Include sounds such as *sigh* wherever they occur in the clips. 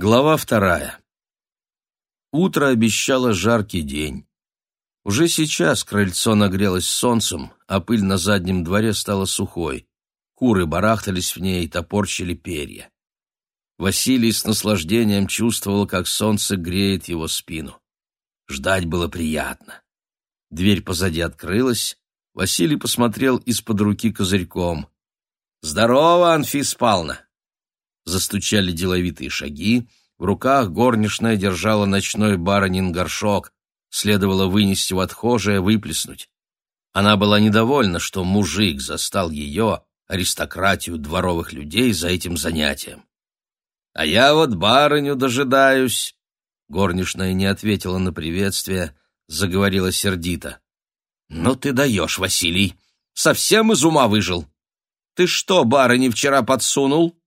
Глава вторая. Утро обещало жаркий день. Уже сейчас крыльцо нагрелось солнцем, а пыль на заднем дворе стала сухой. Куры барахтались в ней и топорщили перья. Василий с наслаждением чувствовал, как солнце греет его спину. Ждать было приятно. Дверь позади открылась. Василий посмотрел из-под руки козырьком. «Здорово, Анфис Павловна!» Застучали деловитые шаги. В руках горничная держала ночной баронин горшок. Следовало вынести в отхожее, выплеснуть. Она была недовольна, что мужик застал ее, аристократию дворовых людей, за этим занятием. «А я вот барыню дожидаюсь!» Горничная не ответила на приветствие, заговорила сердито. «Ну ты даешь, Василий! Совсем из ума выжил! Ты что, барыне вчера подсунул?»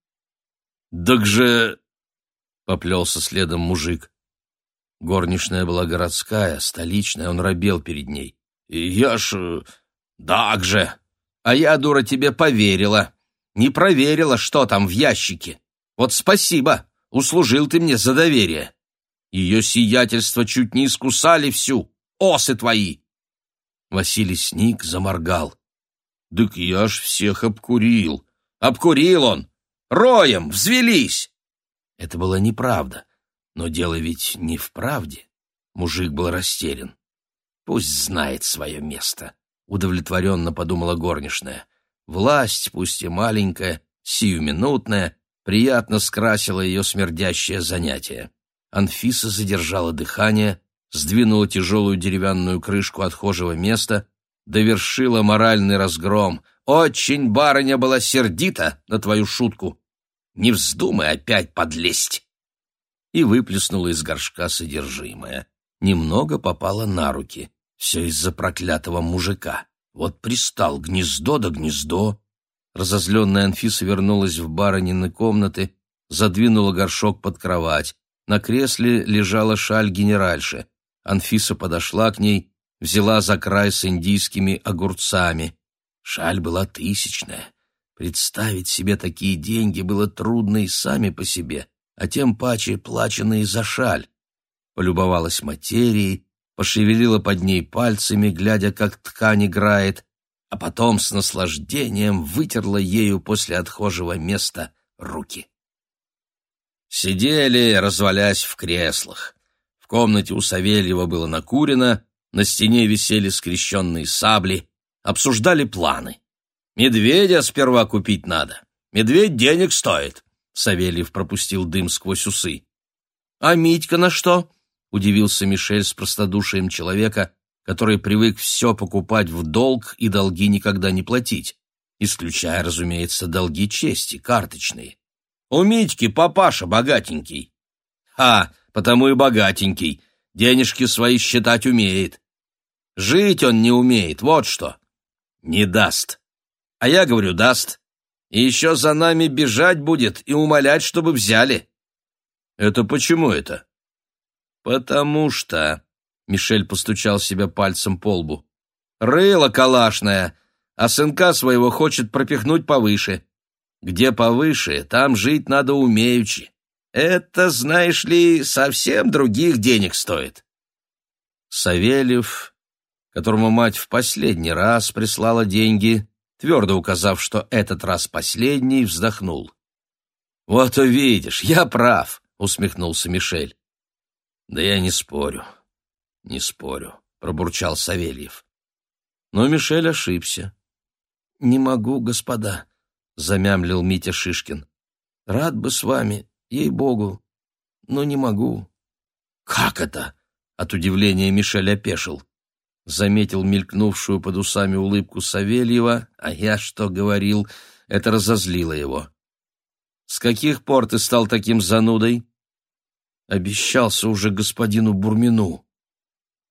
«Так же...» — поплелся следом мужик. Горничная была городская, столичная, он робел перед ней. «Я ж... так же! А я, дура, тебе поверила. Не проверила, что там в ящике. Вот спасибо, услужил ты мне за доверие. Ее сиятельство чуть не искусали всю, осы твои!» Василий сник, заморгал. «Дык я ж всех обкурил. Обкурил он! Роем! Взвелись!» Это была неправда, но дело ведь не в правде. Мужик был растерян. «Пусть знает свое место», — удовлетворенно подумала горничная. «Власть, пусть и маленькая, сиюминутная, приятно скрасила ее смердящее занятие». Анфиса задержала дыхание, сдвинула тяжелую деревянную крышку отхожего места довершила моральный разгром. Очень барыня была сердита на твою шутку. Не вздумай опять подлезть. И выплеснула из горшка содержимое. Немного попало на руки. Все из-за проклятого мужика. Вот пристал гнездо да гнездо. Разозленная Анфиса вернулась в барынины комнаты, задвинула горшок под кровать. На кресле лежала шаль генеральши. Анфиса подошла к ней взяла за край с индийскими огурцами. Шаль была тысячная. Представить себе такие деньги было трудно и сами по себе, а тем паче плаченные за шаль. Полюбовалась материей, пошевелила под ней пальцами, глядя, как ткань играет, а потом с наслаждением вытерла ею после отхожего места руки. Сидели, развалясь в креслах. В комнате у Савельева было накурено, на стене висели скрещенные сабли, обсуждали планы. «Медведя сперва купить надо. Медведь денег стоит», — Савельев пропустил дым сквозь усы. «А Митька на что?» — удивился Мишель с простодушием человека, который привык все покупать в долг и долги никогда не платить, исключая, разумеется, долги чести, карточные. «У Митьки папаша богатенький». «А, потому и богатенький», денежки свои считать умеет. Жить он не умеет, вот что. Не даст. А я говорю, даст. И еще за нами бежать будет и умолять, чтобы взяли. Это почему это? Потому что... Мишель постучал себя пальцем по лбу. Рыло калашное, а сынка своего хочет пропихнуть повыше. Где повыше, там жить надо умеючи. Это, знаешь ли, совсем других денег стоит. Савельев, которому мать в последний раз прислала деньги, твердо указав, что этот раз последний, вздохнул. «Вот увидишь, я прав», — усмехнулся Мишель. «Да я не спорю, не спорю», — пробурчал Савельев. Но Мишель ошибся. «Не могу, господа», — замямлил Митя Шишкин. «Рад бы с вами, Ей-богу, но не могу. Как это? От удивления Мишель опешил. Заметил мелькнувшую под усами улыбку Савельева, а я что говорил, это разозлило его. С каких пор ты стал таким занудой? Обещался уже господину Бурмину.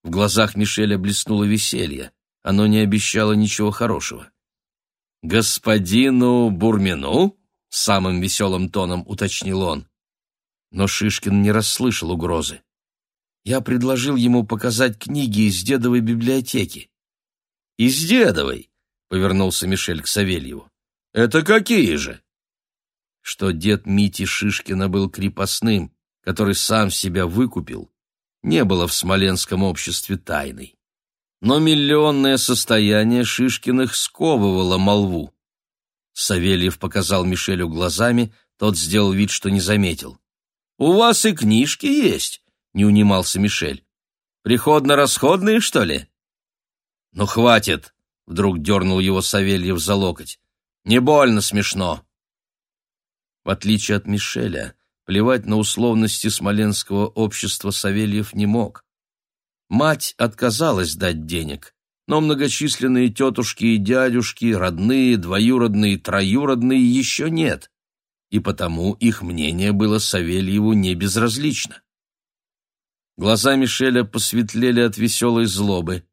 В глазах Мишеля блеснуло веселье. Оно не обещало ничего хорошего. «Господину Бурмину?» — самым веселым тоном уточнил он. Но Шишкин не расслышал угрозы. Я предложил ему показать книги из дедовой библиотеки. «Из дедовой?» — повернулся Мишель к Савельеву. «Это какие же?» Что дед Мити Шишкина был крепостным, который сам себя выкупил, не было в смоленском обществе тайной. Но миллионное состояние Шишкиных сковывало молву. Савельев показал Мишелю глазами, тот сделал вид, что не заметил. «У вас и книжки есть», — не унимался Мишель. «Приходно-расходные, что ли?» «Ну, хватит», — вдруг дернул его Савельев за локоть. «Не больно смешно». В отличие от Мишеля, плевать на условности смоленского общества Савельев не мог. Мать отказалась дать денег, но многочисленные тетушки и дядюшки, родные, двоюродные, троюродные еще нет, и потому их мнение было Савельеву не безразлично. Глаза Мишеля посветлели от веселой злобы.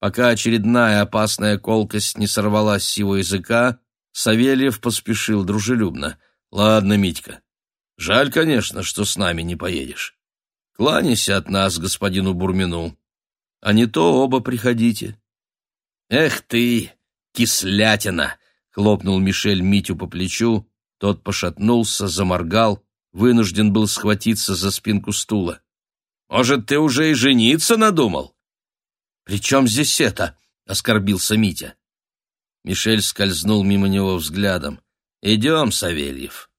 Пока очередная опасная колкость не сорвалась с его языка, Савельев поспешил дружелюбно. «Ладно, Митька, жаль, конечно, что с нами не поедешь. Кланяйся от нас господину Бурмину, а не то оба приходите». «Эх ты, кислятина!» — хлопнул Мишель Митю по плечу, тот пошатнулся, заморгал, вынужден был схватиться за спинку стула. «Может, ты уже и жениться надумал?» «При чем здесь это?» — оскорбился Митя. Мишель скользнул мимо него взглядом. «Идем, Савельев».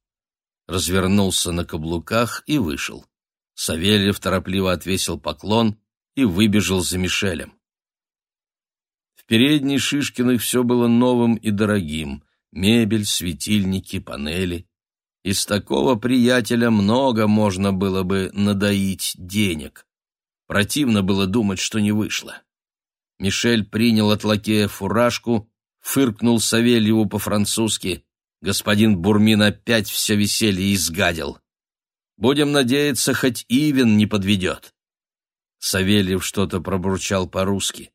Развернулся на каблуках и вышел. Савельев торопливо отвесил поклон и выбежал за Мишелем. В передней Шишкиных все было новым и дорогим мебель, светильники, панели. Из такого приятеля много можно было бы надоить денег. Противно было думать, что не вышло. Мишель принял от лакея фуражку, фыркнул Савельеву по-французски. Господин Бурмин опять все веселье изгадил. Будем надеяться, хоть Ивен не подведет. Савельев что-то пробурчал по-русски.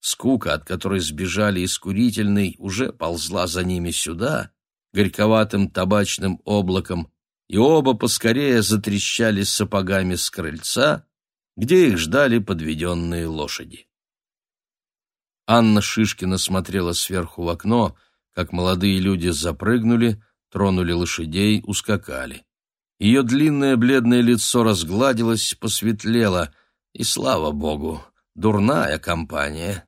Скука, от которой сбежали из курительной, уже ползла за ними сюда, горьковатым табачным облаком, и оба поскорее затрещали сапогами с крыльца, где их ждали подведенные лошади. Анна Шишкина смотрела сверху в окно, как молодые люди запрыгнули, тронули лошадей, ускакали. Ее длинное бледное лицо разгладилось, посветлело, и, слава богу, дурная компания.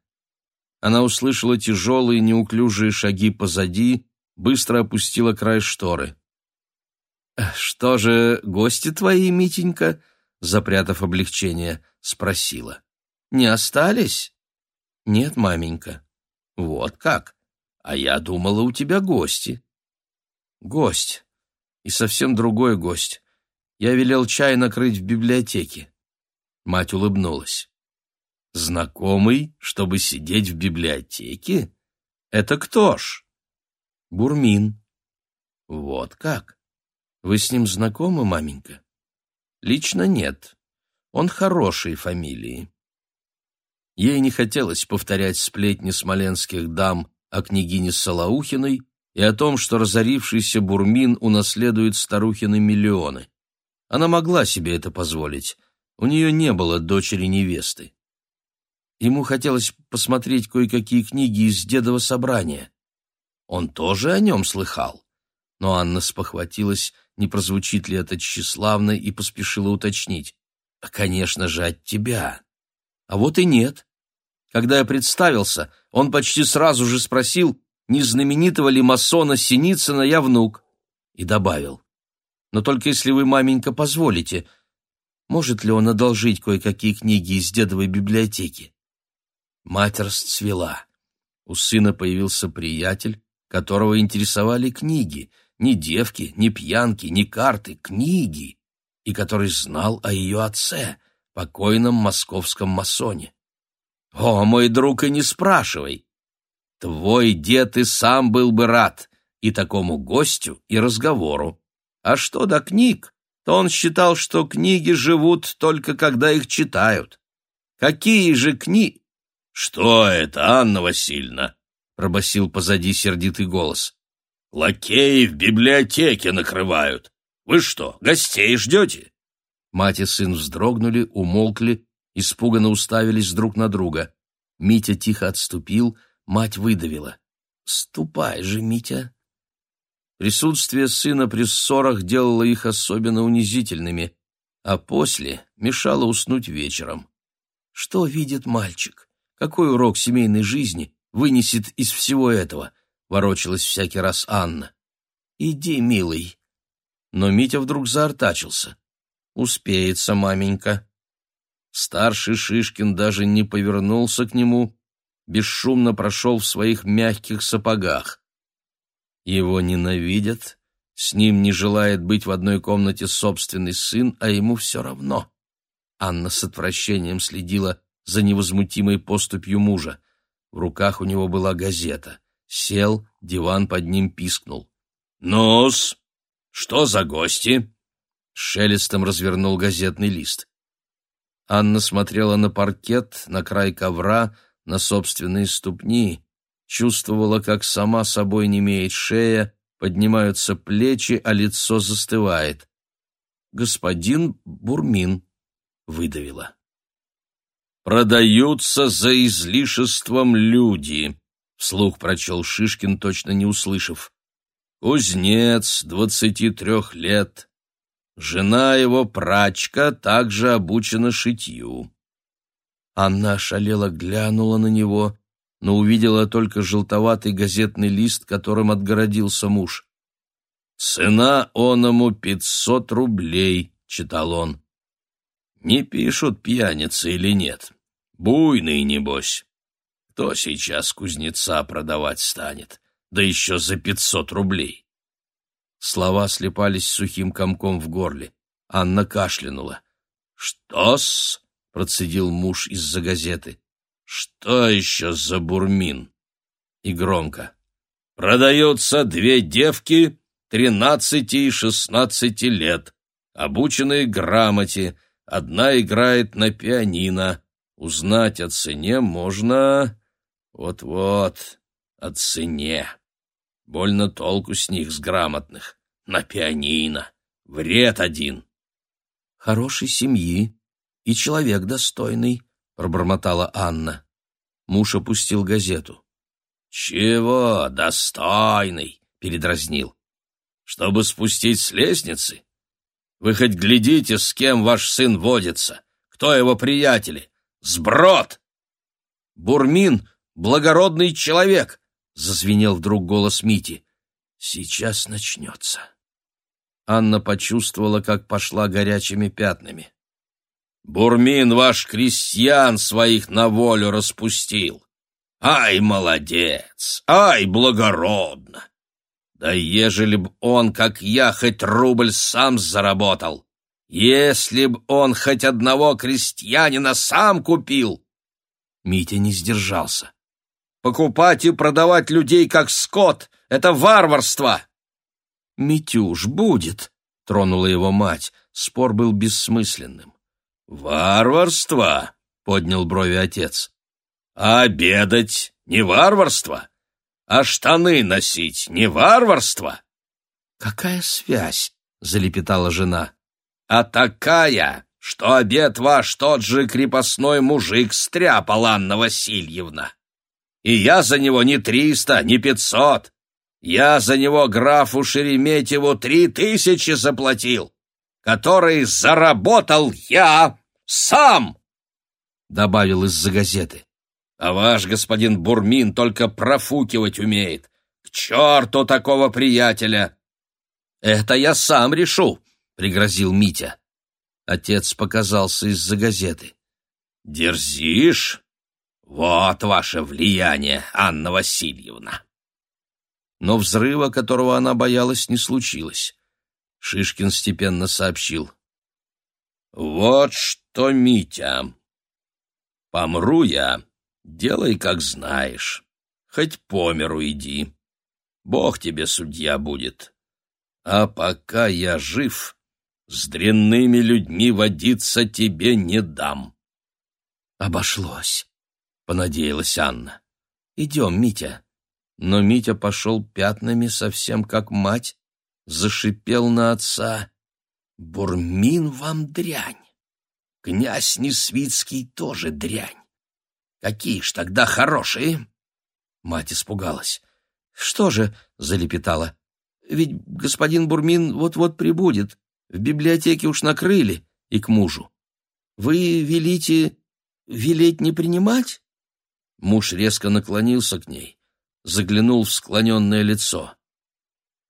Она услышала тяжелые неуклюжие шаги позади, быстро опустила край шторы. «Что же, гости твои, Митенька?» запрятав облегчение, спросила. «Не остались?» «Нет, маменька». «Вот как? А я думала, у тебя гости». «Гость. И совсем другой гость. Я велел чай накрыть в библиотеке». Мать улыбнулась. Знакомый, чтобы сидеть в библиотеке? Это кто ж? Бурмин. Вот как? Вы с ним знакомы, маменька? Лично нет. Он хорошей фамилии. Ей не хотелось повторять сплетни смоленских дам о княгине Салаухиной и о том, что разорившийся Бурмин унаследует старухины миллионы. Она могла себе это позволить. У нее не было дочери-невесты. Ему хотелось посмотреть кое-какие книги из дедова собрания. Он тоже о нем слыхал. Но Анна спохватилась, не прозвучит ли это тщеславно, и поспешила уточнить. «Конечно же, от тебя». А вот и нет. Когда я представился, он почти сразу же спросил, не знаменитого ли масона Синицына я внук, и добавил. «Но только если вы, маменька, позволите, может ли он одолжить кое-какие книги из дедовой библиотеки?» Мать расцвела. У сына появился приятель, которого интересовали книги, не девки, не пьянки, не карты, книги, и который знал о ее отце, покойном московском масоне. «О, мой друг, и не спрашивай! Твой дед и сам был бы рад и такому гостю, и разговору. А что до книг, то он считал, что книги живут только когда их читают. Какие же книги? «Что это, Анна Васильевна?» — пробасил позади сердитый голос. «Лакеи в библиотеке накрывают. Вы что, гостей ждете?» Мать и сын вздрогнули, умолкли, испуганно уставились друг на друга. Митя тихо отступил, мать выдавила. «Ступай же, Митя!» Присутствие сына при ссорах делало их особенно унизительными. а после мешала уснуть вечером. Что видит мальчик? Какой урок семейной жизни вынесет из всего этого? Ворочалась всякий раз Анна. Иди, милый. Но Митя вдруг заортачился. Успеется, маменька. Старший Шишкин даже не повернулся к нему, бесшумно прошел в своих мягких сапогах. Его ненавидят, с ним не желает быть в одной комнате собственный сын, а ему все равно. Анна с отвращением следила за невозмутимой поступью мужа. В руках у него была газета. Сел, диван под ним пискнул. «Ну-с, что за гости?» Шелестом развернул газетный лист. Анна смотрела на паркет, на край ковра, на собственные ступни, чувствовала, как сама собой немеет шея, поднимаются плечи, а лицо застывает. «Господин Бурмин», — выдавила. «Продаются за излишеством люди», — вслух прочел Шишкин, точно не услышав. «Кузнец, двадцати трех лет. Жена его, прачка, также обучена шитью». Анна ошалела глянула на него, но увидела только желтоватый газетный лист, которым отгородился муж. «Цена оному пятьсот рублей», — читал он. «Не пишут, пьяница или нет. Буйный, небось. Кто сейчас кузнеца продавать станет? Да еще за пятьсот рублей». Слова слепались сухим комком в горле. Анна кашлянула. «Что-с?» — процедил муж из-за газеты. «Что еще за бурмин?» И громко. «Продаются две девки тринадцати и шестнадцати лет, обученные грамоте, одна играет на пианино. Узнать о цене можно... Вот-вот, о цене. Больно толку с них, с грамотных. На пианино. Вред один. Хорошей семьи и человек достойный, — пробормотала Анна. Муж опустил газету. «Чего, достойный?» — передразнил. «Чтобы спустить с лестницы? Вы хоть глядите, с кем ваш сын водится, кто его приятели? Сброд!» «Бурмин — благородный человек!» — зазвенел вдруг голос Мити. «Сейчас начнется». Анна почувствовала, как пошла горячими пятнами. Бурмин ваш крестьян своих на волю распустил. Ай, молодец! Ай, благородно! Да ежели б он, как я, хоть рубль сам заработал, если б он хоть одного крестьянина сам купил!» Митя не сдержался. «Покупать и продавать людей, как скот, — это варварство!» «Митюш, будет!» — тронула его мать. Спор был бессмысленным. «Варварство?» — поднял брови отец. «А обедать не варварство? А штаны носить не варварство?» «Какая связь?» — залепетала жена. «А такая, что обед ваш тот же крепостной мужик стряпал, Анна Васильевна. И я за него не триста, не пятьсот. Я за него графу Шереметьеву три тысячи заплатил который заработал я сам!» Добавил из-за газеты. «А ваш господин Бурмин только профукивать умеет. К черту такого приятеля!» «Это я сам решу», — пригрозил Митя. Отец показался из-за газеты. «Дерзишь? Вот ваше влияние, Анна Васильевна!» Но взрыва, которого она боялась, не случилось. Шишкин степенно сообщил. «Вот что, Митя, помру я, делай, как знаешь, хоть по миру иди, Бог тебе судья будет. А пока я жив, с дрянными людьми водиться тебе не дам». «Обошлось», — понадеялась Анна. «Идем, Митя». Но Митя пошел пятнами совсем как мать, зашипел на отца. «Бурмин вам дрянь! Князь Несвицкий тоже дрянь! Какие ж тогда хорошие!» Мать испугалась. «Что же?» — залепетала. «Ведь господин Бурмин вот-вот прибудет. В библиотеке уж накрыли. и к мужу. «Вы велите велеть не принимать?» Муж резко наклонился к ней, заглянул в склоненное лицо.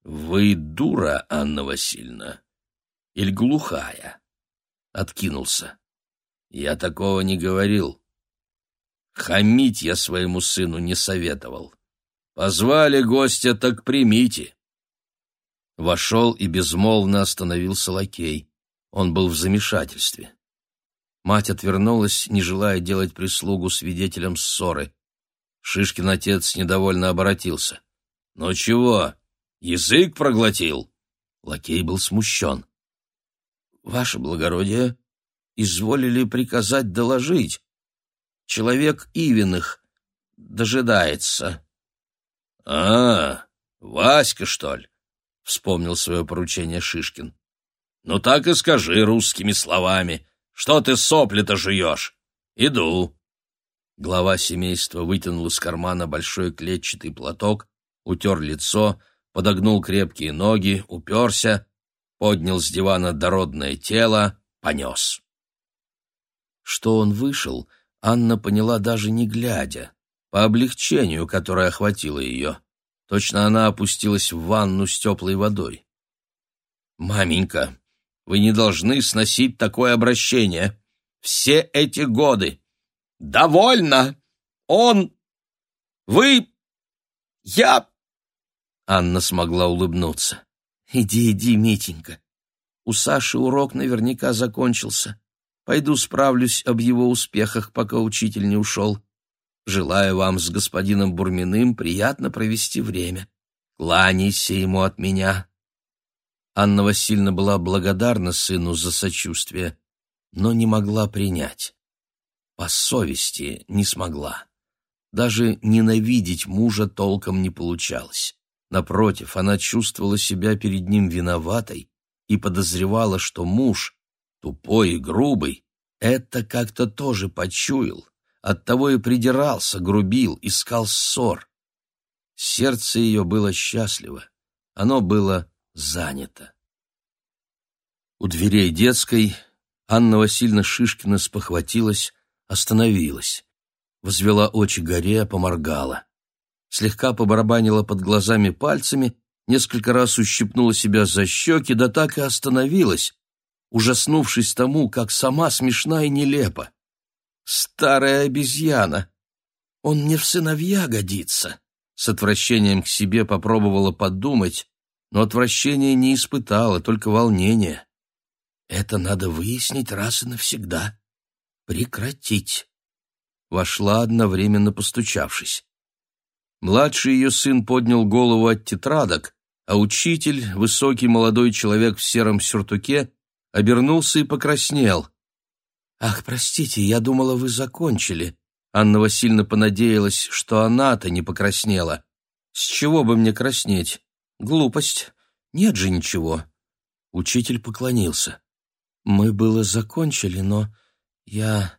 «Вы дура, Анна Васильевна, или глухая?» Откинулся. «Я такого не говорил. Хамить я своему сыну не советовал. Позвали гостя, так примите». Вошел и безмолвно остановился лакей. Он был в замешательстве. Мать отвернулась, не желая делать прислугу свидетелем ссоры. Шишкин отец недовольно обратился. «Ну чего, язык проглотил?» Лакей был смущен. «Ваше благородие, изволили приказать доложить. Человек Ивиных дожидается». «А, Васька, что ли?» — вспомнил свое поручение Шишкин. «Ну так и скажи русскими словами. Что ты сопли-то жуешь? Иду. Глава семейства вытянул из кармана большой клетчатый платок, утер лицо, подогнул крепкие ноги, уперся, поднял с дивана дородное тело, понес. Что он вышел, Анна поняла даже не глядя, по облегчению, которое охватило ее. Точно она опустилась в ванну с теплой водой. «Маменька, вы не должны сносить такое обращение. Все эти годы. Довольно! Он... Вы... Я... Анна смогла улыбнуться. «Иди, иди, Митенька. У Саши урок наверняка закончился. Пойду справлюсь об его успехах, пока учитель не ушел. Желаю вам с господином Бурминым приятно провести время. Кланяйся ему от меня». Анна Васильевна была благодарна сыну за сочувствие, но не могла принять. По совести не смогла. Даже ненавидеть мужа толком не получалось. Напротив, она чувствовала себя перед ним виноватой и подозревала, что муж, тупой и грубый, это как-то тоже почуял, оттого и придирался, грубил, искал ссор. Сердце ее было счастливо, оно было занято. У дверей детской Анна Васильевна Шишкина спохватилась, остановилась. Возвела очи горе, поморгала. Слегка побарабанила под глазами пальцами, несколько раз ущипнула себя за щеки, да так и остановилась, ужаснувшись тому, как сама смешна и нелепа. «Старая обезьяна! Он мне в сыновья годится!» С отвращением к себе попробовала подумать, но отвращения не испытала, только волнение. Это надо выяснить раз и навсегда. Прекратить. Вошла одновременно постучавшись. Младший ее сын поднял голову от тетрадок, а учитель, высокий молодой человек в сером сюртуке, обернулся и покраснел. «Ах, простите, я думала, вы закончили». Анна Васильевна понадеялась, что она-то не покраснела. «С чего бы мне краснеть? Глупость. Нет же ничего. Учитель поклонился. Мы было закончили, но я...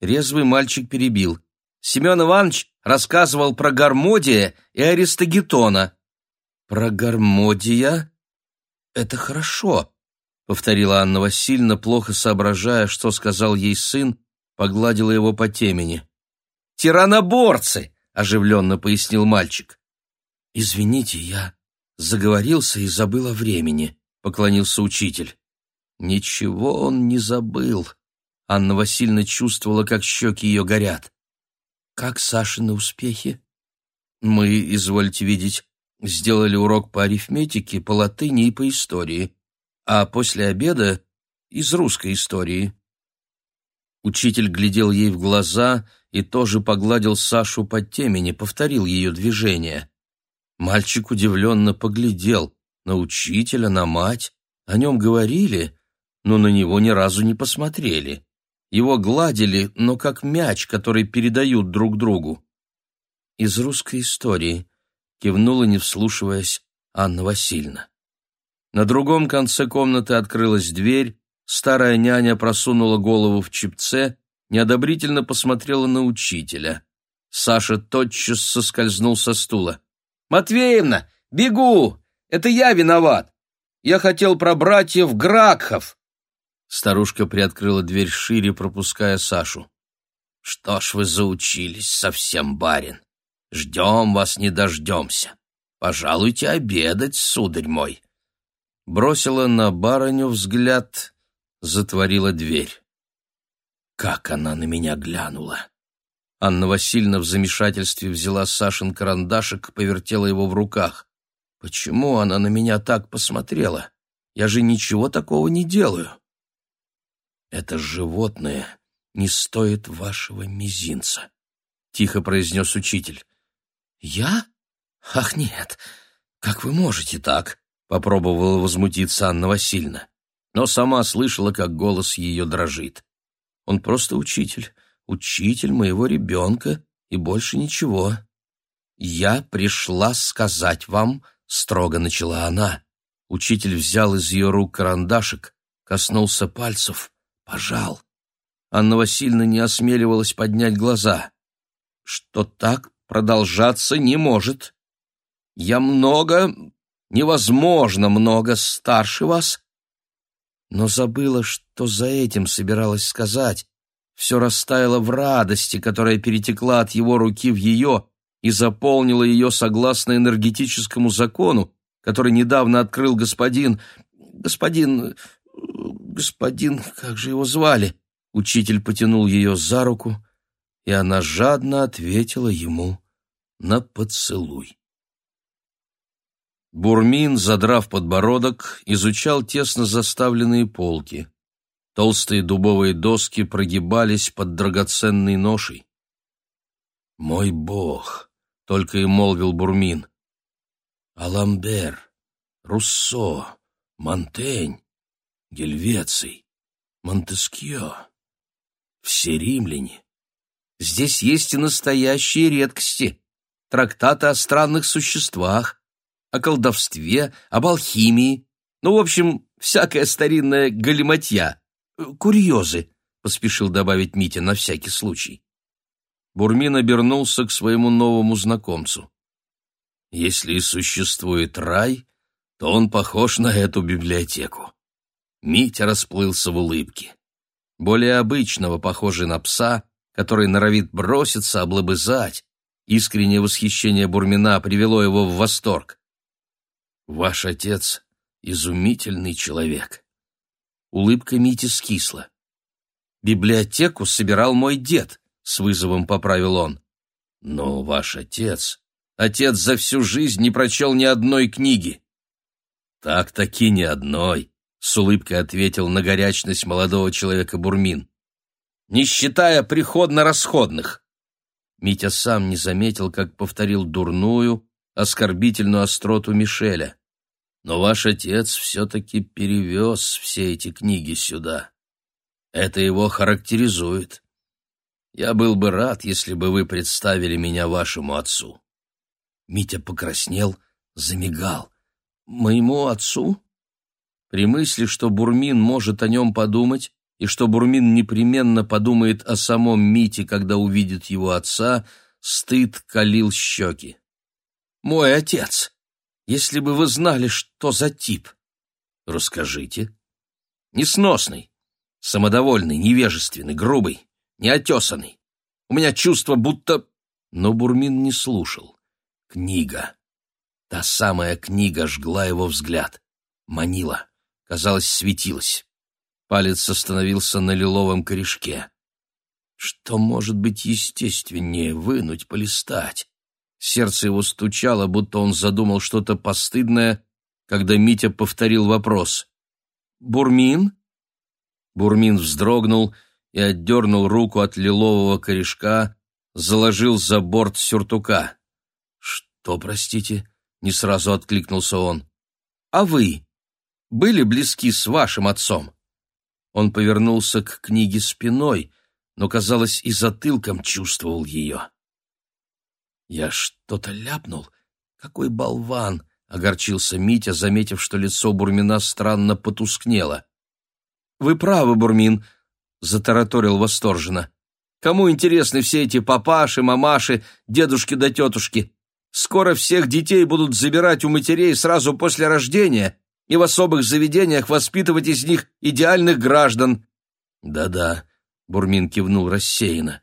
Резвый мальчик перебил. Семен Иванович рассказывал про Гармодия и Аристогетона. Про Гармодия? Это хорошо, повторила Анна Васильевна, плохо соображая, что сказал ей сын, погладила его по темени. «Тираноборцы!» — оживленно пояснил мальчик. «Извините, я заговорился и забыл о времени», — поклонился учитель. Ничего он не забыл. Анна Васильевна чувствовала, как щеки ее горят. «Как Сашины успехи?» «Мы, извольте видеть, сделали урок по арифметике, по латыни и по истории, а после обеда — из русской истории». Учитель глядел ей в глаза и тоже погладил Сашу по темени, повторил ее движение. Мальчик удивленно поглядел на учителя, на мать. О нем говорили, но на него ни разу не посмотрели. Его гладили, но как мяч, который передают друг другу. Из русской истории кивнула, не вслушиваясь, Анна Васильевна. На другом конце комнаты открылась дверь, старая няня просунула голову в чипце, неодобрительно посмотрела на учителя. Саша тотчас соскользнул со стула. «Матвеевна, бегу! Это я виноват! Я хотел про братьев Гракхов!» Старушка приоткрыла дверь шире, пропуская Сашу. «Что ж вы заучились совсем, барин? Ждем вас, не дождемся. Пожалуйте обедать, сударь мой». Бросила на барыню взгляд, затворила дверь. Как она на меня глянула! Анна Васильевна в замешательстве взяла Сашин карандашик, повертела его в руках. Почему она на меня так посмотрела? Я же ничего такого не делаю. Это животное не стоит вашего мизинца, тихо произнес учитель. Я? Ах, нет. Как вы можете так? Попробовала возмутиться Анна Васильевна, но сама слышала, как голос ее дрожит. Он просто учитель, учитель моего ребенка и больше ничего. Я пришла сказать вам, строго начала она. Учитель взял из ее рук карандашик, коснулся пальцев, пожал. Анна Васильевна не осмеливалась поднять глаза. Что так продолжаться не может. Я много, невозможно много старше вас, но забыла, что за этим собиралась сказать. Все растаяло в радости, которая перетекла от его руки в ее и заполнила ее согласно энергетическому закону, который недавно открыл господин... господин... господин... как же его звали? Учитель потянул ее за руку, и она жадно ответила ему на поцелуй. Бурмин, задрав подбородок, изучал тесно заставленные полки. Толстые дубовые доски прогибались под драгоценной ношей. «Мой бог!» — только и молвил Бурмин. «Аламбер, Руссо, Монтень, Гельвеций, Монтескьё. Все римляне. Здесь есть и настоящие редкости. Трактаты о странных существах, о колдовстве, об алхимии. Ну, в общем, всякая старинная галиматья. Курьезы, — поспешил добавить Митя на всякий случай. Бурмин обернулся к своему новому знакомцу. Если и существует рай, то он похож на эту библиотеку. Митя расплылся в улыбке. Более обычного, похожий на пса, который норовит броситься, облобызать. Искреннее восхищение Бурмина привело его в восторг. «Ваш отец — изумительный человек». Улыбка Мити скисла. «Библиотеку собирал мой дед», — с вызовом поправил он. «Но ваш отец...» Отец за всю жизнь не прочел ни одной книги. «Так-таки ни одной», — с улыбкой ответил на горячность молодого человека Бурмин. «Не считая приходно-расходных». Митя сам не заметил, как повторил дурную, оскорбительную остроту Мишеля. «Но ваш отец все-таки перевез все эти книги сюда. Это его характеризует. Я был бы рад, если бы вы представили меня вашему отцу». Митя покраснел, замигал. «Моему отцу?» При мысли, что Бурмин может о нем подумать, и что Бурмин непременно подумает о самом Мите, когда увидит его отца, стыд калил щеки. «Мой отец! Если бы вы знали, что за тип!» «Расскажите». «Несносный, самодовольный, невежественный, грубый, неотесанный. У меня чувство, будто...» Но Бурмин не слушал. Книга. Та самая книга жгла его взгляд. Манила. Казалось, светилась. Палец остановился на лиловом корешке. Что может быть естественнее вынуть, полистать? Сердце его стучало, будто он задумал что-то постыдное, когда Митя повторил вопрос. «Бурмин?» Бурмин вздрогнул и отдернул руку от лилового корешка, заложил за борт сюртука. «Что, простите?» — не сразу откликнулся он. «А вы были близки с вашим отцом?» Он повернулся к книге спиной, но, казалось, и затылком чувствовал ее. «Я что-то ляпнул? Какой болван!» — огорчился Митя, заметив, что лицо Бурмина странно потускнело. «Вы правы, Бурмин», — затараторил восторженно. «Кому интересны все эти папаши, мамаши, дедушки да тетушки? Скоро всех детей будут забирать у матерей сразу после рождения, и в особых заведениях воспитывать из них идеальных граждан. Да-да, Бурмин кивнул рассеянно.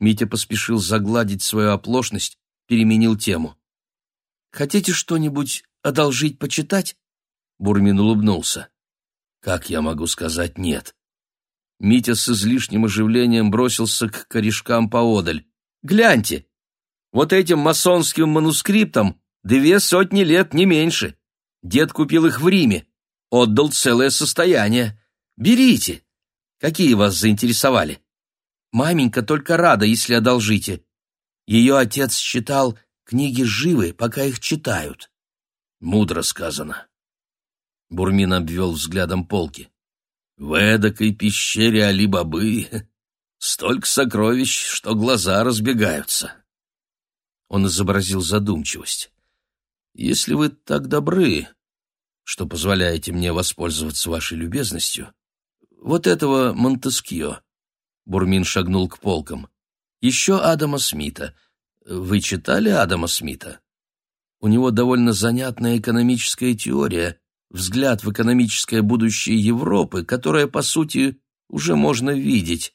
Митя поспешил загладить свою оплошность, переменил тему. Хотите что-нибудь одолжить почитать? Бурмин улыбнулся. Как я могу сказать нет? Митя с излишним оживлением бросился к корешкам поодаль. Гляньте, вот этим масонским манускриптам две сотни лет, не меньше. Дед купил их в Риме, отдал целое состояние. Берите. Какие вас заинтересовали? Маменька только рада, если одолжите. Ее отец считал, книги живы, пока их читают. Мудро сказано. Бурмин обвел взглядом полки. В эдакой пещере Али-Бабы столько сокровищ, что глаза разбегаются. Он изобразил задумчивость. «Если вы так добры, что позволяете мне воспользоваться вашей любезностью, вот этого Монтескьё». Бурмин шагнул к полкам. «Еще Адама Смита. Вы читали Адама Смита? У него довольно занятная экономическая теория, взгляд в экономическое будущее Европы, которое, по сути, уже можно видеть».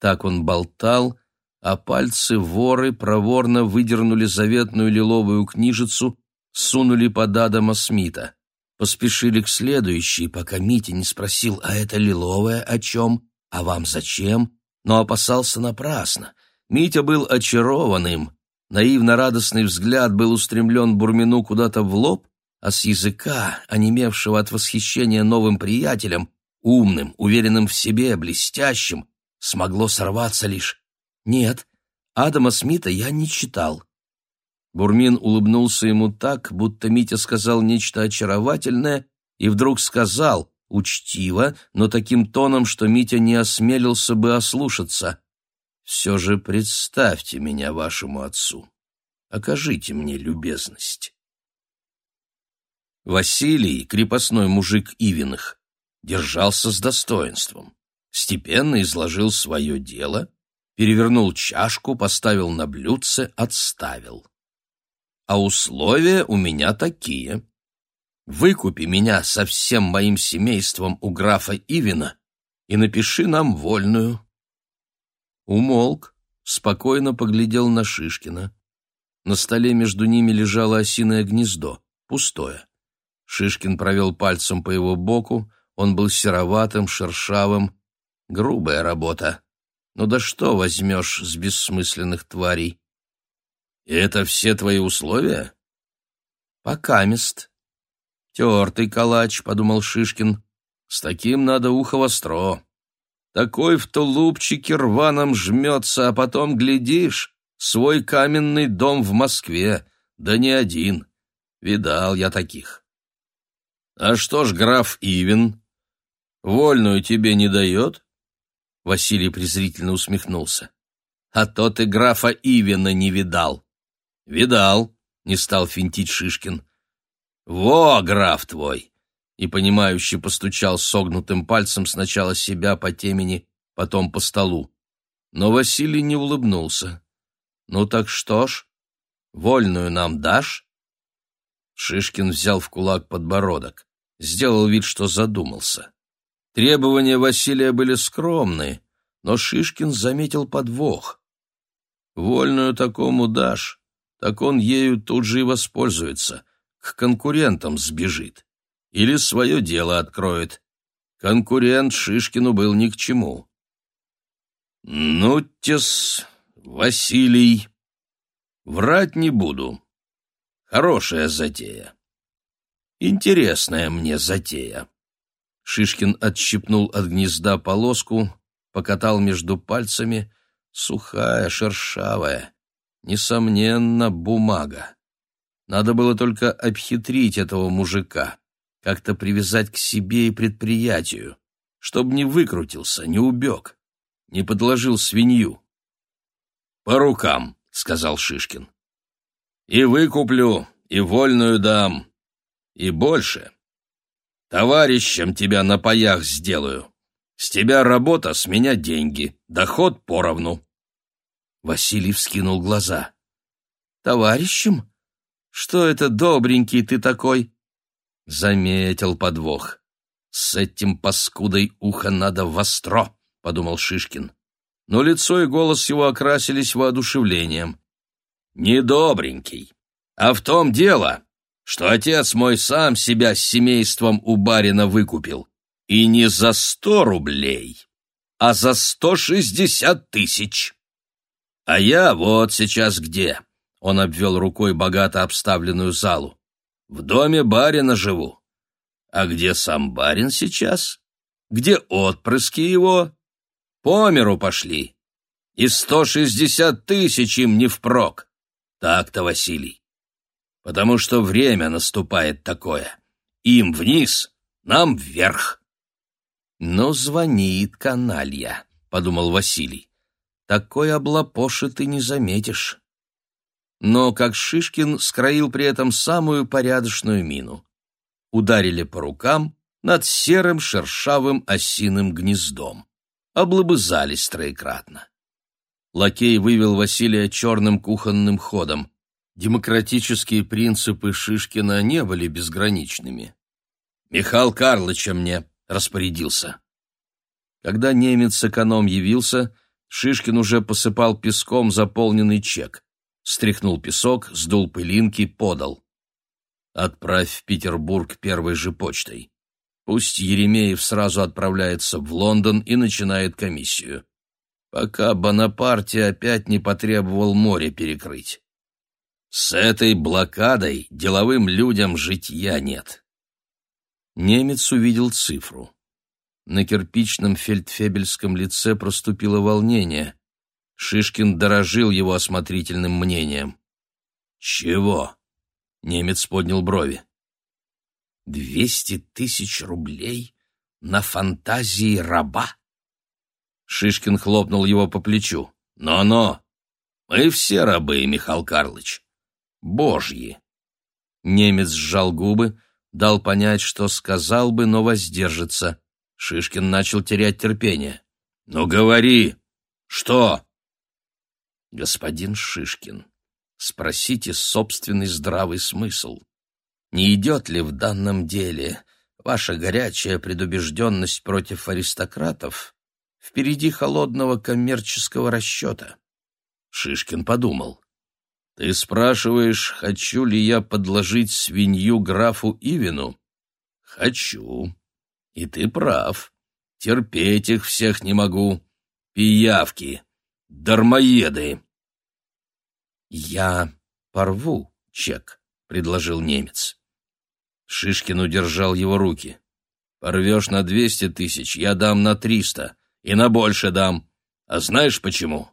Так он болтал, а пальцы воры проворно выдернули заветную лиловую книжицу, сунули под Адама Смита. Поспешили к следующей, пока Митя не спросил, а это лиловое о чем, а вам зачем, но опасался напрасно. Митя был очарованным, наивно-радостный взгляд был устремлен Бурмину куда-то в лоб, а с языка, онемевшего от восхищения новым приятелем, умным, уверенным в себе, блестящим, смогло сорваться лишь «Нет, Адама Смита я не читал». Бурмин улыбнулся ему так, будто Митя сказал нечто очаровательное, и вдруг сказал, учтиво, но таким тоном, что Митя не осмелился бы ослушаться. «Все же представьте меня вашему отцу. Окажите мне любезность». Василий, крепостной мужик Ивиных, держался с достоинством, степенно изложил свое дело — перевернул чашку, поставил на блюдце, отставил. А условия у меня такие. Выкупи меня со всем моим семейством у графа Ивина и напиши нам вольную. Умолк, спокойно поглядел на Шишкина. На столе между ними лежало осиное гнездо, пустое. Шишкин провел пальцем по его боку, он был сероватым, шершавым. Грубая работа. Ну да что возьмешь с бессмысленных тварей? Это все твои условия? Покамест. Тертый калач, — подумал Шишкин. С таким надо ухо востро. Такой в тулупчике рваном жмется, а потом, глядишь, свой каменный дом в Москве, да не один. Видал я таких. А что ж граф Ивин? Вольную тебе не дает? Василий презрительно усмехнулся. «А то ты графа Ивина не видал». «Видал», — не стал финтить Шишкин. «Во, граф твой!» И, понимающе постучал согнутым пальцем сначала себя по темени, потом по столу. Но Василий не улыбнулся. «Ну так что ж, вольную нам дашь?» Шишкин взял в кулак подбородок, сделал вид, что задумался. Требования Василия были скромные, но Шишкин заметил подвох. Вольную такому дашь, так он ею тут же и воспользуется, к конкурентам сбежит. Или свое дело откроет. Конкурент Шишкину был ни к чему. Ну-тес, Василий, врать не буду. Хорошая затея. Интересная мне затея. Шишкин отщипнул от гнезда полоску, покатал между пальцами, сухая, шершавая. Несомненно, бумага. Надо было только обхитрить этого мужика, как-то привязать к себе и предприятию, чтобы не выкрутился, не убег, не подложил свинью. «По рукам», — сказал Шишкин. «И выкуплю, и вольную дам, и больше. Товарищем тебя на паях сделаю. С тебя работа, с меня деньги. Доход поровну. Василий вскинул глаза. Товарищем? Что это добренький ты такой? Заметил подвох. С этим паскудой ухо надо востро, подумал Шишкин. Но лицо и голос его окрасились воодушевлением. Недобренький. А в том дело, что отец мой сам себя с семейством у барина выкупил. И не за сто рублей, а за сто шестьдесят тысяч. А я вот сейчас где. Он обвел рукой богато обставленную залу. В доме барина живу. А где сам барин сейчас? Где отпрыски его? По миру пошли. И сто шестьдесят тысяч им не впрок. Так-то, Василий. Потому что время наступает такое. Им вниз, нам вверх. Но звонит каналья, подумал Василий. Такой облапоши ты не заметишь. Но как Шишкин скроил при этом самую порядочную мину. Ударили по рукам над серым шершавым осиным гнездом. Облобызались троекратно. Лакей вывел Василия черным кухонным ходом. Демократические принципы Шишкина не были безграничными. «Михаил Карлыча мне», — распорядился. Когда немец-эконом явился, Шишкин уже посыпал песком заполненный чек. Стряхнул песок, сдул пылинки, подал. «Отправь в Петербург первой же почтой. Пусть Еремеев сразу отправляется в Лондон и начинает комиссию. Пока Бонапарте опять не потребовал море перекрыть. С этой блокадой деловым людям житья нет». Немец увидел цифру. На кирпичном фельдфебельском лице проступило волнение. Шишкин дорожил его осмотрительным мнением. «Чего?» — немец поднял брови. «Двести тысяч рублей на фантазии раба?» Шишкин хлопнул его по плечу. «Но-но! Мы все рабы, Михаил Карлович. Божьи!» Немец сжал губы, дал понять, что сказал бы, но воздержится. Шишкин начал терять терпение. «Ну говори! Что?» «Господин Шишкин, спросите собственный здравый смысл. Не идет ли в данном деле ваша горячая предубежденность против аристократов впереди холодного коммерческого расчета?» Шишкин подумал. «Ты спрашиваешь, хочу ли я подложить свинью графу Ивину?» «Хочу. И ты прав. Терпеть их всех не могу. Пиявки, дармоеды. Я порву чек, предложил немец. Шишкин удержал его руки. Порвешь на двести тысяч, я дам на триста, и на больше дам. А знаешь почему?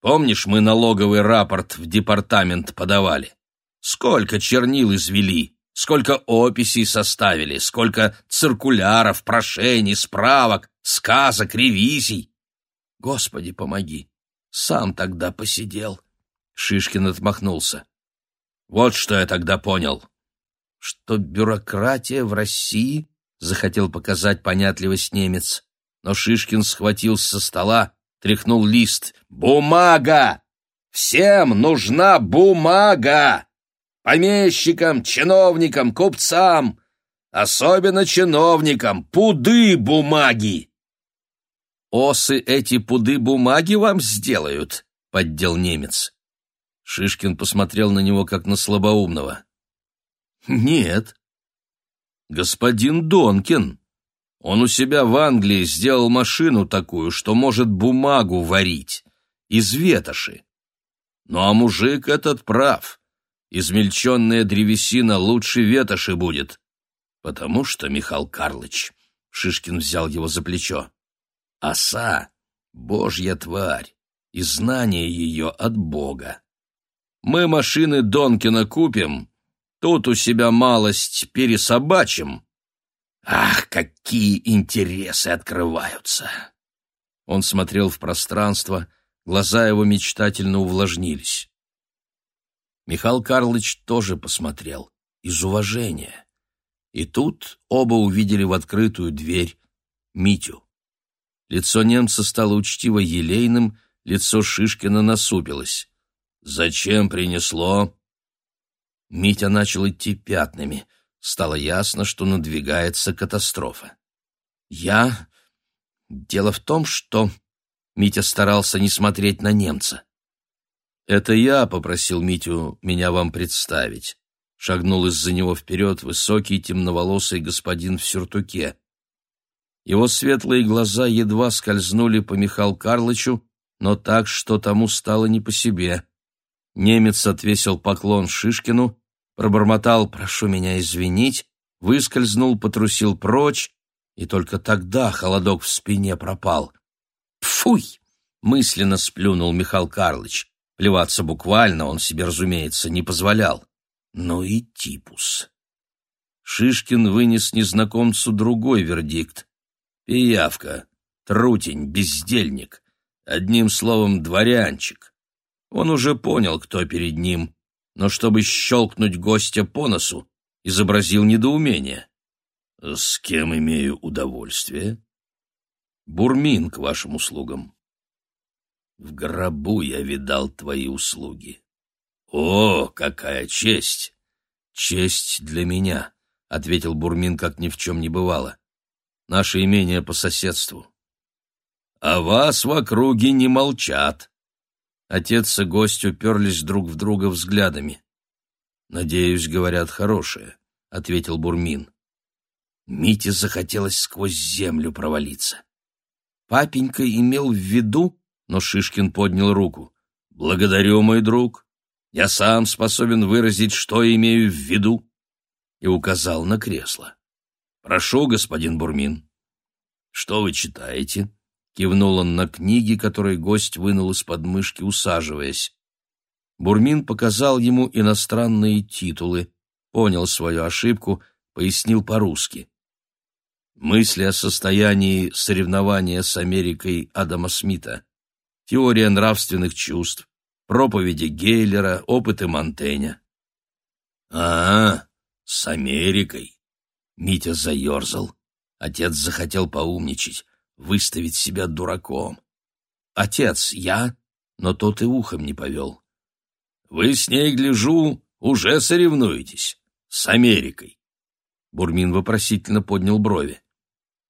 Помнишь, мы налоговый рапорт в департамент подавали? Сколько чернил извели, Сколько описей составили, сколько циркуляров, прошений, справок, сказок, ревизий. Господи, помоги. Сам тогда посидел. Шишкин отмахнулся. Вот что я тогда понял. Что бюрократия в России, захотел показать понятливость немец. Но Шишкин схватил со стола, тряхнул лист. Бумага! Всем нужна бумага! помещикам, чиновникам, купцам, особенно чиновникам, пуды бумаги. Осы эти пуды бумаги вам сделают, поддел немец. Шишкин посмотрел на него как на слабоумного. Нет. Господин Донкин. Он у себя в Англии сделал машину такую, что может бумагу варить из ветоши. Ну а мужик этот прав измельченная древесина лучше ветоши будет. Потому что, Михаил Карлыч, Шишкин взял его за плечо, оса — божья тварь, и знание ее от Бога. Мы машины Донкина купим, тут у себя малость пересобачим. Ах, какие интересы открываются! Он смотрел в пространство, глаза его мечтательно увлажнились. Михаил Карлович тоже посмотрел, из уважения. И тут оба увидели в открытую дверь Митю. Лицо немца стало учтиво елейным, лицо Шишкина насупилось. «Зачем принесло?» Митя начал идти пятнами. Стало ясно, что надвигается катастрофа. «Я... Дело в том, что...» Митя старался не смотреть на немца. «Это я попросил Митю меня вам представить», — шагнул из-за него вперед высокий темноволосый господин в сюртуке. Его светлые глаза едва скользнули по Михаилу Карлычу, но так, что тому стало не по себе. Немец отвесил поклон Шишкину, пробормотал «прошу меня извинить», выскользнул, потрусил прочь, и только тогда холодок в спине пропал. «Пфуй!» — мысленно сплюнул Михаил Карлыч. Плеваться буквально он себе, разумеется, не позволял. Ну и типус. Шишкин вынес незнакомцу другой вердикт. Пиявка, трутень, бездельник. Одним словом, дворянчик. Он уже понял, кто перед ним, но чтобы щелкнуть гостя по носу, изобразил недоумение. «С кем имею удовольствие?» «Бурмин к вашим услугам». В гробу я видал твои услуги. О, какая честь! Честь для меня, — ответил Бурмин, как ни в чем не бывало. Наше имение по соседству. А вас в округе не молчат. Отец и гость уперлись друг в друга взглядами. «Надеюсь, говорят, хорошее», — ответил Бурмин. Мите захотелось сквозь землю провалиться. Папенька имел в виду, но Шишкин поднял руку. «Благодарю, мой друг. Я сам способен выразить, что имею в виду». И указал на кресло. «Прошу, господин Бурмин». «Что вы читаете?» Кивнул он на книги, которые гость вынул из подмышки, усаживаясь. Бурмин показал ему иностранные титулы, понял свою ошибку, пояснил по-русски. Мысли о состоянии соревнования с Америкой Адама Смита теория нравственных чувств, проповеди Гейлера, опыты Монтэня. А, с Америкой. Митя заерзал. Отец захотел поумничать, выставить себя дураком. Отец, я, но тот и ухом не повел. Вы с ней, гляжу, уже соревнуетесь. С Америкой. Бурмин вопросительно поднял брови.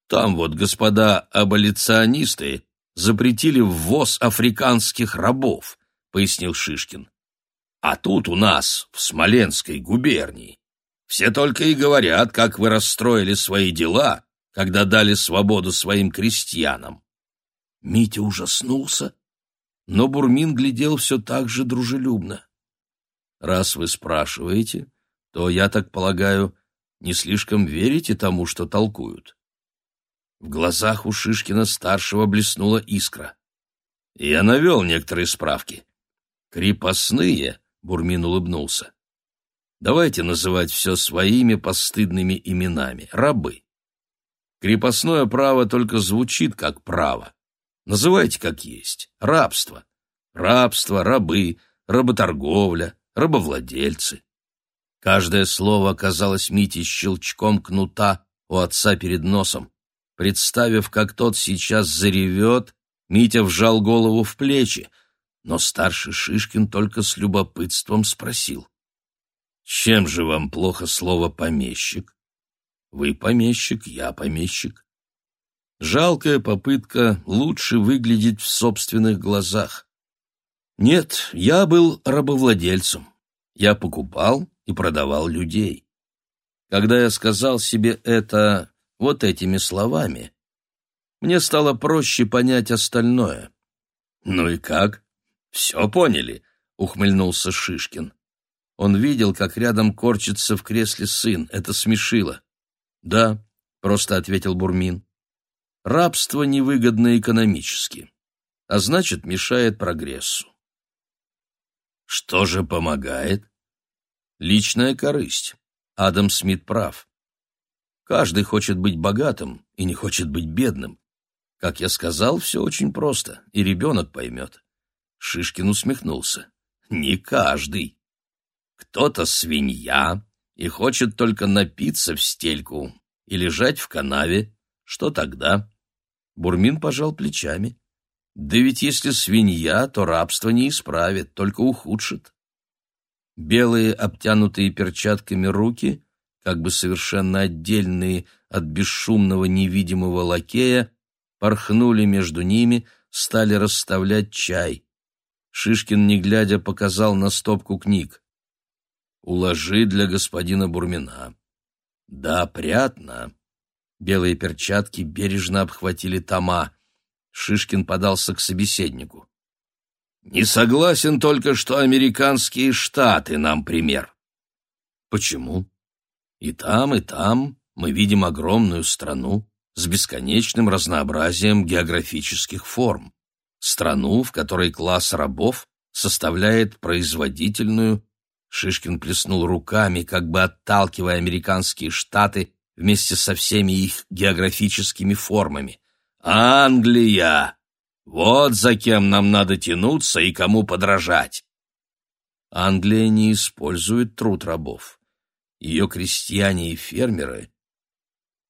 Там вот господа аболиционисты запретили ввоз африканских рабов, пояснил Шишкин. А тут у нас, в Смоленской губернии, все только и говорят, как вы расстроили свои дела, когда дали свободу своим крестьянам. Митя ужаснулся, но Бурмин глядел все так же дружелюбно. Раз вы спрашиваете, то, я так полагаю, не слишком верите тому, что толкуют. В глазах у Шишкина-старшего блеснула искра. Я навел некоторые справки. Крепостные, — Бурмин улыбнулся. Давайте называть все своими постыдными именами. Рабы. Крепостное право только звучит как право. Называйте как есть. Рабство. Рабство, рабы, работорговля, рабовладельцы. Каждое слово казалось Мите щелчком кнута у отца перед носом. Представив, как тот сейчас заревет, Митя вжал голову в плечи, но старший Шишкин только с любопытством спросил. «Чем же вам плохо слово «помещик»?» «Вы помещик, я помещик». Жалкая попытка лучше выглядеть в собственных глазах. Нет, я был рабовладельцем. Я покупал и продавал людей. Когда я сказал себе это, вот этими словами, мне стало проще понять остальное. «Ну и как? Все поняли?» — ухмыльнулся Шишкин. Он видел, как рядом корчится в кресле сын. Это смешило. «Да», — просто ответил Бурмин. «Рабство невыгодно экономически, а значит, мешает прогрессу». «Что же помогает?» «Личная корысть. Адам Смит прав. Каждый хочет быть богатым и не хочет быть бедным. Как я сказал, все очень просто, и ребенок поймет. Шишкин усмехнулся. Не каждый. Кто-то свинья и хочет только напиться в стельку и лежать в канаве. Что тогда? Бурмин пожал плечами. Да ведь если свинья, то рабство не исправит, только ухудшит. Белые, обтянутые перчатками руки как бы совершенно отдельные от бесшумного невидимого лакея, порхнули между ними, стали расставлять чай. Шишкин, не глядя, показал на стопку книг. «Уложи для господина Бурмина». «Да, прятно». Белые перчатки бережно обхватили тома. Шишкин подался к собеседнику. «Не согласен только, что американские штаты нам пример». «Почему?» «И там, и там мы видим огромную страну с бесконечным разнообразием географических форм страну, в которой класс рабов составляет производительную, Шишкин плеснул руками, как бы отталкивая американские штаты вместе со всеми их географическими формами. «Англия! Вот за кем нам надо тянуться и кому подражать!» Англия не использует труд рабов. Ее крестьяне и фермеры...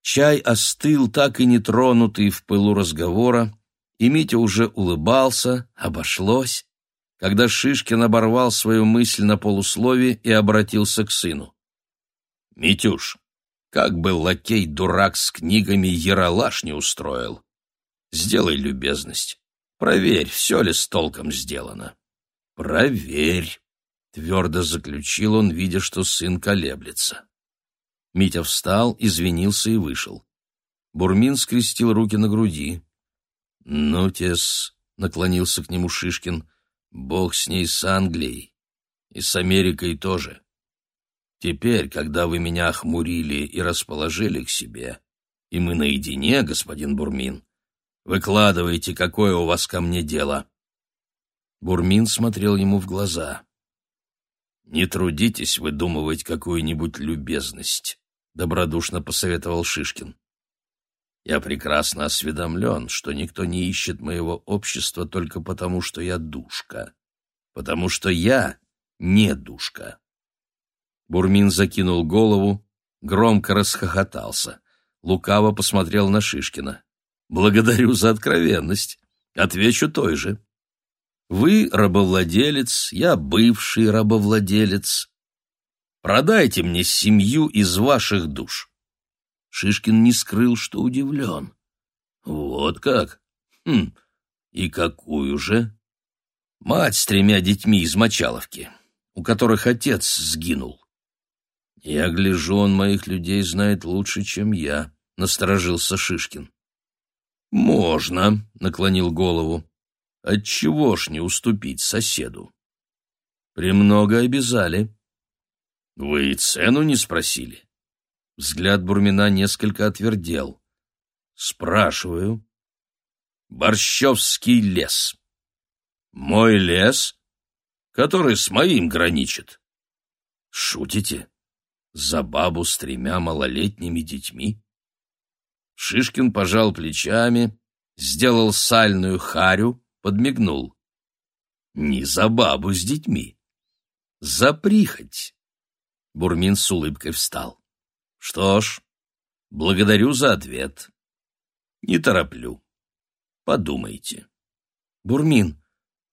Чай остыл, так и не тронутый в пылу разговора, и Митя уже улыбался, обошлось, когда Шишкин оборвал свою мысль на полуслове и обратился к сыну. «Митюш, как бы лакей-дурак с книгами яролаж не устроил. Сделай любезность, проверь, все ли с толком сделано». «Проверь», — твердо заключил он, видя, что сын колеблется. Митя встал, извинился и вышел. Бурмин скрестил руки на груди. «Ну, тес», — наклонился к нему Шишкин, — «бог с ней с Англией. И с Америкой тоже. Теперь, когда вы меня охмурили и расположили к себе, и мы наедине, господин Бурмин, выкладывайте, какое у вас ко мне дело». Бурмин смотрел ему в глаза. «Не трудитесь выдумывать какую-нибудь любезность», — добродушно посоветовал Шишкин. Я прекрасно осведомлен, что никто не ищет моего общества только потому, что я душка. Потому что я не душка. Бурмин закинул голову, громко расхохотался. Лукаво посмотрел на Шишкина. «Благодарю за откровенность. Отвечу той же. Вы рабовладелец, я бывший рабовладелец. Продайте мне семью из ваших душ. Шишкин не скрыл, что удивлен. «Вот как? Хм, и какую же?» «Мать с тремя детьми из Мочаловки, у которых отец сгинул». «Я гляжу, он моих людей знает лучше, чем я», — насторожился Шишкин. «Можно», — наклонил голову. «Отчего ж не уступить соседу?» «Премного обязали». «Вы и цену не спросили?» Взгляд Бурмина несколько отвердел. Спрашиваю. Борщевский лес. Мой лес, который с моим граничит. Шутите? За бабу с тремя малолетними детьми? Шишкин пожал плечами, сделал сальную харю, подмигнул. Не за бабу с детьми. За прихоть. Бурмин с улыбкой встал. Что ж, благодарю за ответ. Не тороплю. Подумайте. Бурмин,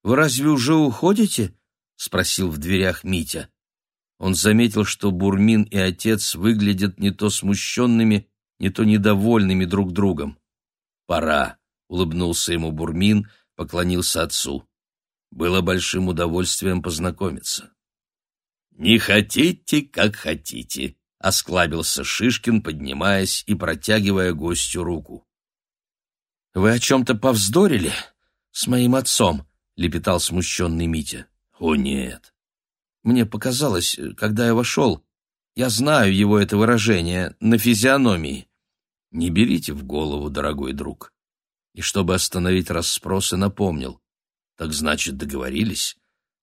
вы разве уже уходите? спросил в дверях Митя. Он заметил, что Бурмин и отец выглядят не то смущенными, не то недовольными друг другом. «Пора», — улыбнулся ему Бурмин, поклонился отцу. Было большим удовольствием познакомиться. «Не хотите, как хотите», — осклабился Шишкин, поднимаясь и протягивая гостю руку. «Вы о чем-то повздорили с моим отцом?» — лепетал смущенный Митя. «О, нет!» Мне показалось, когда я вошел, я знаю его это выражение на физиономии. Не берите в голову, дорогой друг. И чтобы остановить расспросы, напомнил. Так значит, договорились?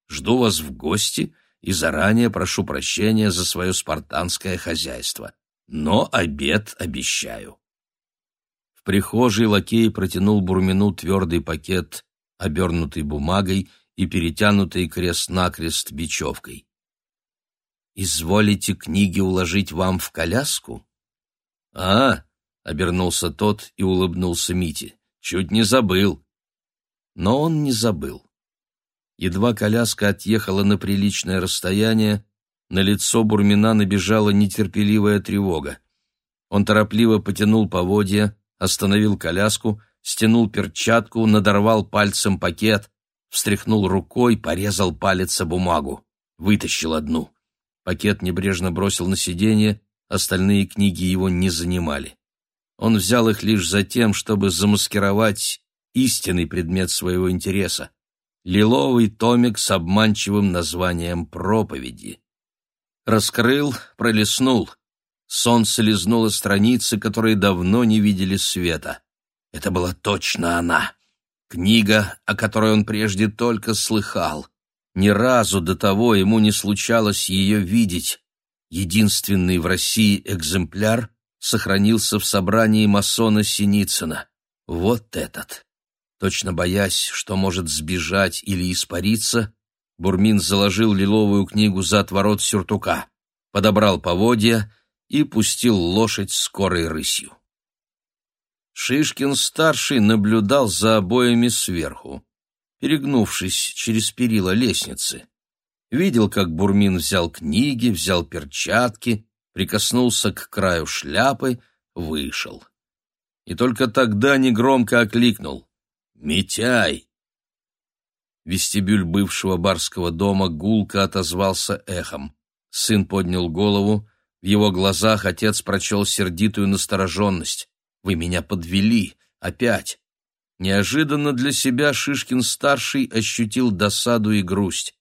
Жду вас в гости — и заранее прошу прощения за свое спартанское хозяйство. Но обед обещаю. В прихожей лакей протянул Бурмину твердый пакет, обернутый бумагой и перетянутый крест-накрест бечевкой. «Изволите книги уложить вам в коляску?» «А!» — обернулся тот и улыбнулся Мите. «Чуть не забыл». Но он не забыл. Едва коляска отъехала на приличное расстояние, На лицо Бурмина набежала нетерпеливая тревога. Он торопливо потянул поводья, остановил коляску, стянул перчатку, надорвал пальцем пакет, встряхнул рукой, порезал палец о бумагу. Вытащил одну. Пакет небрежно бросил на сиденье, остальные книги его не занимали. Он взял их лишь за тем, чтобы замаскировать истинный предмет своего интереса — лиловый томик с обманчивым названием «Проповеди». Раскрыл, пролистнул. Солнце лизнуло страницы, которые давно не видели света. Это была точно она. Книга, о которой он прежде только слыхал. Ни разу до того ему не случалось ее видеть. Единственный в России экземпляр сохранился в собрании масона Синицына. Вот этот. Точно боясь, что может сбежать или испариться, Бурмин заложил лиловую книгу за отворот сюртука, подобрал поводья и пустил лошадь скорой рысью. Шишкин-старший наблюдал за обоями сверху перегнувшись через перила лестницы. Видел, как Бурмин взял книги, взял перчатки, прикоснулся к краю шляпы, вышел. И только тогда негромко окликнул «Митяй!». Вестибюль бывшего барского дома гулко отозвался эхом. Сын поднял голову, в его глазах отец прочел сердитую настороженность. «Вы меня подвели! Опять! Неожиданно для себя Шишкин-старший ощутил досаду и грусть.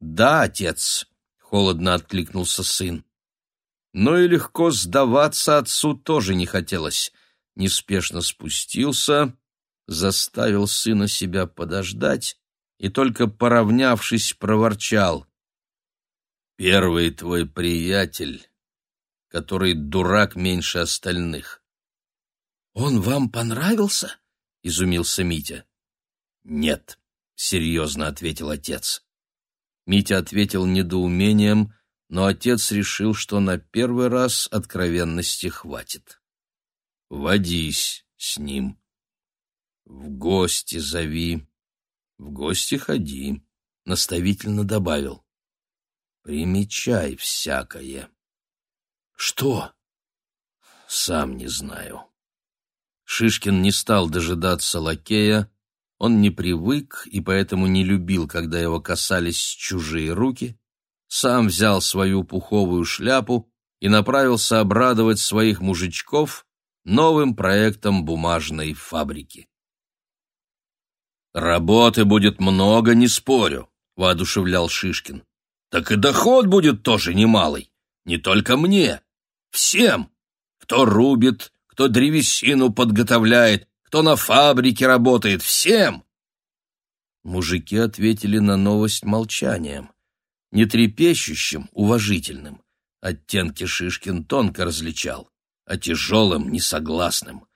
«Да, отец», — холодно откликнулся сын. Но и легко сдаваться отцу тоже не хотелось. Неспешно спустился, заставил сына себя подождать и только поравнявшись, проворчал. «Первый твой приятель, который дурак меньше остальных». «Он вам понравился?» — изумился Митя. «Нет», — серьезно ответил отец. Митя ответил недоумением, но отец решил, что на первый раз откровенности хватит. «Водись с ним. В гости зови, в гости ходи», — наставительно добавил. «Примечай всякое». «Что?» «Сам не знаю». Шишкин не стал дожидаться лакея, он не привык и поэтому не любил, когда его касались чужие руки, сам взял свою пуховую шляпу и направился обрадовать своих мужичков новым проектом бумажной фабрики. «Работы будет много, не спорю», — воодушевлял Шишкин. «Так и доход будет тоже немалый. Не только мне. Всем. Кто рубит, кто древесину подготовляет, кто на фабрике работает, всем!» Мужики ответили на новость молчанием, не трепещущим, уважительным. Оттенки Шишкин тонко различал, а тяжелым, несогласным.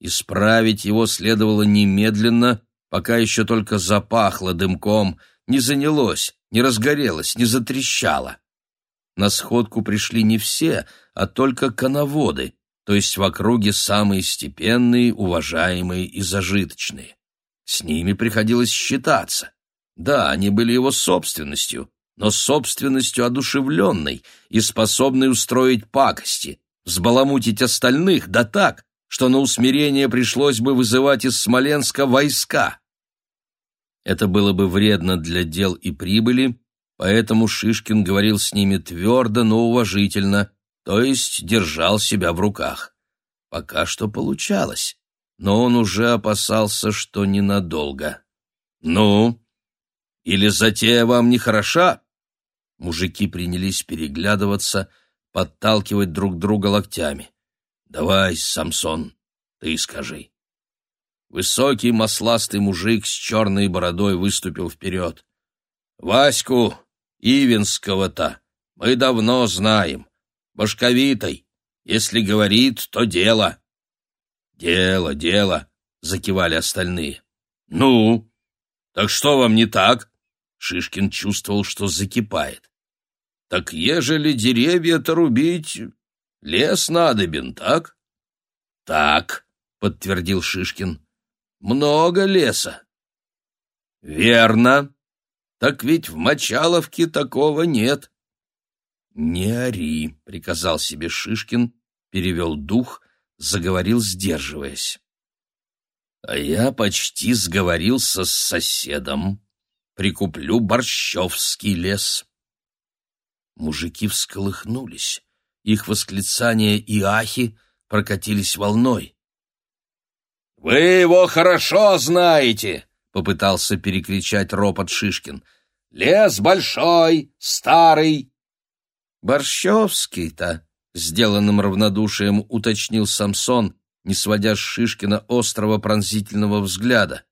Исправить его следовало немедленно, пока еще только запахло дымком, не занялось, не разгорелось, не затрещало. На сходку пришли не все, а только коноводы, то есть в округе самые степенные, уважаемые и зажиточные. С ними приходилось считаться. Да, они были его собственностью, но собственностью одушевленной и способной устроить пакости, взбаламутить остальных, да так, что на усмирение пришлось бы вызывать из Смоленска войска. Это было бы вредно для дел и прибыли, поэтому Шишкин говорил с ними твердо, но уважительно, то есть держал себя в руках. Пока что получалось, но он уже опасался, что ненадолго. «Ну, или затея вам не хороша?» Мужики принялись переглядываться, подталкивать друг друга локтями. «Давай, Самсон, ты скажи». Высокий масластый мужик с черной бородой выступил вперед. «Ваську Ивинского-то мы давно знаем башковитой. Если говорит, то дело». «Дело, дело», — закивали остальные. «Ну, так что вам не так?» Шишкин чувствовал, что закипает. «Так ежели деревья-то рубить, лес надобен, так?» «Так», — подтвердил Шишкин. «Много леса». «Верно. Так ведь в Мочаловке такого нет. «Не ори», — приказал себе Шишкин, перевел дух, заговорил, сдерживаясь. «А я почти сговорился с соседом. Прикуплю борщевский лес». Мужики всколыхнулись. Их восклицания и ахи прокатились волной. «Вы его хорошо знаете!» — попытался перекричать ропот Шишкин. «Лес большой, старый!» «Борщевский-то!» — сделанным равнодушием уточнил Самсон, не сводя с Шишкина острого пронзительного взгляда.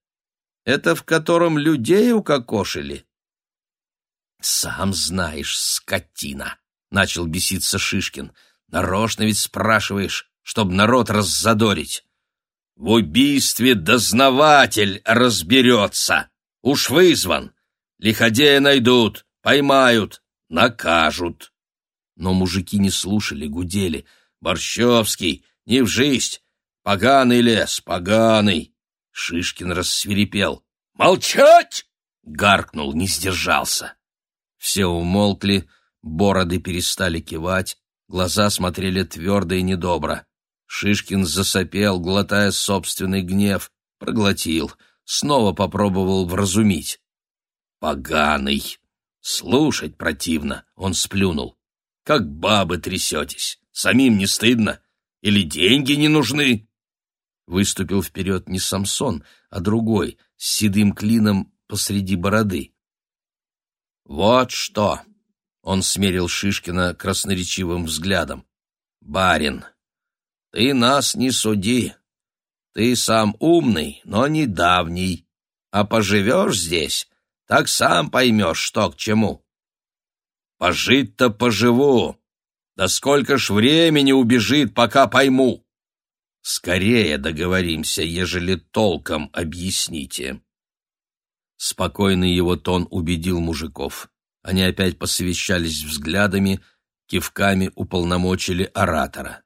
«Это в котором людей укокошили?» «Сам знаешь, скотина!» — начал беситься Шишкин. «Нарочно ведь спрашиваешь, чтоб народ раззадорить». «В убийстве дознаватель разберется. Уж вызван. Лиходея найдут, поймают, накажут». Но мужики не слушали, гудели. «Борщевский, не в жизнь! Поганый лес, поганый!» Шишкин рассверепел. «Молчать!» — гаркнул, не сдержался. Все умолкли, бороды перестали кивать, глаза смотрели твердо и недобро. Шишкин засопел, глотая собственный гнев, проглотил, снова попробовал вразумить. «Поганый! Слушать противно!» — он сплюнул. «Как бабы трясетесь! Самим не стыдно? Или деньги не нужны?» Выступил вперед не Самсон, а другой, с седым клином посреди бороды. «Вот что!» — он смерил Шишкина красноречивым взглядом. «Барин, ты нас не суди. Ты сам умный, но не давний. А поживешь здесь, так сам поймешь, что к чему». «Пожить-то поживу. Да сколько ж времени убежит, пока пойму!» «Скорее договоримся, ежели толком объясните». Спокойный его тон убедил мужиков. Они опять посовещались взглядами, кивками уполномочили оратора.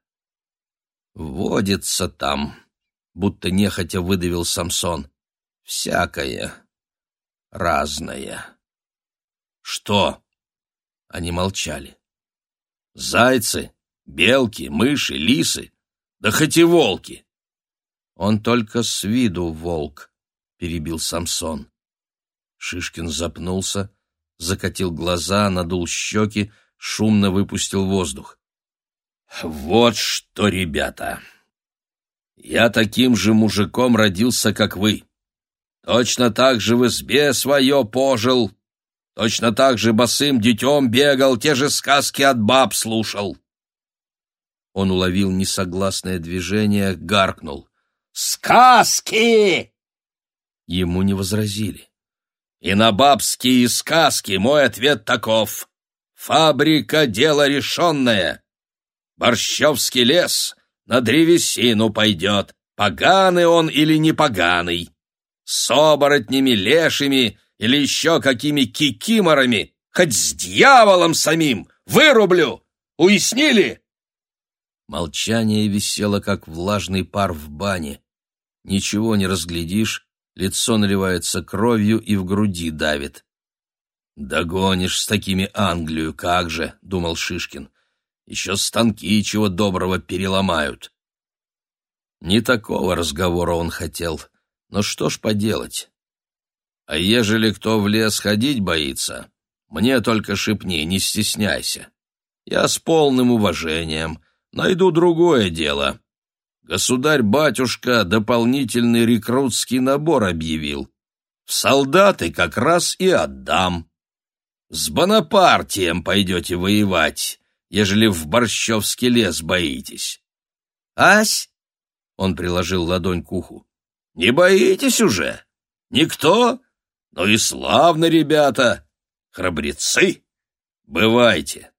«Водится там», — будто нехотя выдавил Самсон. «Всякое. Разное». «Что?» — они молчали. «Зайцы, белки, мыши, лисы, да хоть и волки». «Он только с виду волк», — перебил Самсон. Шишкин запнулся, закатил глаза, надул щеки, шумно выпустил воздух. «Вот что, ребята! Я таким же мужиком родился, как вы. Точно так же в избе свое пожил, точно так же босым детем бегал, те же сказки от баб слушал». Он уловил несогласное движение, гаркнул. «Сказки!» Ему не возразили. И на бабские сказки мой ответ таков. Фабрика — дело решенное. Борщевский лес на древесину пойдет, поганый он или не поганый. С оборотнями, лешими или еще какими кикиморами, хоть с дьяволом самим, вырублю. Уяснили? Молчание висело, как влажный пар в бане. Ничего не разглядишь, лицо наливается кровью и в груди давит. «Догонишь с такими Англию, как же!» — думал Шишкин. «Еще станки чего доброго переломают». Не такого разговора он хотел, но что ж поделать. А ежели кто в лес ходить боится, мне только шепни, не стесняйся. Я с полным уважением найду другое дело. Государь-батюшка дополнительный рекрутский набор объявил. Солдаты как раз и отдам. С Бонапартием пойдете воевать, ежели в Борщевский лес боитесь. Ась? Он приложил ладонь к уху. Не боитесь уже? Никто? Ну и славно, ребята! Храбрецы! Бывайте!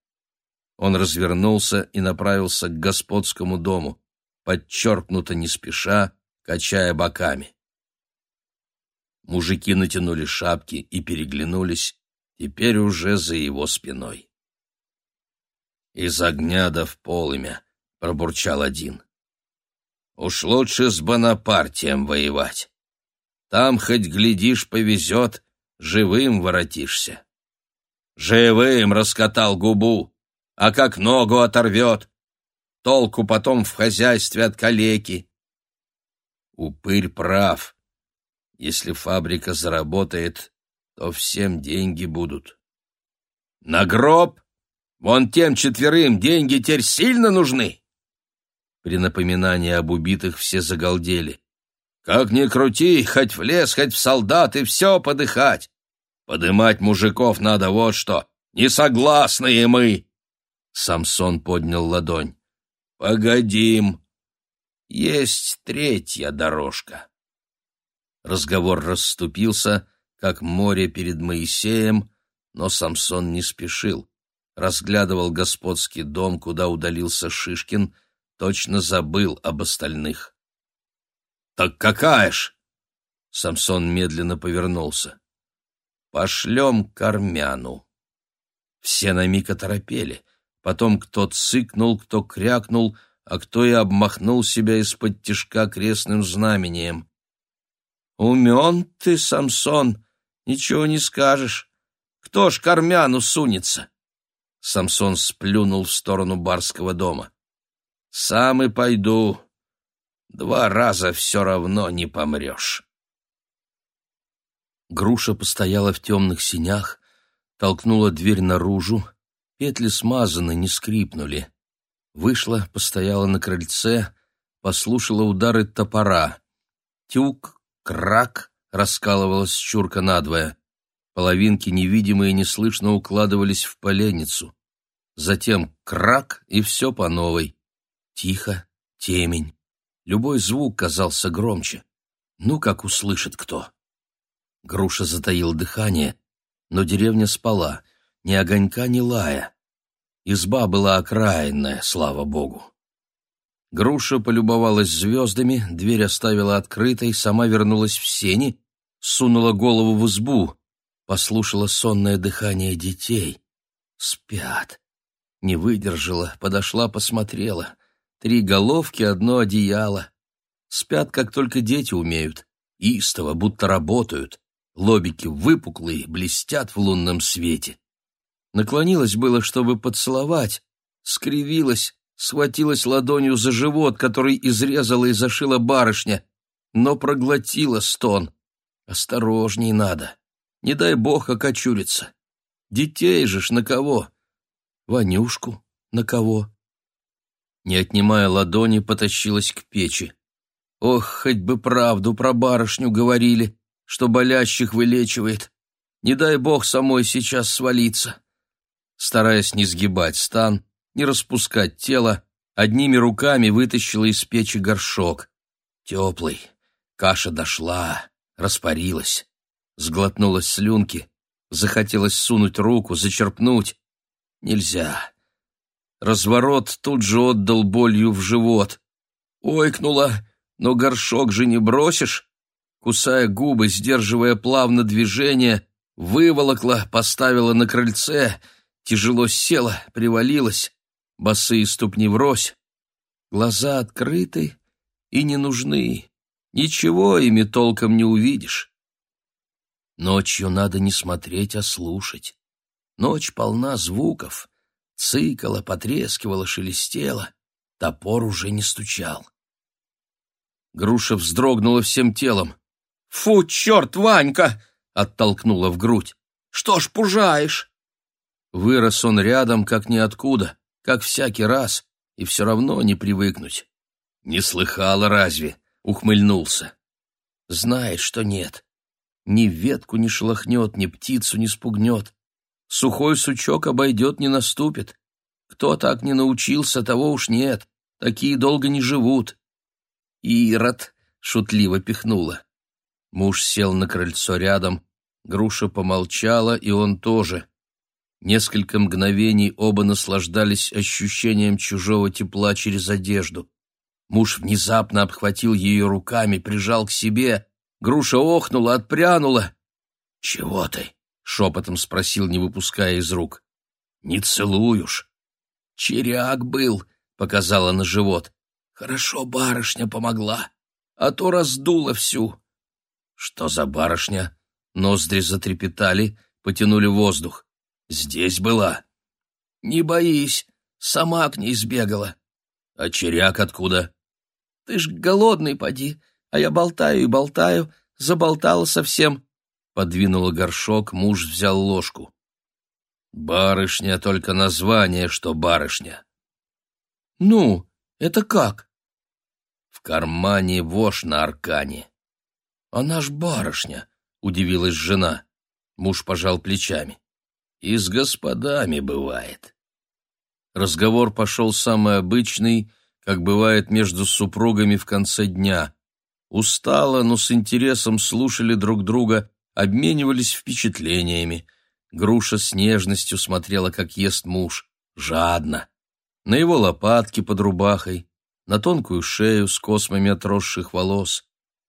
Он развернулся и направился к господскому дому подчеркнуто не спеша, качая боками. Мужики натянули шапки и переглянулись, теперь уже за его спиной. «Из огня да в полымя», — пробурчал один. «Уж лучше с Бонапартием воевать. Там хоть, глядишь, повезет, живым воротишься». «Живым!» — раскатал губу. а как ногу оторвет. Толку потом в хозяйстве от калеки. Упырь прав. Если фабрика заработает, то всем деньги будут. На гроб? Вон тем четверым деньги теперь сильно нужны. При напоминании об убитых все загалдели. Как ни крути, хоть в лес, хоть в солдаты, все подыхать. Подымать мужиков надо вот что. Несогласные мы. Самсон поднял ладонь. Погодим. Есть третья дорожка. Разговор расступился, как море перед Моисеем, но Самсон не спешил. Разглядывал господский дом, куда удалился Шишкин, точно забыл об остальных. «Так какая ж?» Самсон медленно повернулся. «Пошлем к армяну». Все на миг оторопели. Потом кто цыкнул, кто крякнул, а кто и обмахнул себя из-под тишка крестным знамением. «Умен ты, Самсон, ничего не скажешь. Кто ж к армяну сунется?» Самсон сплюнул в сторону барского дома. «Сам и пойду. Два раза все равно не помрешь». Груша постояла в темных синях, толкнула дверь наружу, петли смазаны, не скрипнули. Вышла, постояла на крыльце, послушала удары топора. Тюк, Крак! раскалывалась чурка надвое. Половинки невидимые неслышно укладывались в поленницу. Затем крак, и все по новой. Тихо, темень. Любой звук казался громче. Ну, как услышит кто. Груша затаил дыхание, но деревня спала, ни огонька, ни лая. Изба была окраинная, слава богу. Груша полюбовалась звездами, дверь оставила открытой, сама вернулась в сени, сунула голову в избу, послушала сонное дыхание детей. Спят. Не выдержала, подошла, посмотрела. Три головки, одно одеяло. Спят, как только дети умеют. Истово, будто работают. Лобики выпуклые, блестят в лунном свете. Наклонилась было, чтобы поцеловать, скривилась, схватилась ладонью за живот, который изрезала и зашила барышня, но проглотила стон. Осторожней надо. Не дай бог окочуриться. Детей же ж на кого? Ванюшку на кого? Не отнимая ладони, потащилась к печи. Ох, хоть бы правду про барышню говорили, что болящих вылечивает. Не дай бог самой сейчас свалиться. Стараясь не сгибать стан, не распускать тело, одними руками вытащила из печи горшок. Теплый. Каша дошла, распарилась. Сглотнулась слюнки. Захотелось сунуть руку, зачерпнуть. Нельзя. Разворот тут же отдал болью в живот. Ойкнула, но горшок же не бросишь. Кусая губы, сдерживая плавно движение, выволокла, поставила на крыльце, тяжело села, привалилась, босые ступни врозь, глаза открыты и не нужны, ничего ими толком не увидишь. Ночью надо не смотреть, а слушать. Ночь полна звуков, цикала, потрескивала, шелестела, топор уже не стучал. Груша вздрогнула всем телом. «Фу, черт, Ванька!» — оттолкнула в грудь. «Что ж пужаешь?» Вырос он рядом, как ниоткуда как всякий раз, и все равно не привыкнуть. «Не слыхала разве?» — ухмыльнулся. «Знает, что нет. Ни ветку не шелохнет, ни птицу не спугнет. Сухой сучок обойдет, не наступит. Кто так не научился, того уж нет. Такие долго не живут». «Ирод!» — шутливо пихнула. Муж сел на крыльцо рядом, Груша помолчала, и он тоже. Несколько мгновений оба наслаждались ощущением чужого тепла через одежду. Муж внезапно обхватил ее руками, прижал к себе. Груша охнула, отпрянула. — Чего ты? — шепотом спросил, не выпуская из рук. — Не целуешь. — Черяк был, — показала на живот. — Хорошо барышня помогла, а то раздула всю. — Что за барышня? Ноздри затрепетали, потянули воздух. Здесь была. Не боись, Сама к ней сбегала. А черяк откуда? Ты ж голодный, поди, а я болтаю и болтаю, заболтала совсем. Подвинула горшок, муж взял ложку. Барышня только название, что барышня. Ну, это как? В кармане вошь на аркане. Она ж барышня, удивилась жена. Муж пожал плечами. И с господами бывает. Разговор пошел самый обычный, как бывает между супругами в конце дня. Устало, но с интересом слушали друг друга, обменивались впечатлениями. Груша с нежностью смотрела, как ест муж, жадно. На его лопатки под рубахой, на тонкую шею с космами отросших волос.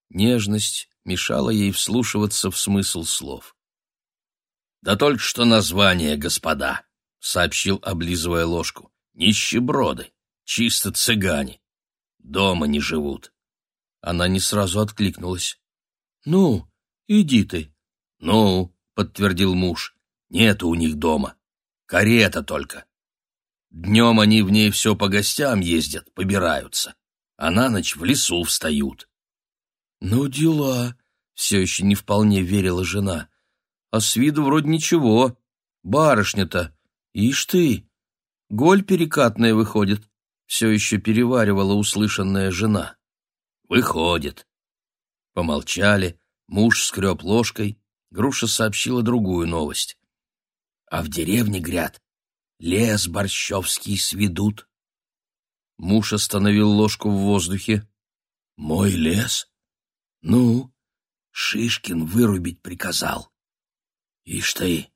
Нежность мешала ей вслушиваться в смысл слов. «Да только что название, господа!» — сообщил, облизывая ложку. «Нищеброды, чисто цыгане. Дома не живут». Она не сразу откликнулась. «Ну, иди ты». «Ну», — подтвердил муж, — «нету у них дома. Карета только. Днем они в ней все по гостям ездят, побираются, а на ночь в лесу встают». «Ну, дела», — все еще не вполне верила жена. «А с виду вроде ничего. Барышня-то, ишь ты, голь перекатная выходит», — все еще переваривала услышанная жена. «Выходит». Помолчали, муж скреб ложкой, Груша сообщила другую новость. «А в деревне, гряд, лес борщевский сведут». Муж остановил ложку в воздухе. «Мой лес? Ну, Шишкин вырубить приказал. Ишь ты,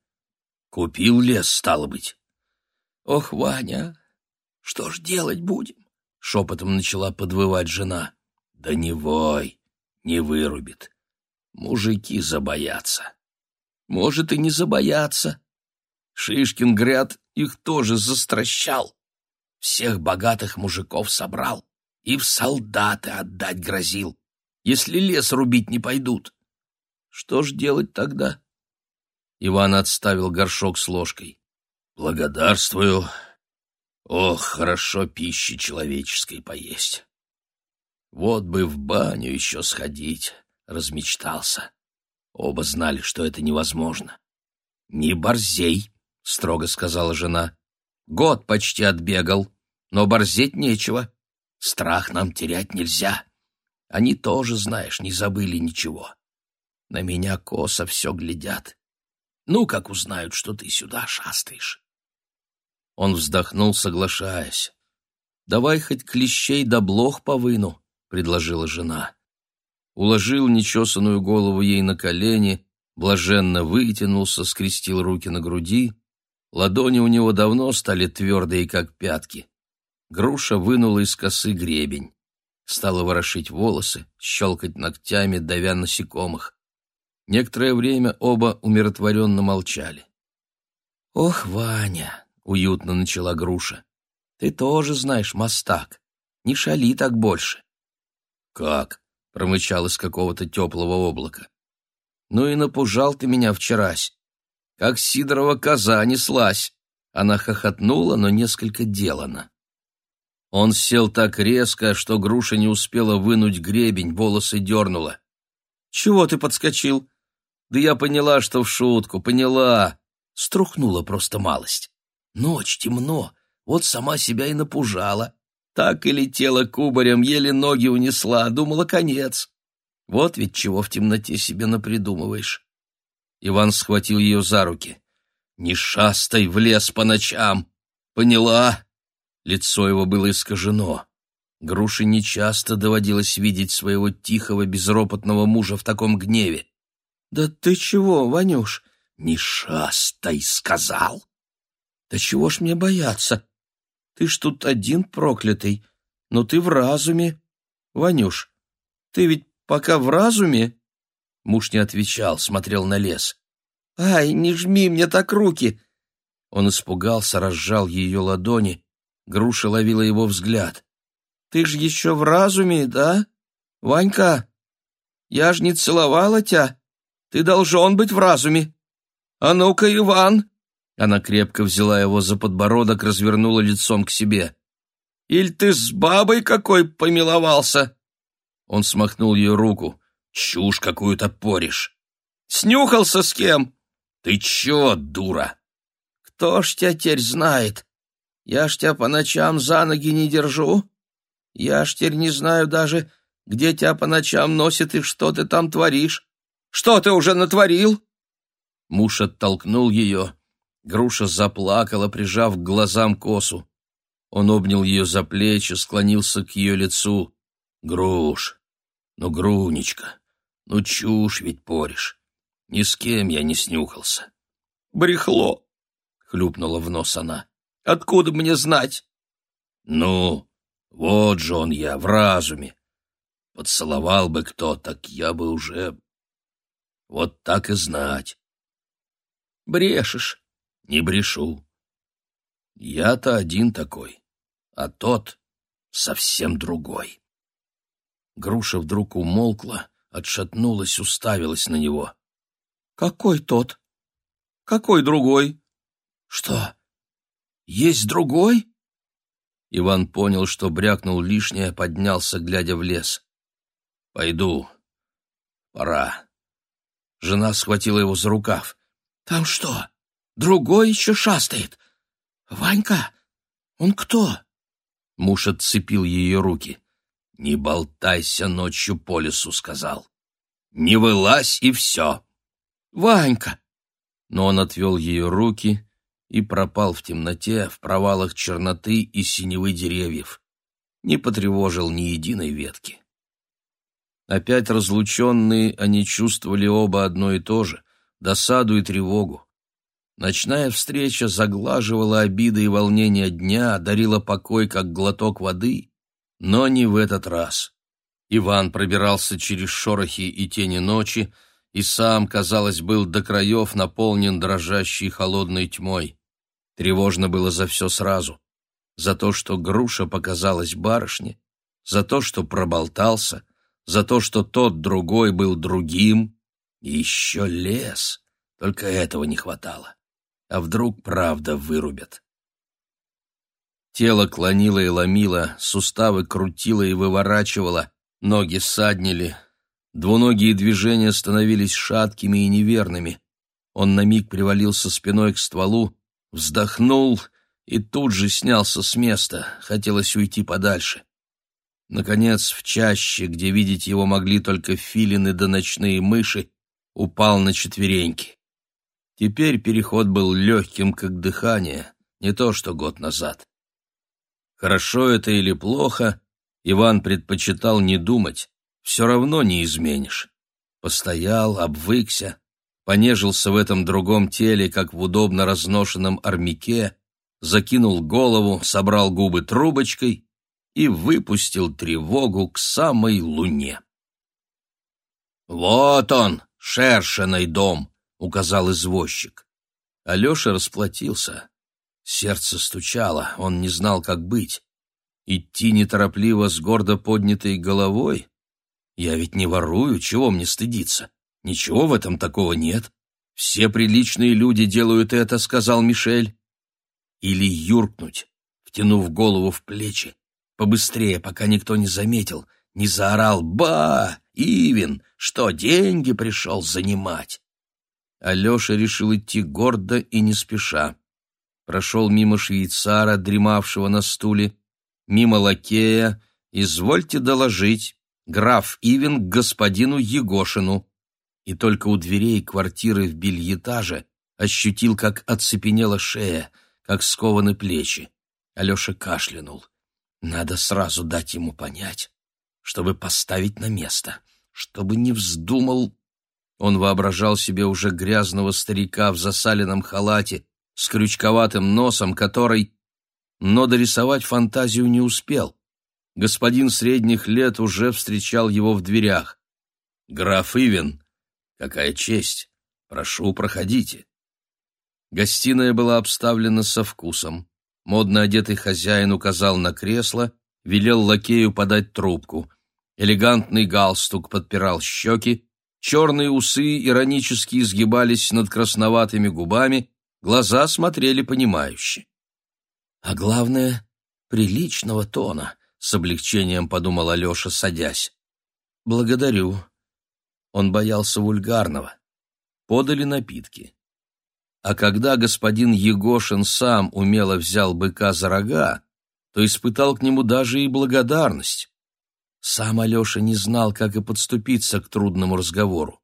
купил лес, стало быть». «Ох, Ваня, что ж делать будем?» — шепотом начала подвывать жена. Да не вой, не вырубит. Мужики забоятся. Может, и не забоятся. Шишкин, гряд, их тоже застращал. Всех богатых мужиков собрал и в солдаты отдать грозил, если лес рубить не пойдут. Что ж делать тогда? Иван отставил горшок с ложкой. Благодарствую. Ох, хорошо пищи человеческой поесть. Вот бы в баню еще сходить, размечтался. Оба знали, что это невозможно. «Не борзей», — строго сказала жена. «Год почти отбегал, но борзеть нечего. Страх нам терять нельзя. Они тоже, знаешь, не забыли ничего. На меня косо все глядят. Ну, как узнают, что ты сюда шастаешь?» Он вздохнул, соглашаясь. «Давай хоть клещей да блох повыну» предложила жена. Уложил нечесанную голову ей на колени, блаженно вытянулся, скрестил руки на груди. Ладони у него давно стали твердые, как пятки. Груша вынула из косы гребень. Стала ворошить волосы, щелкать ногтями, давя насекомых. Некоторое время оба умиротворенно молчали. «Ох, Ваня!» — уютно начала Груша. «Ты тоже знаешь, мастак. Не шали так больше. «Как?» — промычал из какого-то теплого облака. «Ну и напужал ты меня вчерась. Как Сидорова коза неслась!» Она хохотнула, но несколько делана. Он сел так резко, что груша не успела вынуть гребень, волосы дернула. «Чего ты подскочил?» «Да я поняла, что в шутку, поняла!» Струхнула просто малость. «Ночь, темно, вот сама себя и напужала. Так и летела кубарем, еле ноги унесла, думала конец. Вот ведь чего в темноте себе напридумываешь. Иван схватил ее за руки. «Не шастай в лес по ночам! Поняла?» Лицо его было искажено. Груше нечасто доводилось видеть своего тихого, безропотного мужа в таком гневе. «Да ты чего, Ванюш?» «Не шастай!» — сказал. «Да чего ж мне бояться? Ты ж тут один проклятый, но ты в разуме. Ванюш, ты ведь пока в разуме?» Муж не отвечал, смотрел на лес. «Ай, не жми мне так руки!» Он испугался, разжал ее ладони. Груша ловила его взгляд. «Ты ж еще в разуме, да? Ванька, я ж не целовала тебя. Ты должен быть в разуме. А ну-ка, Иван, Она крепко взяла его за подбородок, развернула лицом к себе. «Иль ты с бабой какой помиловался?» Он смахнул ее руку. «Чушь какую-то поришь!» «Снюхался с кем?» «Ты чё, дура?» «Кто ж тебя теперь знает? Я ж тебя по ночам за ноги не держу. Я ж теперь не знаю даже, где тебя по ночам носит и что ты там творишь. Что ты уже натворил?» Муж оттолкнул ее. Груша заплакала, прижав к глазам косу. Он обнял ее за плечи, склонился к ее лицу. «Груш, ну, Грунечка, ну чушь ведь поришь. Ни с кем я не снюхался». «Брехло!» — хлюпнула в нос она. «Откуда мне знать?» «Ну, вот же он я, в разуме. Поцеловал бы кто, так я бы уже... Вот так и знать». «Брешешь». «Не брешу. Я-то один такой, а тот совсем другой». Груша вдруг умолкла, отшатнулась, уставилась на него. «Какой тот? Какой другой? Что, есть другой?» Иван понял, что брякнул лишнее, поднялся, глядя в лес. «Пойду. Пора». Жена схватила его за рукав. «Там что, другой еще шастает? Ванька, он кто?» Муж отцепил ее руки. «Не болтайся ночью по лесу», — сказал. «Не вылазь, и все». «Ванька!» Но он отвел ее руки и пропал в темноте, в провалах черноты и синевы деревьев. Не потревожил ни единой ветки. Опять разлученные, они чувствовали оба одно и то же — досаду и тревогу. Ночная встреча заглаживала обиды и волнения дня, дарила покой, как глоток воды, но не в этот раз. Иван пробирался через шорохи и тени ночи, и сам, казалось, был до краев наполнен дрожащей холодной тьмой. Тревожно было за все сразу. За то, что груша показалась барышне, за то, что проболтался, за то, что тот другой был другим, и еще лес. Только этого не хватало. А вдруг правда вырубят? Тело клонило и ломило, суставы крутило и выворачивало, ноги саднили. Двуногие движения становились шаткими и неверными. Он на миг привалился спиной к стволу, вздохнул и тут же снялся с места, хотелось уйти подальше. Наконец, в чаще, где видеть его могли только филины да ночные мыши, упал на четвереньки. Теперь переход был легким, как дыхание, не то что год назад. Хорошо это или плохо, Иван предпочитал не думать, все равно не изменишь. Постоял, обвыкся, понежился в этом другом теле, как в удобно разношенном армяке, закинул голову, собрал губы трубочкой и выпустил тревогу к самой луне. «Вот он, шершеный дом!» — указал извозчик. Алеша расплатился. Сердце стучало, он не знал, как быть. Идти неторопливо с гордо поднятой головой? Я ведь не ворую, чего мне стыдиться? Ничего в этом такого нет. Все приличные люди делают это, сказал Мишель. Или юркнуть, втянув голову в плечи, побыстрее, пока никто не заметил, не заорал «Ба! Ивин! Что, деньги пришел занимать?» Алеша решил идти гордо и не спеша прошел мимо швейцара, дремавшего на стуле, мимо лакея, извольте доложить, граф Ивен к господину Егошину. И только у дверей квартиры в бельетаже ощутил, как оцепенела шея, как скованы плечи. Алеша кашлянул. Надо сразу дать ему понять, чтобы поставить на место, чтобы не вздумал... Он воображал себе уже грязного старика в засаленном халате, с крючковатым носом, который... Но дорисовать фантазию не успел. Господин средних лет уже встречал его в дверях. «Граф Ивен, какая честь! Прошу, проходите». Гостиная была обставлена со вкусом. Модно одетый хозяин указал на кресло, велел лакею подать трубку. Элегантный галстук подпирал щеки, черные усы иронически изгибались над красноватыми губами, глаза смотрели понимающе. «А главное, приличного тона», — с облегчением подумал Алеша, садясь. «Благодарю». Он боялся вульгарного. Подали напитки. А когда господин Егошин сам умело взял быка за рога, то испытал к нему даже и благодарность. Сам Алеша не знал, как и подступиться к трудному разговору.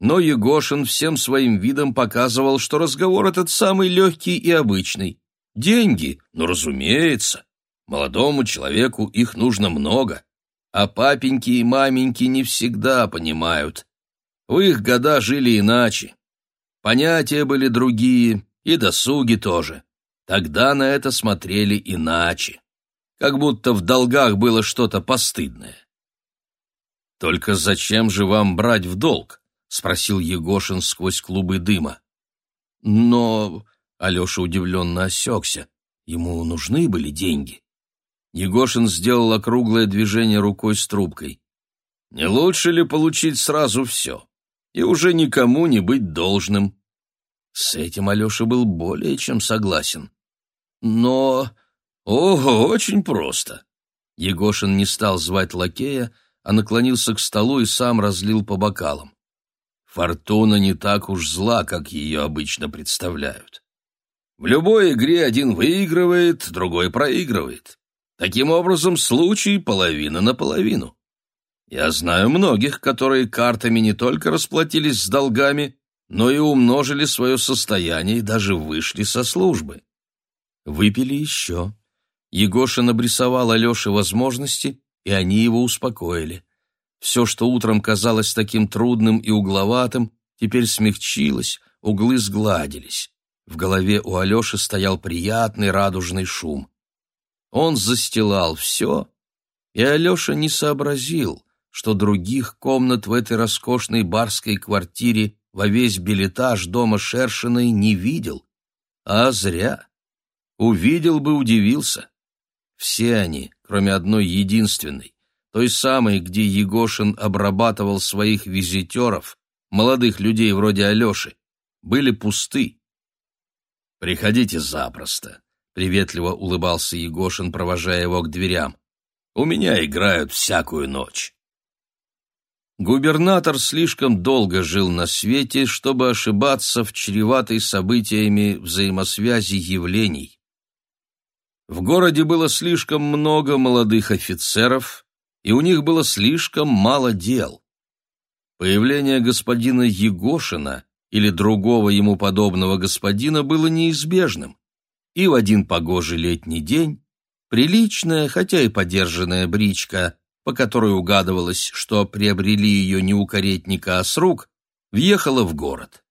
Но Егошин всем своим видом показывал, что разговор этот самый легкий и обычный. Деньги? Ну, разумеется. Молодому человеку их нужно много. А папеньки и маменьки не всегда понимают. В их года жили иначе. Понятия были другие, и досуги тоже. Тогда на это смотрели иначе. Как будто в долгах было что-то постыдное. «Только зачем же вам брать в долг?» — спросил Егошин сквозь клубы дыма. «Но...» — Алеша удивленно осекся. Ему нужны были деньги. Егошин сделал округлое движение рукой с трубкой. «Не лучше ли получить сразу все?» и уже никому не быть должным. С этим Алеша был более чем согласен. Но... Ого, очень просто. Егошин не стал звать лакея, а наклонился к столу и сам разлил по бокалам. Фортуна не так уж зла, как ее обычно представляют. В любой игре один выигрывает, другой проигрывает. Таким образом, случай половина на половину. Я знаю многих, которые картами не только расплатились с долгами, но и умножили свое состояние и даже вышли со службы. Выпили еще. Егошин обрисовал Алёше возможности, и они его успокоили. Все, что утром казалось таким трудным и угловатым, теперь смягчилось, углы сгладились. В голове у Алёши стоял приятный радужный шум. Он застилал все, и Алёша не сообразил, что других комнат в этой роскошной барской квартире во весь билетаж дома Шершиной не видел. А зря. Увидел бы, удивился. Все они, кроме одной единственной, той самой, где Егошин обрабатывал своих визитеров, молодых людей вроде Алеши, были пусты. «Приходите запросто», — приветливо улыбался Егошин, провожая его к дверям. «У меня играют всякую ночь». Губернатор слишком долго жил на свете, чтобы ошибаться в чреватой событиями взаимосвязи явлений. В городе было слишком много молодых офицеров, и у них было слишком мало дел. Появление господина Егошина или другого ему подобного господина было неизбежным, и в один погожий летний день приличная, хотя и подержанная бричка по которой угадывалось, что приобрели ее не у каретника, а с рук, въехала в город.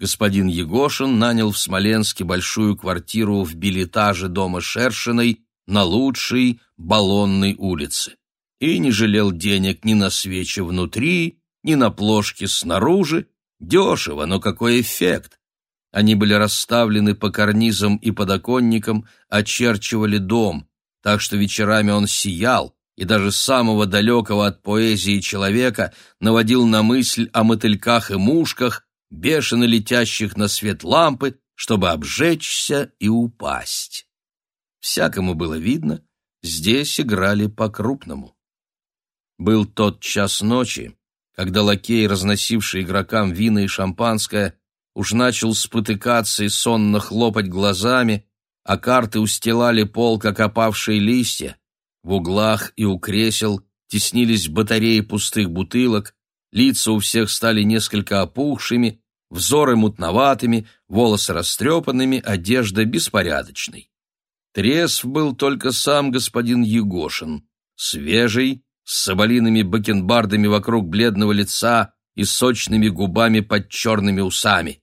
Господин Егошин нанял в Смоленске большую квартиру в билетаже дома Шершиной на лучшей Баллонной улице и не жалел денег ни на свечи внутри, ни на плошки снаружи. Дешево, но какой эффект! Они были расставлены по карнизам и подоконникам, очерчивали дом, так что вечерами он сиял, и даже самого далекого от поэзии человека наводил на мысль о мотыльках и мушках, бешено летящих на свет лампы, чтобы обжечься и упасть. Всякому было видно, здесь играли по-крупному. Был тот час ночи, когда лакей, разносивший игрокам вина и шампанское, уж начал спотыкаться и сонно хлопать глазами, а карты устилали пол, как опавшие листья, в углах и у кресел теснились батареи пустых бутылок, лица у всех стали несколько опухшими, взоры мутноватыми, волосы растрепанными, одежда беспорядочной. Трезв был только сам господин Егошин, свежий, с соболиными бакенбардами вокруг бледного лица и сочными губами под черными усами.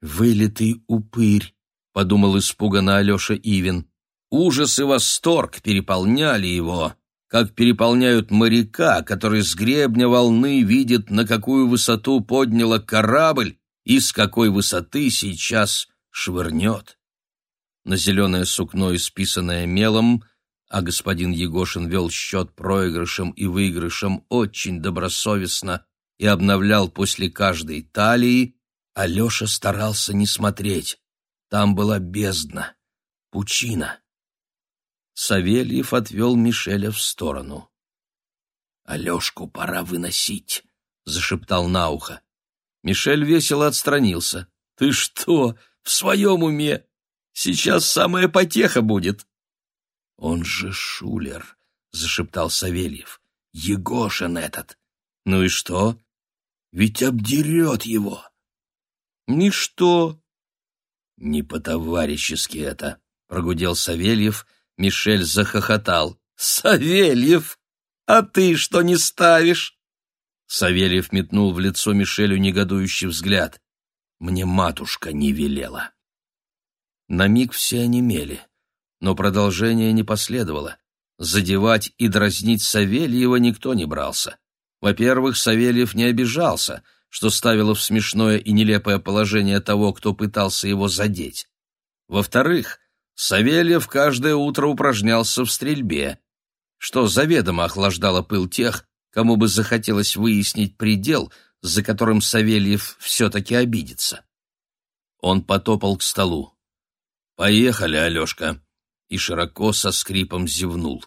«Вылитый упырь», — подумал испуганно Алеша Ивин. Ужас и восторг переполняли его, как переполняют моряка, который с гребня волны видит, на какую высоту подняла корабль и с какой высоты сейчас швырнет. На зеленое сукно, исписанное мелом, а господин Егошин вел счет проигрышем и выигрышем очень добросовестно и обновлял после каждой талии, Алеша старался не смотреть. Там была бездна, пучина. Савельев отвел Мишеля в сторону. «Алешку пора выносить», — зашептал на ухо. Мишель весело отстранился. «Ты что, в своем уме? Сейчас самая потеха будет». «Он же шулер», — зашептал Савельев. «Егошин этот». «Ну и что?» «Ведь обдерет его». «Ничто». «Не по-товарищески это», — прогудел Савельев. Мишель захохотал. «Савельев, а ты что не ставишь?» Савельев метнул в лицо Мишелю негодующий взгляд. «Мне матушка не велела». На миг все онемели, но продолжение не последовало. Задевать и дразнить Савельева никто не брался. Во-первых, Савельев не обижался, что ставило в смешное и нелепое положение того, кто пытался его задеть. Во-вторых, Савельев каждое утро упражнялся в стрельбе, что заведомо охлаждало пыл тех, кому бы захотелось выяснить предел, за которым Савельев все-таки обидится. Он потопал к столу. «Поехали, Алешка!» и широко со скрипом зевнул.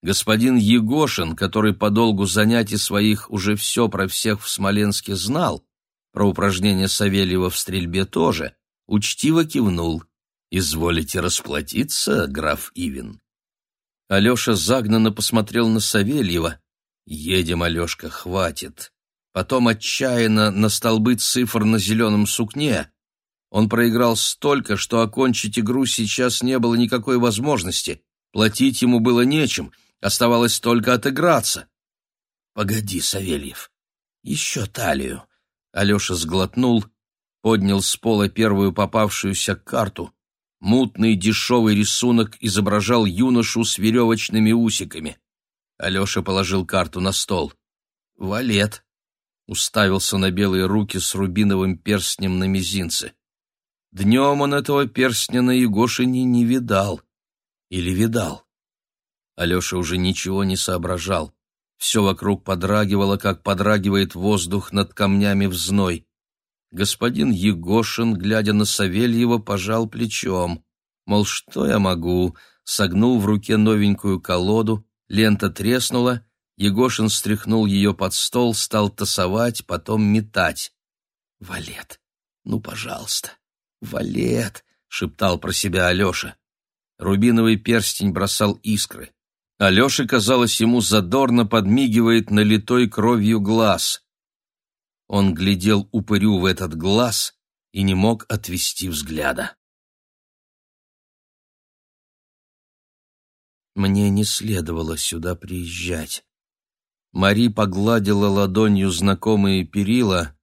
Господин Егошин, который по долгу занятий своих уже все про всех в Смоленске знал, про упражнения Савельева в стрельбе тоже, учтиво кивнул. «Изволите расплатиться, граф Ивин?» Алеша загнанно посмотрел на Савельева. «Едем, Алешка, хватит». Потом отчаянно на столбы цифр на зеленом сукне. Он проиграл столько, что окончить игру сейчас не было никакой возможности. Платить ему было нечем, оставалось только отыграться. «Погоди, Савельев, еще талию». Алеша сглотнул, поднял с пола первую попавшуюся карту — Мутный дешевый рисунок изображал юношу с веревочными усиками. Алеша положил карту на стол. «Валет», — уставился на белые руки с рубиновым перстнем на мизинце. Днем он этого перстня на Егошине не видал. Или видал? Алеша уже ничего не соображал. Все вокруг подрагивало, как подрагивает воздух над камнями в зной. Господин Егошин, глядя на Савельева, пожал плечом. Мол, что я могу? Согнул в руке новенькую колоду, лента треснула, Егошин стряхнул ее под стол, стал тасовать, потом метать. «Валет, ну, пожалуйста, валет!» — шептал про себя Алеша. Рубиновый перстень бросал искры. Алёше, казалось, ему задорно подмигивает налитой кровью глаз. Он глядел упырю в этот глаз и не мог отвести взгляда. Мне не следовало сюда приезжать. Мари погладила ладонью знакомые перила,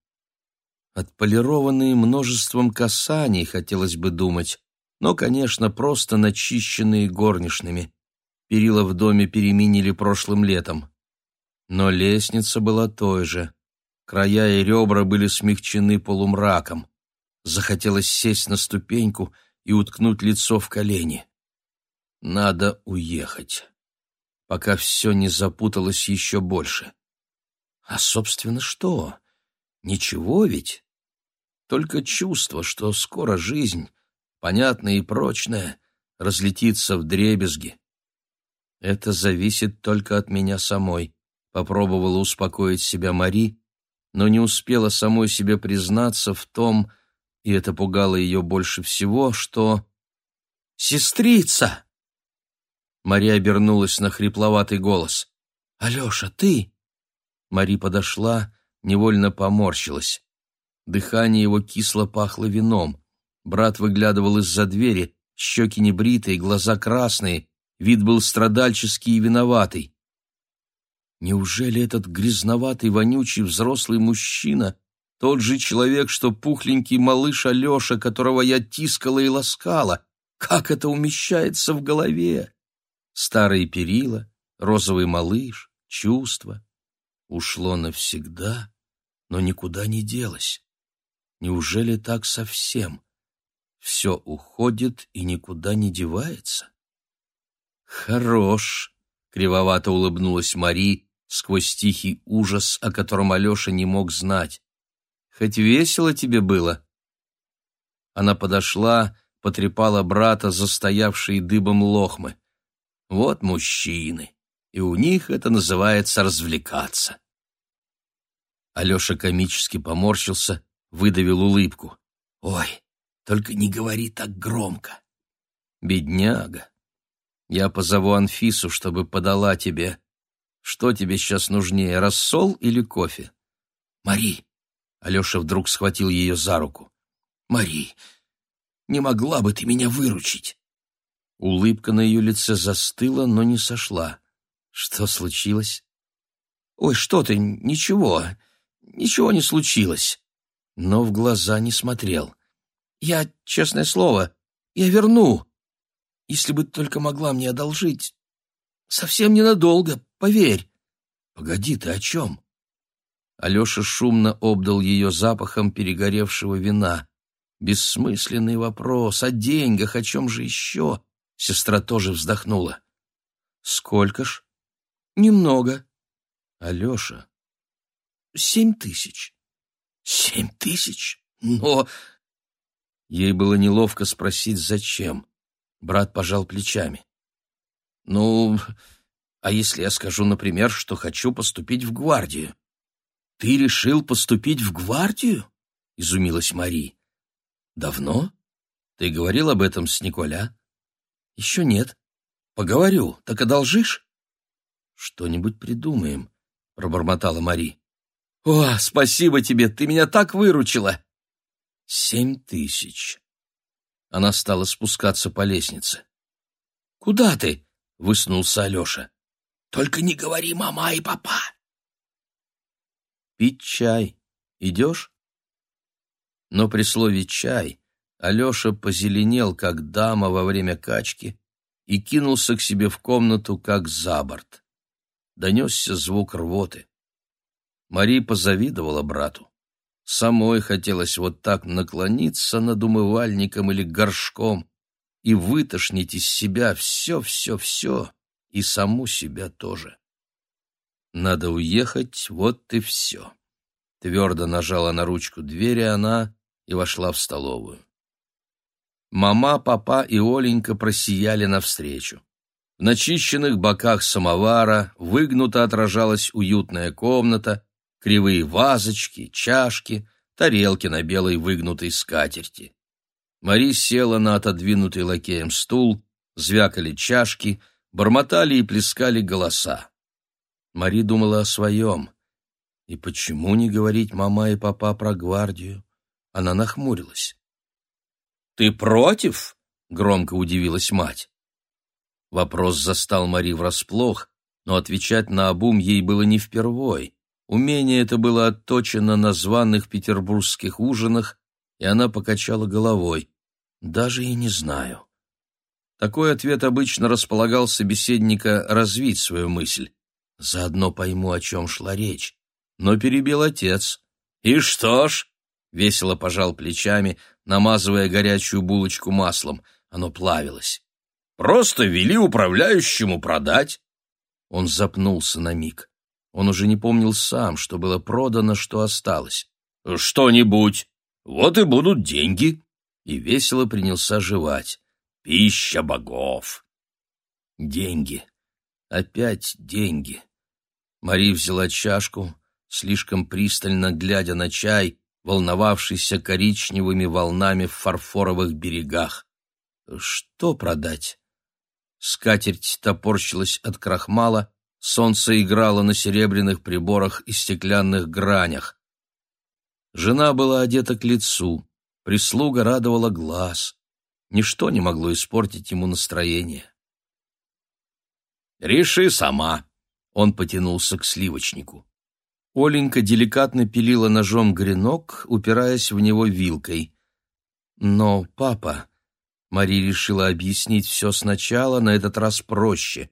отполированные множеством касаний, хотелось бы думать, но, конечно, просто начищенные горничными. Перила в доме переменили прошлым летом. Но лестница была той же. Края и ребра были смягчены полумраком. Захотелось сесть на ступеньку и уткнуть лицо в колени. Надо уехать, пока все не запуталось еще больше. А, собственно, что? Ничего ведь? Только чувство, что скоро жизнь, понятная и прочная, разлетится в дребезги. Это зависит только от меня самой, попробовала успокоить себя Мари, но не успела самой себе признаться в том, и это пугало ее больше всего, что... «Сестрица!» Мария обернулась на хрипловатый голос. «Алеша, ты?» Мари подошла, невольно поморщилась. Дыхание его кисло пахло вином. Брат выглядывал из-за двери, щеки небритые, глаза красные, вид был страдальческий и виноватый. Неужели этот грязноватый, вонючий взрослый мужчина тот же человек, что пухленький малыш Алеша, которого я тискала и ласкала? Как это умещается в голове? Старые перила, розовый малыш, чувство. Ушло навсегда, но никуда не делось. Неужели так совсем? Все уходит и никуда не девается? Хорош, кривовато улыбнулась Мари, сквозь тихий ужас, о котором Алеша не мог знать. Хоть весело тебе было?» Она подошла, потрепала брата, застоявшие дыбом лохмы. «Вот мужчины, и у них это называется развлекаться». Алеша комически поморщился, выдавил улыбку. «Ой, только не говори так громко». «Бедняга, я позову Анфису, чтобы подала тебе. Что тебе сейчас нужнее, рассол или кофе?» «Мари!» — Алеша вдруг схватил ее за руку. «Мари, не могла бы ты меня выручить?» Улыбка на ее лице застыла, но не сошла. «Что случилось?» «Ой, что ты, ничего, ничего не случилось». Но в глаза не смотрел. «Я, честное слово, я верну, если бы только могла мне одолжить. Совсем ненадолго, поверь». «Погоди, ты о чем?» Алеша шумно обдал ее запахом перегоревшего вина. Бессмысленный вопрос о деньгах, о чем же еще? Сестра тоже вздохнула. Сколько ж? Немного. Алеша. Семь тысяч. Семь тысяч? Но... Ей было неловко спросить, зачем. Брат пожал плечами. Ну, а если я скажу, например, что хочу поступить в гвардию? Ты решил поступить в гвардию? Изумилась Мария. Давно? Ты говорил об этом с Николя? Еще нет. Поговорю, так одолжишь? Что-нибудь придумаем, пробормотала Мари. О, спасибо тебе, ты меня так выручила. Семь тысяч. Она стала спускаться по лестнице. Куда ты? высунулся Алеша. Только не говори мама и папа. Пить чай. Идешь? но при слове «чай» Алеша позеленел, как дама во время качки, и кинулся к себе в комнату, как за борт. Донесся звук рвоты. Мари позавидовала брату. Самой хотелось вот так наклониться над умывальником или горшком и вытошнить из себя все-все-все, и саму себя тоже. Надо уехать, вот и все. Твердо нажала на ручку двери она и вошла в столовую. Мама, папа и Оленька просияли навстречу. В начищенных боках самовара выгнуто отражалась уютная комната, кривые вазочки, чашки, тарелки на белой выгнутой скатерти. Мари села на отодвинутый лакеем стул, звякали чашки, бормотали и плескали голоса. Мари думала о своем. И почему не говорить мама и папа про гвардию? Она нахмурилась. «Ты против?» — громко удивилась мать. Вопрос застал Мари врасплох, но отвечать на обум ей было не впервой. Умение это было отточено на званых петербургских ужинах, и она покачала головой. «Даже и не знаю». Такой ответ обычно располагал собеседника развить свою мысль. Заодно пойму, о чем шла речь. Но перебил отец. «И что ж, весело пожал плечами, намазывая горячую булочку маслом. Оно плавилось. «Просто вели управляющему продать». Он запнулся на миг. Он уже не помнил сам, что было продано, что осталось. «Что-нибудь. Вот и будут деньги». И весело принялся жевать. «Пища богов». Деньги. Опять деньги. Мари взяла чашку, слишком пристально глядя на чай, волновавшийся коричневыми волнами в фарфоровых берегах. Что продать? Скатерть топорщилась от крахмала, солнце играло на серебряных приборах и стеклянных гранях. Жена была одета к лицу, прислуга радовала глаз. Ничто не могло испортить ему настроение. «Реши сама», — он потянулся к сливочнику. Оленька деликатно пилила ножом гренок, упираясь в него вилкой. «Но, папа...» Мари решила объяснить все сначала, на этот раз проще.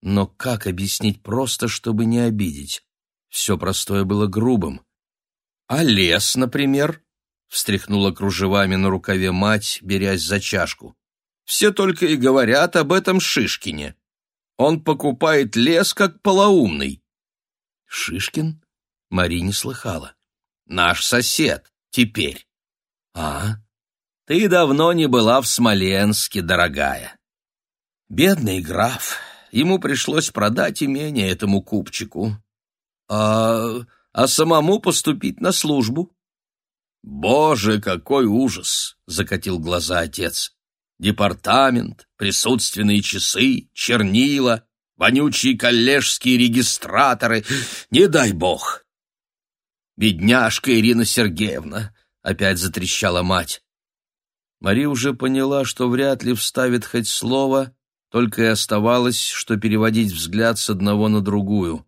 Но как объяснить просто, чтобы не обидеть? Все простое было грубым. «А лес, например?» — встряхнула кружевами на рукаве мать, берясь за чашку. «Все только и говорят об этом Шишкине. Он покупает лес как полоумный». «Шишкин?» Мари не слыхала. наш сосед, теперь. А? Ты давно не была в Смоленске, дорогая. Бедный граф, ему пришлось продать имение этому купчику, а, а самому поступить на службу. «Боже, какой ужас!» — закатил глаза отец. «Департамент, присутственные часы, чернила, вонючие коллежские регистраторы. Не дай бог!» «Бедняжка Ирина Сергеевна!» — опять затрещала мать. Мария уже поняла, что вряд ли вставит хоть слово, только и оставалось, что переводить взгляд с одного на другую.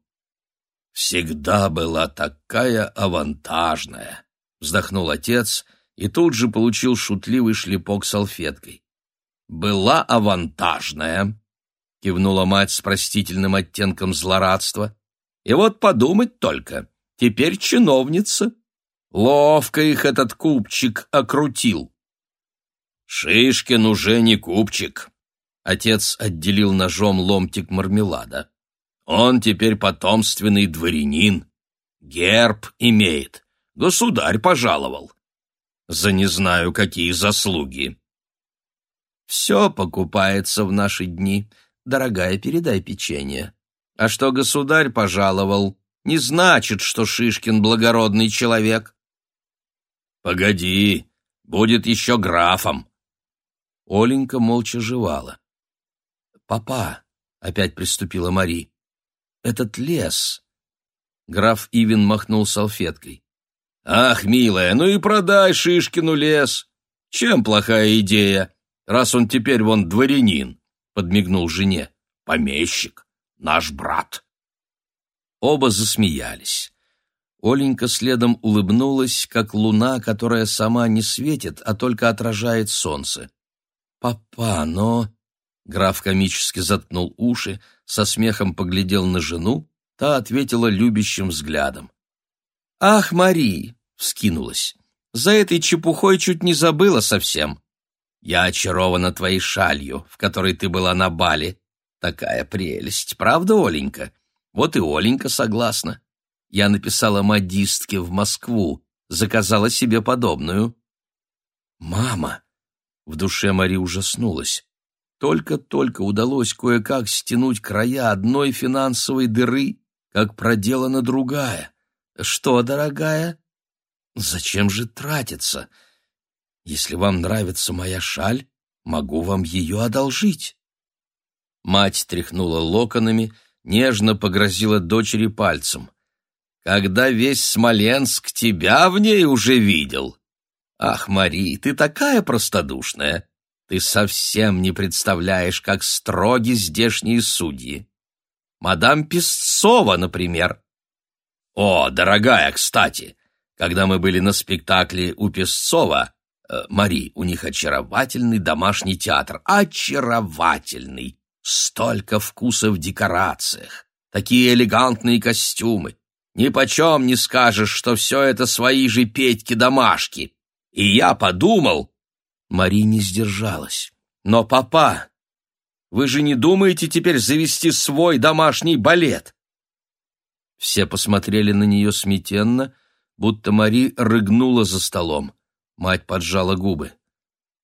«Всегда была такая авантажная!» вздохнул отец и тут же получил шутливый шлепок салфеткой. «Была авантажная», — кивнула мать с простительным оттенком злорадства. «И вот подумать только, теперь чиновница. Ловко их этот купчик окрутил». «Шишкин уже не купчик», — отец отделил ножом ломтик мармелада. «Он теперь потомственный дворянин, герб имеет» Государь пожаловал. За не знаю какие заслуги. Все покупается в наши дни. Дорогая, передай печенье. А что государь пожаловал, не значит, что Шишкин благородный человек. Погоди, будет еще графом. Оленька молча жевала. «Папа», — опять приступила Мари, — «этот лес...» Граф Ивин махнул салфеткой. «Ах, милая, ну и продай Шишкину лес. Чем плохая идея, раз он теперь вон дворянин?» — подмигнул жене. «Помещик, наш брат». Оба засмеялись. Оленька следом улыбнулась, как луна, которая сама не светит, а только отражает солнце. «Папа, но...» Граф комически заткнул уши, со смехом поглядел на жену, та ответила любящим взглядом. «Ах, Мари, вскинулась. «За этой чепухой чуть не забыла совсем. Я очарована твоей шалью, в которой ты была на бале. Такая прелесть, правда, Оленька? Вот и Оленька согласна. Я написала модистке в Москву, заказала себе подобную». «Мама!» — в душе Мари ужаснулась. Только-только удалось кое-как стянуть края одной финансовой дыры, как проделана другая. «Что, дорогая?» Зачем же тратиться? Если вам нравится моя шаль, могу вам ее одолжить. Мать тряхнула локонами, нежно погрозила дочери пальцем. Когда весь Смоленск тебя в ней уже видел. Ах, Мари, ты такая простодушная. Ты совсем не представляешь, как строги здешние судьи. Мадам Песцова, например. О, дорогая, кстати, когда мы были на спектакле у Песцова, э, Мари, у них очаровательный домашний театр. Очаровательный! Столько вкуса в декорациях, такие элегантные костюмы. Ни почем не скажешь, что все это свои же Петьки-домашки. И я подумал... Мари не сдержалась. Но, папа, вы же не думаете теперь завести свой домашний балет? Все посмотрели на нее смятенно, будто Мари рыгнула за столом. Мать поджала губы.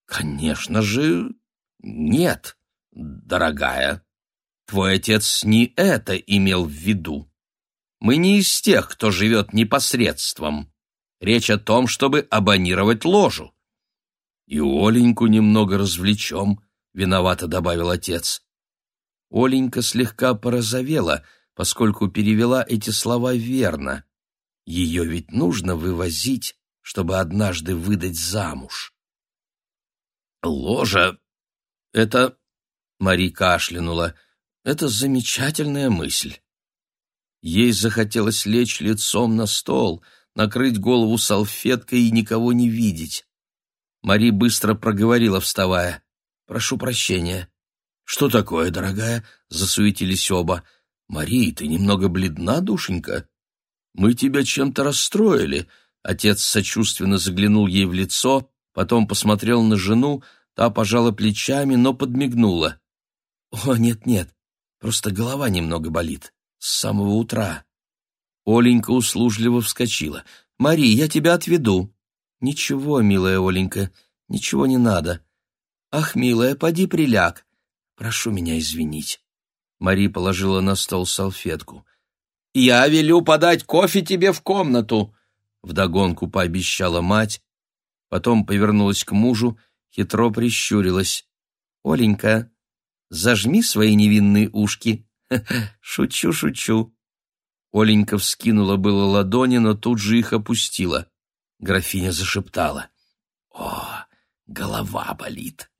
«Конечно же, нет, дорогая. Твой отец не это имел в виду. Мы не из тех, кто живет непосредством. Речь о том, чтобы абонировать ложу. И Оленьку немного развлечем», — виновато добавил отец. Оленька слегка порозовела, поскольку перевела эти слова верно. Ее ведь нужно вывозить, чтобы однажды выдать замуж. Ложа — это... Мари кашлянула. Это замечательная мысль. Ей захотелось лечь лицом на стол, накрыть голову салфеткой и никого не видеть. Мари быстро проговорила, вставая. «Прошу прощения». «Что такое, дорогая?» — засуетились оба. «Мари, ты немного бледна, душенька?» «Мы тебя чем-то расстроили», — отец сочувственно заглянул ей в лицо, потом посмотрел на жену, та пожала плечами, но подмигнула. «О, нет-нет, просто голова немного болит. С самого утра». Оленька услужливо вскочила. Мари, я тебя отведу». «Ничего, милая Оленька, ничего не надо». «Ах, милая, поди приляг. Прошу меня извинить». Мари положила на стол салфетку. «Я велю подать кофе тебе в комнату», — вдогонку пообещала мать. Потом повернулась к мужу, хитро прищурилась. «Оленька, зажми свои невинные ушки. *laughs* Шучу, шучу». Оленька вскинула было ладони, но тут же их опустила. Графиня зашептала. «О, голова болит!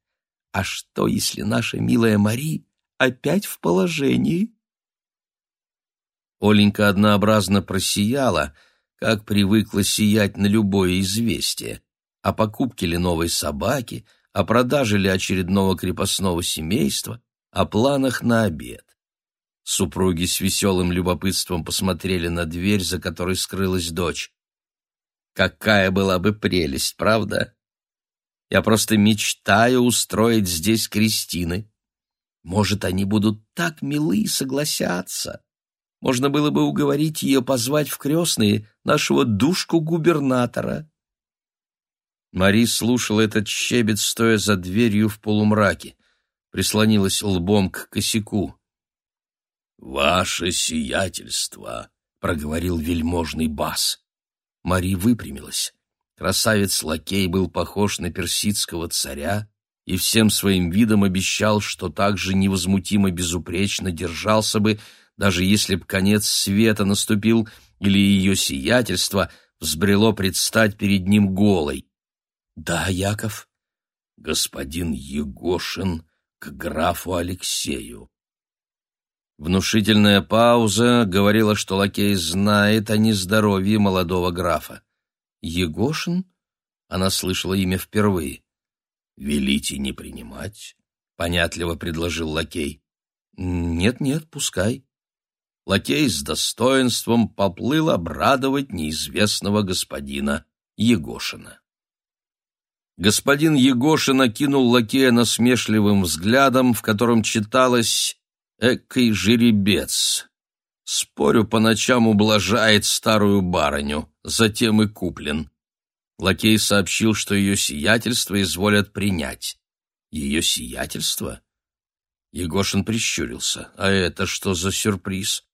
А что, если наша милая Мари опять в положении?» Оленька однообразно просияла, как привыкла сиять на любое известие, о покупке ли новой собаки, о продаже ли очередного крепостного семейства, о планах на обед. Супруги с веселым любопытством посмотрели на дверь, за которой скрылась дочь. Какая была бы прелесть, правда? Я просто мечтаю устроить здесь Кристины. Может, они будут так милы и согласятся. Можно было бы уговорить ее позвать в крестные нашего душку-губернатора. Мари слушала этот щебет, стоя за дверью в полумраке, прислонилась лбом к косяку. «Ваше сиятельство!» — проговорил вельможный бас. Мари выпрямилась. Красавец-лакей был похож на персидского царя и всем своим видом обещал, что так же невозмутимо безупречно держался бы, даже если б конец света наступил или ее сиятельство взбрело предстать перед ним голой. «Да, Яков?» «Господин Егошин графу Алексею». Внушительная пауза говорила, что лакей знает о нездоровье молодого графа. «Егошин?» Она слышала имя впервые. «Велите не принимать», — понятливо предложил лакей. «Нет-нет, пускай». Лакей с достоинством поплыл обрадовать неизвестного господина Егошина. Господин Егошин окинул лакея насмешливым взглядом, в котором читалось «Экой жеребец». Спорю, по ночам ублажает старую барыню, затем и куплен. Лакей сообщил, что ее сиятельство изволят принять. Ее сиятельство? Егошин прищурился. А это что за сюрприз?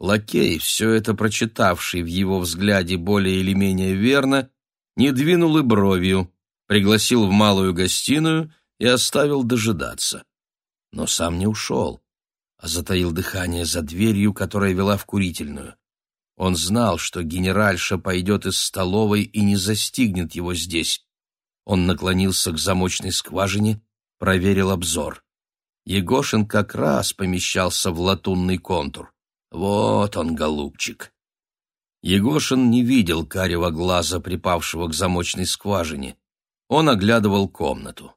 Лакей, все это прочитавший в его взгляде более или менее верно, не двинул и бровью, пригласил в малую гостиную и оставил дожидаться. Но сам не ушел, а затаил дыхание за дверью, которая вела в курительную. Он знал, что генеральша пойдет из столовой и не застигнет его здесь. Он наклонился к замочной скважине, проверил обзор. Егошин как раз помещался в латунный контур. Вот он, голубчик. Егошин не видел карего глаза, припавшего к замочной скважине. Он оглядывал комнату.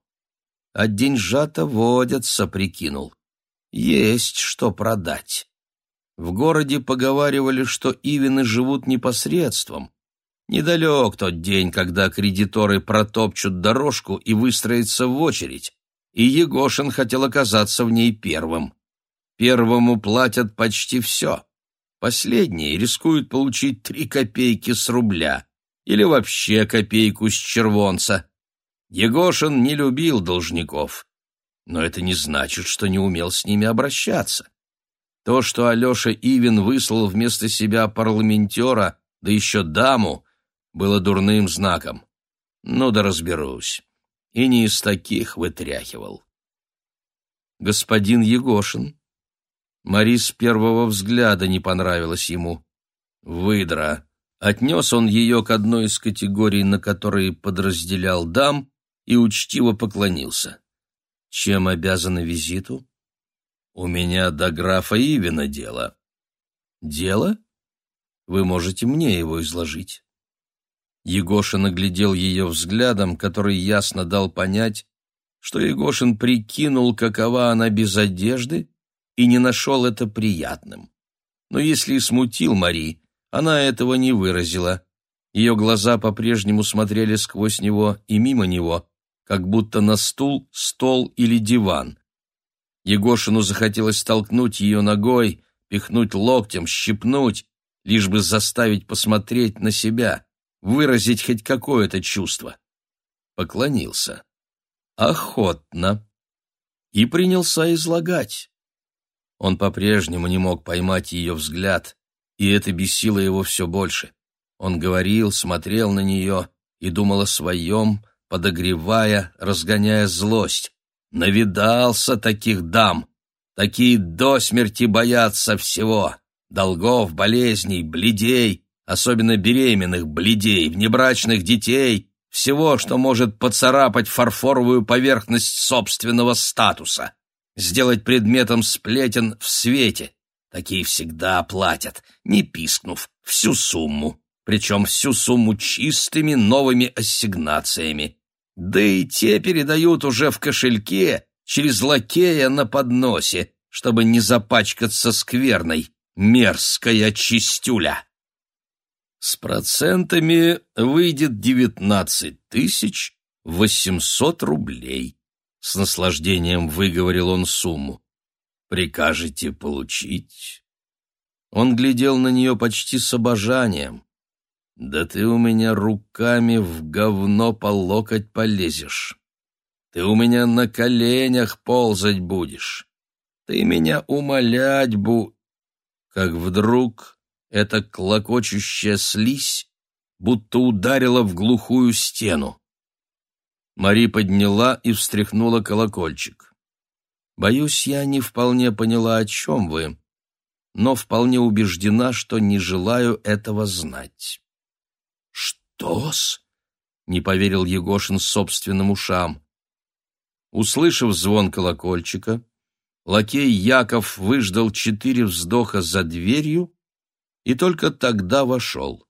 А деньжата водятся, прикинул. Есть что продать. В городе поговаривали, что Ивины живут непосредством. Недалек тот день, когда кредиторы протопчут дорожку и выстроятся в очередь, и Егошин хотел оказаться в ней первым. Первому платят почти все. Последние рискуют получить три копейки с рубля или вообще копейку с червонца. Егошин не любил должников, но это не значит, что не умел с ними обращаться. То, что Алеша Ивин выслал вместо себя парламентера, да еще даму, было дурным знаком. Ну да разберусь. И не из таких вытряхивал. Господин Егошин, Мари с первого взгляда не понравилась ему. Выдра. Отнес он ее к одной из категорий, на которые подразделял дам, и учтиво поклонился. Чем обязаны визиту? У меня до графа Ивина дело. Дело? Вы можете мне его изложить. Егоша наглядел ее взглядом, который ясно дал понять, что Егошин прикинул, какова она без одежды, и не нашел это приятным. Но если и смутил Мари, она этого не выразила. Ее глаза по-прежнему смотрели сквозь него и мимо него, как будто на стул, стол или диван. Егошину захотелось толкнуть ее ногой, пихнуть локтем, щипнуть, лишь бы заставить посмотреть на себя, выразить хоть какое-то чувство. Поклонился. Охотно. И принялся излагать. Он по-прежнему не мог поймать ее взгляд, и это бесило его все больше. Он говорил, смотрел на нее и думал о своем, подогревая, разгоняя злость. Навидался таких дам, такие до смерти боятся всего. Долгов, болезней, бледей, особенно беременных, бледей, внебрачных детей, всего, что может поцарапать фарфоровую поверхность собственного статуса, сделать предметом сплетен в свете. Такие всегда платят, не пискнув, всю сумму, причем всю сумму чистыми новыми ассигнациями. Да и те передают уже в кошельке через лакея на подносе, чтобы не запачкаться скверной, мерзкая чистюля. С процентами выйдет девятнадцать тысяч восемьсот рублей. С наслаждением выговорил он сумму. Прикажете получить? Он глядел на нее почти с обожанием. Да ты у меня руками в говно по локоть полезешь. Ты у меня на коленях ползать будешь. Ты меня умолять бу... Как вдруг эта клокочущая слизь будто ударила в глухую стену. Мари подняла и встряхнула колокольчик. «Боюсь, я не вполне поняла, о чем вы, но вполне убеждена, что не желаю этого знать». «Что-с?» — не поверил Егошин собственным ушам. Услышав звон колокольчика, лакей Яков выждал четыре вздоха за дверью и только тогда вошел.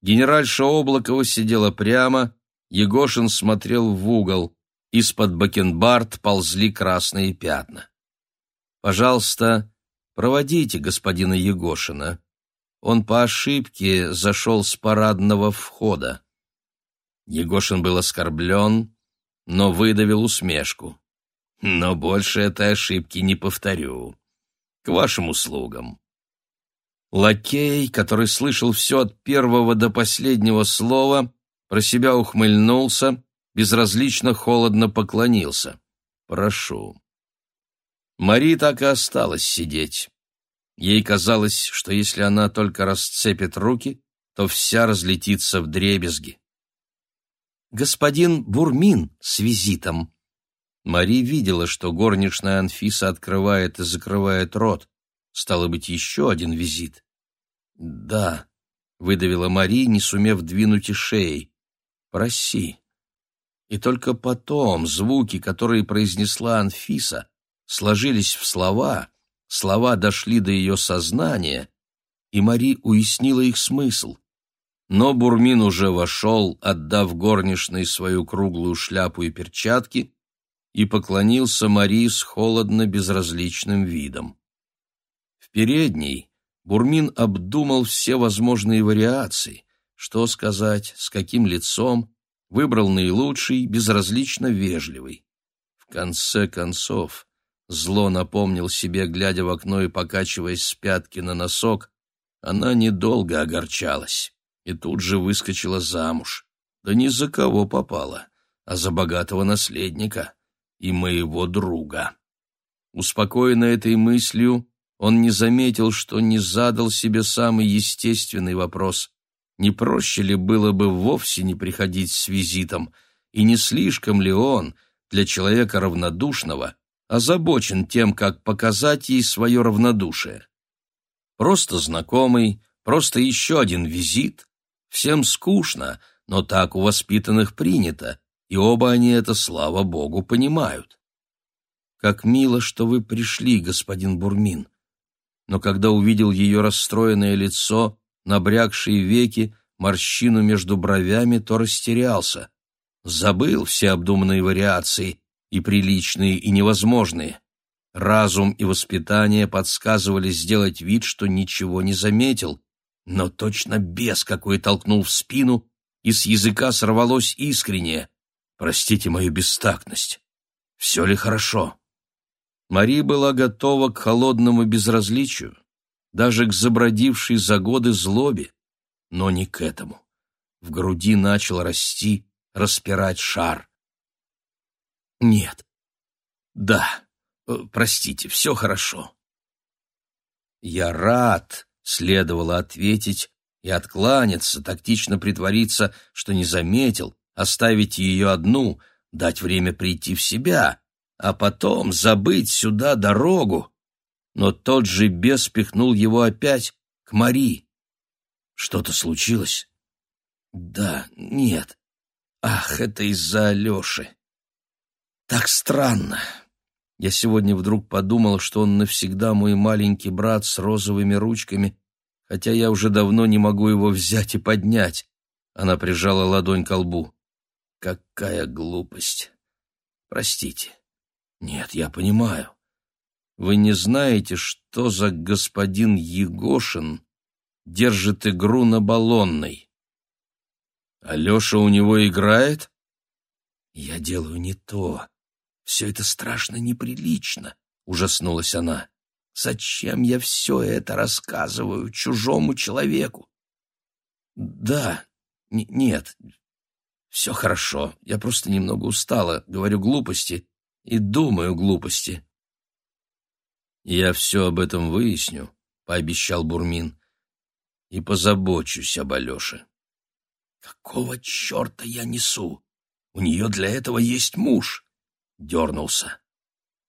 Генеральша Облакова сидела прямо, Егошин смотрел в угол, из-под бакенбард ползли красные пятна. «Пожалуйста, проводите господина Егошина», он по ошибке зашел с парадного входа. Егошин был оскорблен, но выдавил усмешку. Но больше этой ошибки не повторю. К вашим услугам. Лакей, который слышал все от первого до последнего слова, про себя ухмыльнулся, безразлично холодно поклонился. «Прошу». Мари так и осталась сидеть. Ей казалось, что если она только расцепит руки, то вся разлетится в дребезги. «Господин Бурмин с визитом!» Мари видела, что горничная Анфиса открывает и закрывает рот. Стало быть, еще один визит. «Да», — выдавила Мари, не сумев двинуть и шеей. «Проси». И только потом звуки, которые произнесла Анфиса, сложились в слова, Слова дошли до ее сознания, и Мари уяснила их смысл. Но Бурмин уже вошел, отдав горничной свою круглую шляпу и перчатки, и поклонился Мари с холодно-безразличным видом. В передней Бурмин обдумал все возможные вариации, что сказать, с каким лицом, выбрал наилучший, безразлично вежливый. В конце концов, Зло напомнил себе, глядя в окно и покачиваясь с пятки на носок. Она недолго огорчалась и тут же выскочила замуж. Да ни за кого попала, а за богатого наследника и моего друга. Успокоенный этой мыслью, он не заметил, что не задал себе самый естественный вопрос. Не проще ли было бы вовсе не приходить с визитом, и не слишком ли он, для человека равнодушного, озабочен тем, как показать ей свое равнодушие. Просто знакомый, просто еще один визит. Всем скучно, но так у воспитанных принято, и оба они это, слава богу, понимают. «Как мило, что вы пришли, господин Бурмин». Но когда увидел ее расстроенное лицо, набрякшие веки, морщину между бровями, то растерялся. Забыл все обдуманные вариации и приличные, и невозможные. Разум и воспитание подсказывали сделать вид, что ничего не заметил, но точно бес какой толкнул в спину, и с языка сорвалось искреннее. «Простите мою бестактность. Все ли хорошо?» Мари была готова к холодному безразличию. даже к забродившей за годы злобе, но не к этому. В груди начал расти, распирать шар. Нет. Да. Э, простите, все хорошо. Я рад, следовало ответить и откланяться, тактично притвориться, что не заметил, оставить ее одну, дать время прийти в себя, а потом забыть сюда дорогу. Но тот же бес пихнул его опять к Мари. Что-то случилось? Да, нет. Ах, это из-за Алеши. Так странно. Я сегодня вдруг подумал, что он навсегда мой маленький брат с розовыми ручками, хотя я уже давно не могу его взять и поднять. Она прижала ладонь к лбу. Какая глупость. Простите. Нет, я понимаю. Вы не знаете, что за господин Егошин держит игру на баллонной? Алеша у него играет? Я делаю не то. Все это страшно неприлично, ужаснулась она. Зачем я все это рассказываю чужому человеку? Да, нет, все хорошо. Я просто немного устала, говорю глупости и думаю глупости. Я все об этом выясню, пообещал Бурмин, и позабочусь об Алёше. Какого черта я несу? У нее для этого есть муж. Дернулся.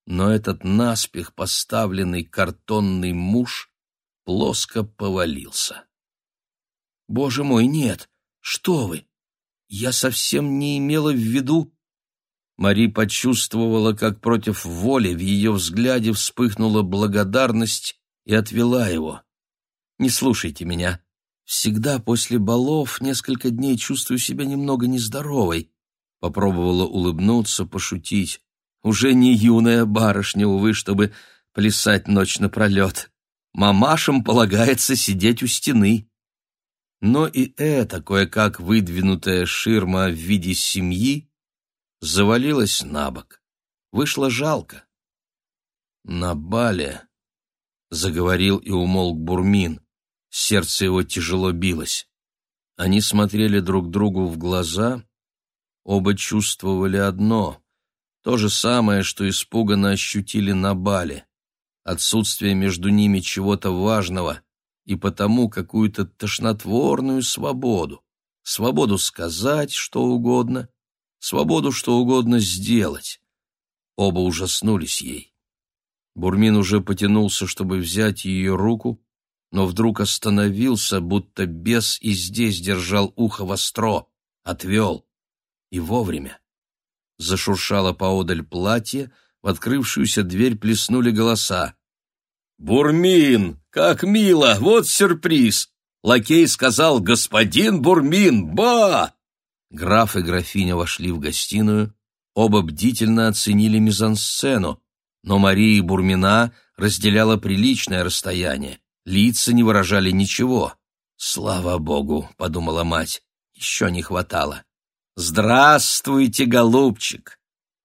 Но этот наспех поставленный картонный муж плоско повалился. Боже мой, нет! Что вы! Я совсем не имела в виду...» Мари почувствовала, как против воли в ее взгляде вспыхнула благодарность и отвела его. «Не слушайте меня. Всегда после балов несколько дней чувствую себя немного нездоровой». Попробовала улыбнуться, пошутить. «Уже не юная барышня, увы, чтобы плясать ночь напролет. Мамашам полагается сидеть у стены». Но и эта кое-как выдвинутая ширма в виде семьи завалилась на бок. Вышло жалко. «На бале», — заговорил и умолк Бурмин. Сердце его тяжело билось. Они смотрели друг другу в глаза, оба чувствовали одно — то же самое, что испуганно ощутили на бале. Отсутствие между ними чего-то важного — и потому какую-то тошнотворную свободу. Свободу сказать что угодно, свободу что угодно сделать. Оба ужаснулись ей. Бурмин уже потянулся, чтобы взять ее руку, но вдруг остановился, будто бес и здесь держал ухо востро, отвел. И вовремя. Зашуршало поодаль платье, в открывшуюся дверь плеснули голоса. «Бурмин! Как мило! Вот сюрприз!» Лакей сказал «Господин Бурмин! Ба!» Граф и графиня вошли в гостиную, оба бдительно оценили мизансцену, но Мария Бурмина разделяла приличное расстояние, лица не выражали ничего. «Слава Богу!» — подумала мать, — еще не хватало. «Здравствуйте, голубчик!»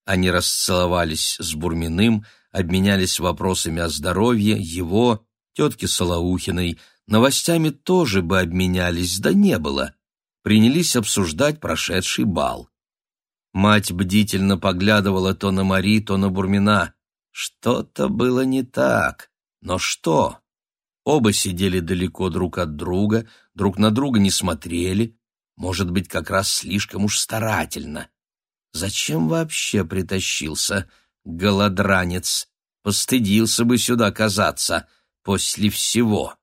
Они расцеловались с Бурминым, — обменялись вопросами о здоровье его, тетки Солоухиной, новостями тоже бы обменялись, да не было. Принялись обсуждать прошедший бал. Мать бдительно поглядывала то на Мари, то на Бурмина. Что-то было не так. Но что? Оба сидели далеко друг от друга, друг на друга не смотрели, может быть, как раз слишком уж старательно. Зачем вообще притащился? голодранец, постыдился бы сюда казаться после всего.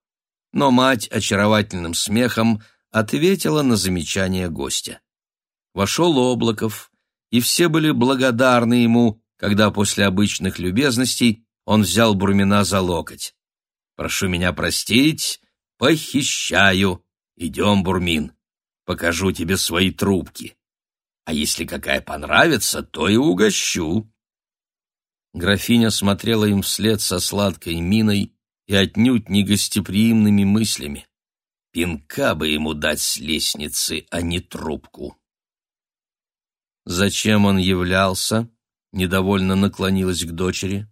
Но мать очаровательным смехом ответила на замечание гостя. Вошел Облаков, и все были благодарны ему, когда после обычных любезностей он взял Бурмина за локоть. «Прошу меня простить, похищаю. Идем, Бурмин, покажу тебе свои трубки. А если какая понравится, то и угощу». Графиня смотрела им вслед со сладкой миной и отнюдь не гостеприимными мыслями. Пинка бы ему дать с лестницы, а не трубку. Зачем он являлся? Недовольно наклонилась к дочери.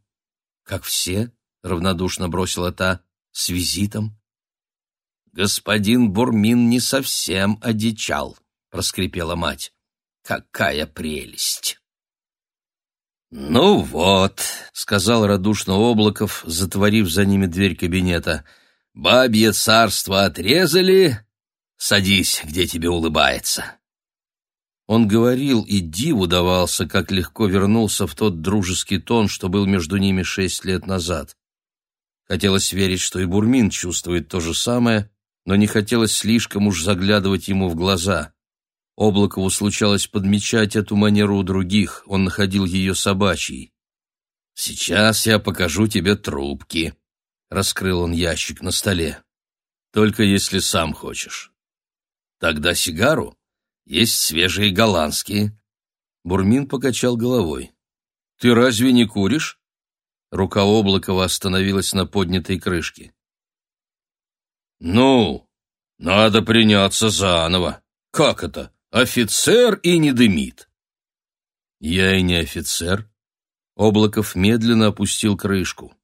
Как все, равнодушно бросила та, с визитом. Господин Бурмин не совсем одичал, проскрипела мать. Какая прелесть! «Ну вот», — сказал радушно Облаков, затворив за ними дверь кабинета, — «бабье царство отрезали, садись, где тебе улыбается». Он говорил, и диву давался, как легко вернулся в тот дружеский тон, что был между ними шесть лет назад. Хотелось верить, что и Бурмин чувствует то же самое, но не хотелось слишком уж заглядывать ему в глаза. Облакову случалось подмечать эту манеру у других, он находил ее собачьей. «Сейчас я покажу тебе трубки», — раскрыл он ящик на столе. «Только если сам хочешь. Тогда сигару?» Есть свежие голландские. Бурмин покачал головой. Ты разве не куришь? Рука Облакова остановилась на поднятой крышке. Ну, надо приняться заново. Как это? Офицер и не дымит. Я и не офицер. Облаков медленно опустил крышку.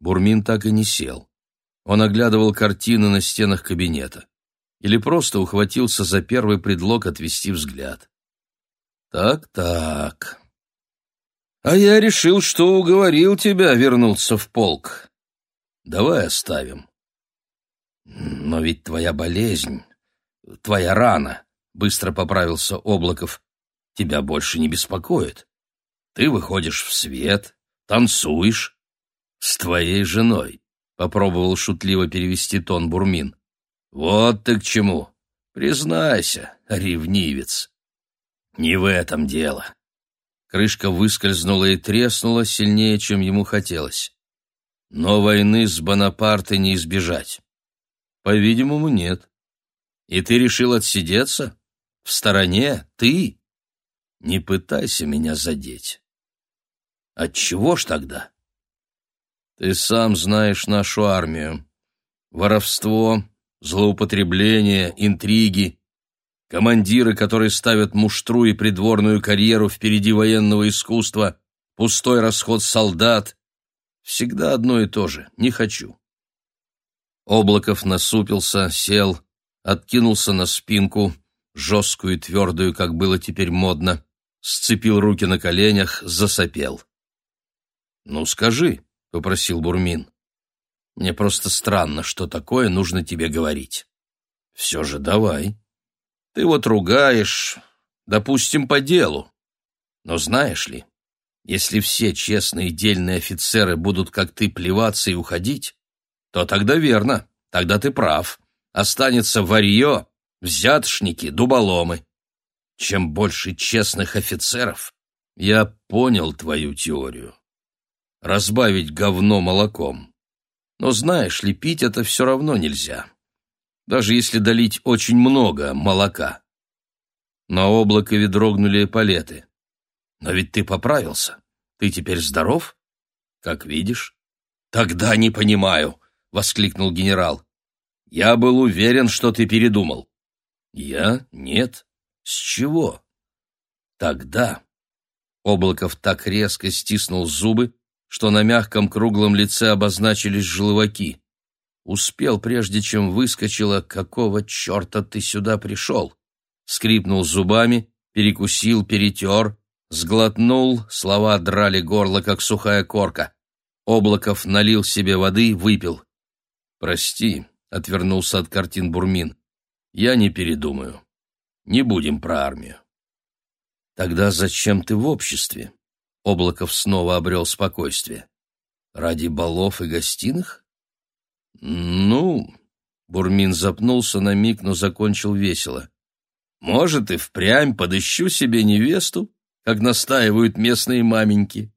Бурмин так и не сел. Он оглядывал картины на стенах кабинета или просто ухватился за первый предлог отвести взгляд. «Так-так. А я решил, что уговорил тебя вернуться в полк. Давай оставим. Но ведь твоя болезнь, твоя рана, — быстро поправился Облаков, — тебя больше не беспокоит. Ты выходишь в свет, танцуешь с твоей женой, — попробовал шутливо перевести тон Бурмин. Вот ты к чему. Признайся, ревнивец. Не в этом дело. Крышка выскользнула и треснула сильнее, чем ему хотелось. Но войны с Бонапарте не избежать. По-видимому, нет. И ты решил отсидеться? В стороне? Ты? Не пытайся меня задеть. Отчего ж тогда? Ты сам знаешь нашу армию. Воровство, злоупотребления, интриги, командиры, которые ставят муштру и придворную карьеру впереди военного искусства, пустой расход солдат. Всегда одно и то же. Не хочу. Облаков насупился, сел, откинулся на спинку, жесткую и твердую, как было теперь модно, сцепил руки на коленях, засопел. «Ну, скажи», — попросил Бурмин. Мне просто странно, что такое нужно тебе говорить. Все же давай. Ты вот ругаешь, допустим, по делу. Но знаешь ли, если все честные дельные офицеры будут, как ты, плеваться и уходить, то тогда верно, тогда ты прав. Останется варье, взятошники, дуболомы. Чем больше честных офицеров, я понял твою теорию. Разбавить говно молоком. Но знаешь ли, пить это все равно нельзя. Даже если долить очень много молока. На облакове дрогнули эполеты. Но ведь ты поправился. Ты теперь здоров? Как видишь. Тогда не понимаю, воскликнул генерал. Я был уверен, что ты передумал. Я? Нет. С чего? Тогда Облаков так резко стиснул зубы, что на мягком круглом лице обозначились желваки. Успел, прежде чем выскочила, какого черта ты сюда пришел? Скрипнул зубами, перекусил, перетер, сглотнул, слова драли горло, как сухая корка. Облаков налил себе воды, выпил. «Прости», — отвернулся от картин Бурмин, — «я не передумаю. Не будем про армию». «Тогда зачем ты в обществе?» Облаков снова обрел спокойствие. «Ради балов и гостиных?» «Ну...» — Бурмин запнулся на миг, но закончил весело. «Может, и впрямь подыщу себе невесту, как настаивают местные маменьки».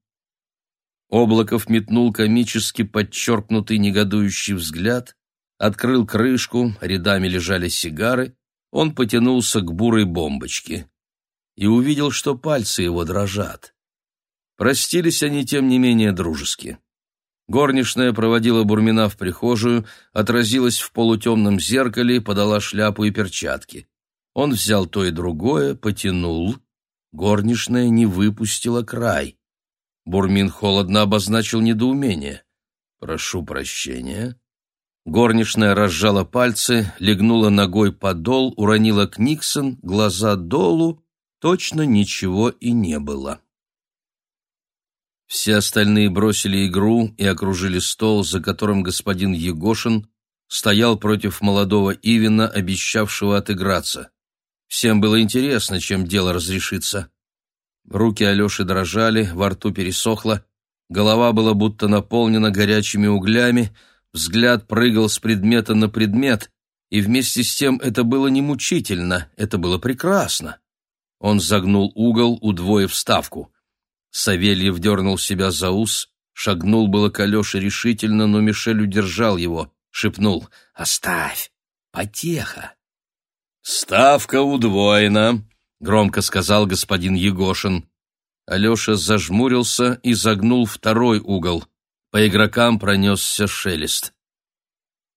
Облаков метнул комически подчеркнутый негодующий взгляд, открыл крышку, рядами лежали сигары, он потянулся к бурой бомбочке и увидел, что пальцы его дрожат. Простились они, тем не менее, дружески. Горничная проводила Бурмина в прихожую, отразилась в полутемном зеркале, подала шляпу и перчатки. Он взял то и другое, потянул. Горничная не выпустила край. Бурмин холодно обозначил недоумение. «Прошу прощения. Горничная разжала пальцы, легнула ногой подол, уронила Книксон, глаза долу, точно ничего и не было. Все остальные бросили игру и окружили стол, за которым господин Егошин стоял против молодого Ивина, обещавшего отыграться. Всем было интересно, чем дело разрешится. Руки Алеши дрожали, во рту пересохло, голова была будто наполнена горячими углями, взгляд прыгал с предмета на предмет, и вместе с тем это было не мучительно, это было прекрасно. Он загнул угол, удвоив ставку. Савельев дернул себя за ус, шагнул было к Алёше решительно, но Мишель удержал его, шепнул «Оставь! Потеха!» «Ставка удвоена», — громко сказал господин Егошин. Алеша зажмурился и загнул второй угол. По игрокам пронесся шелест.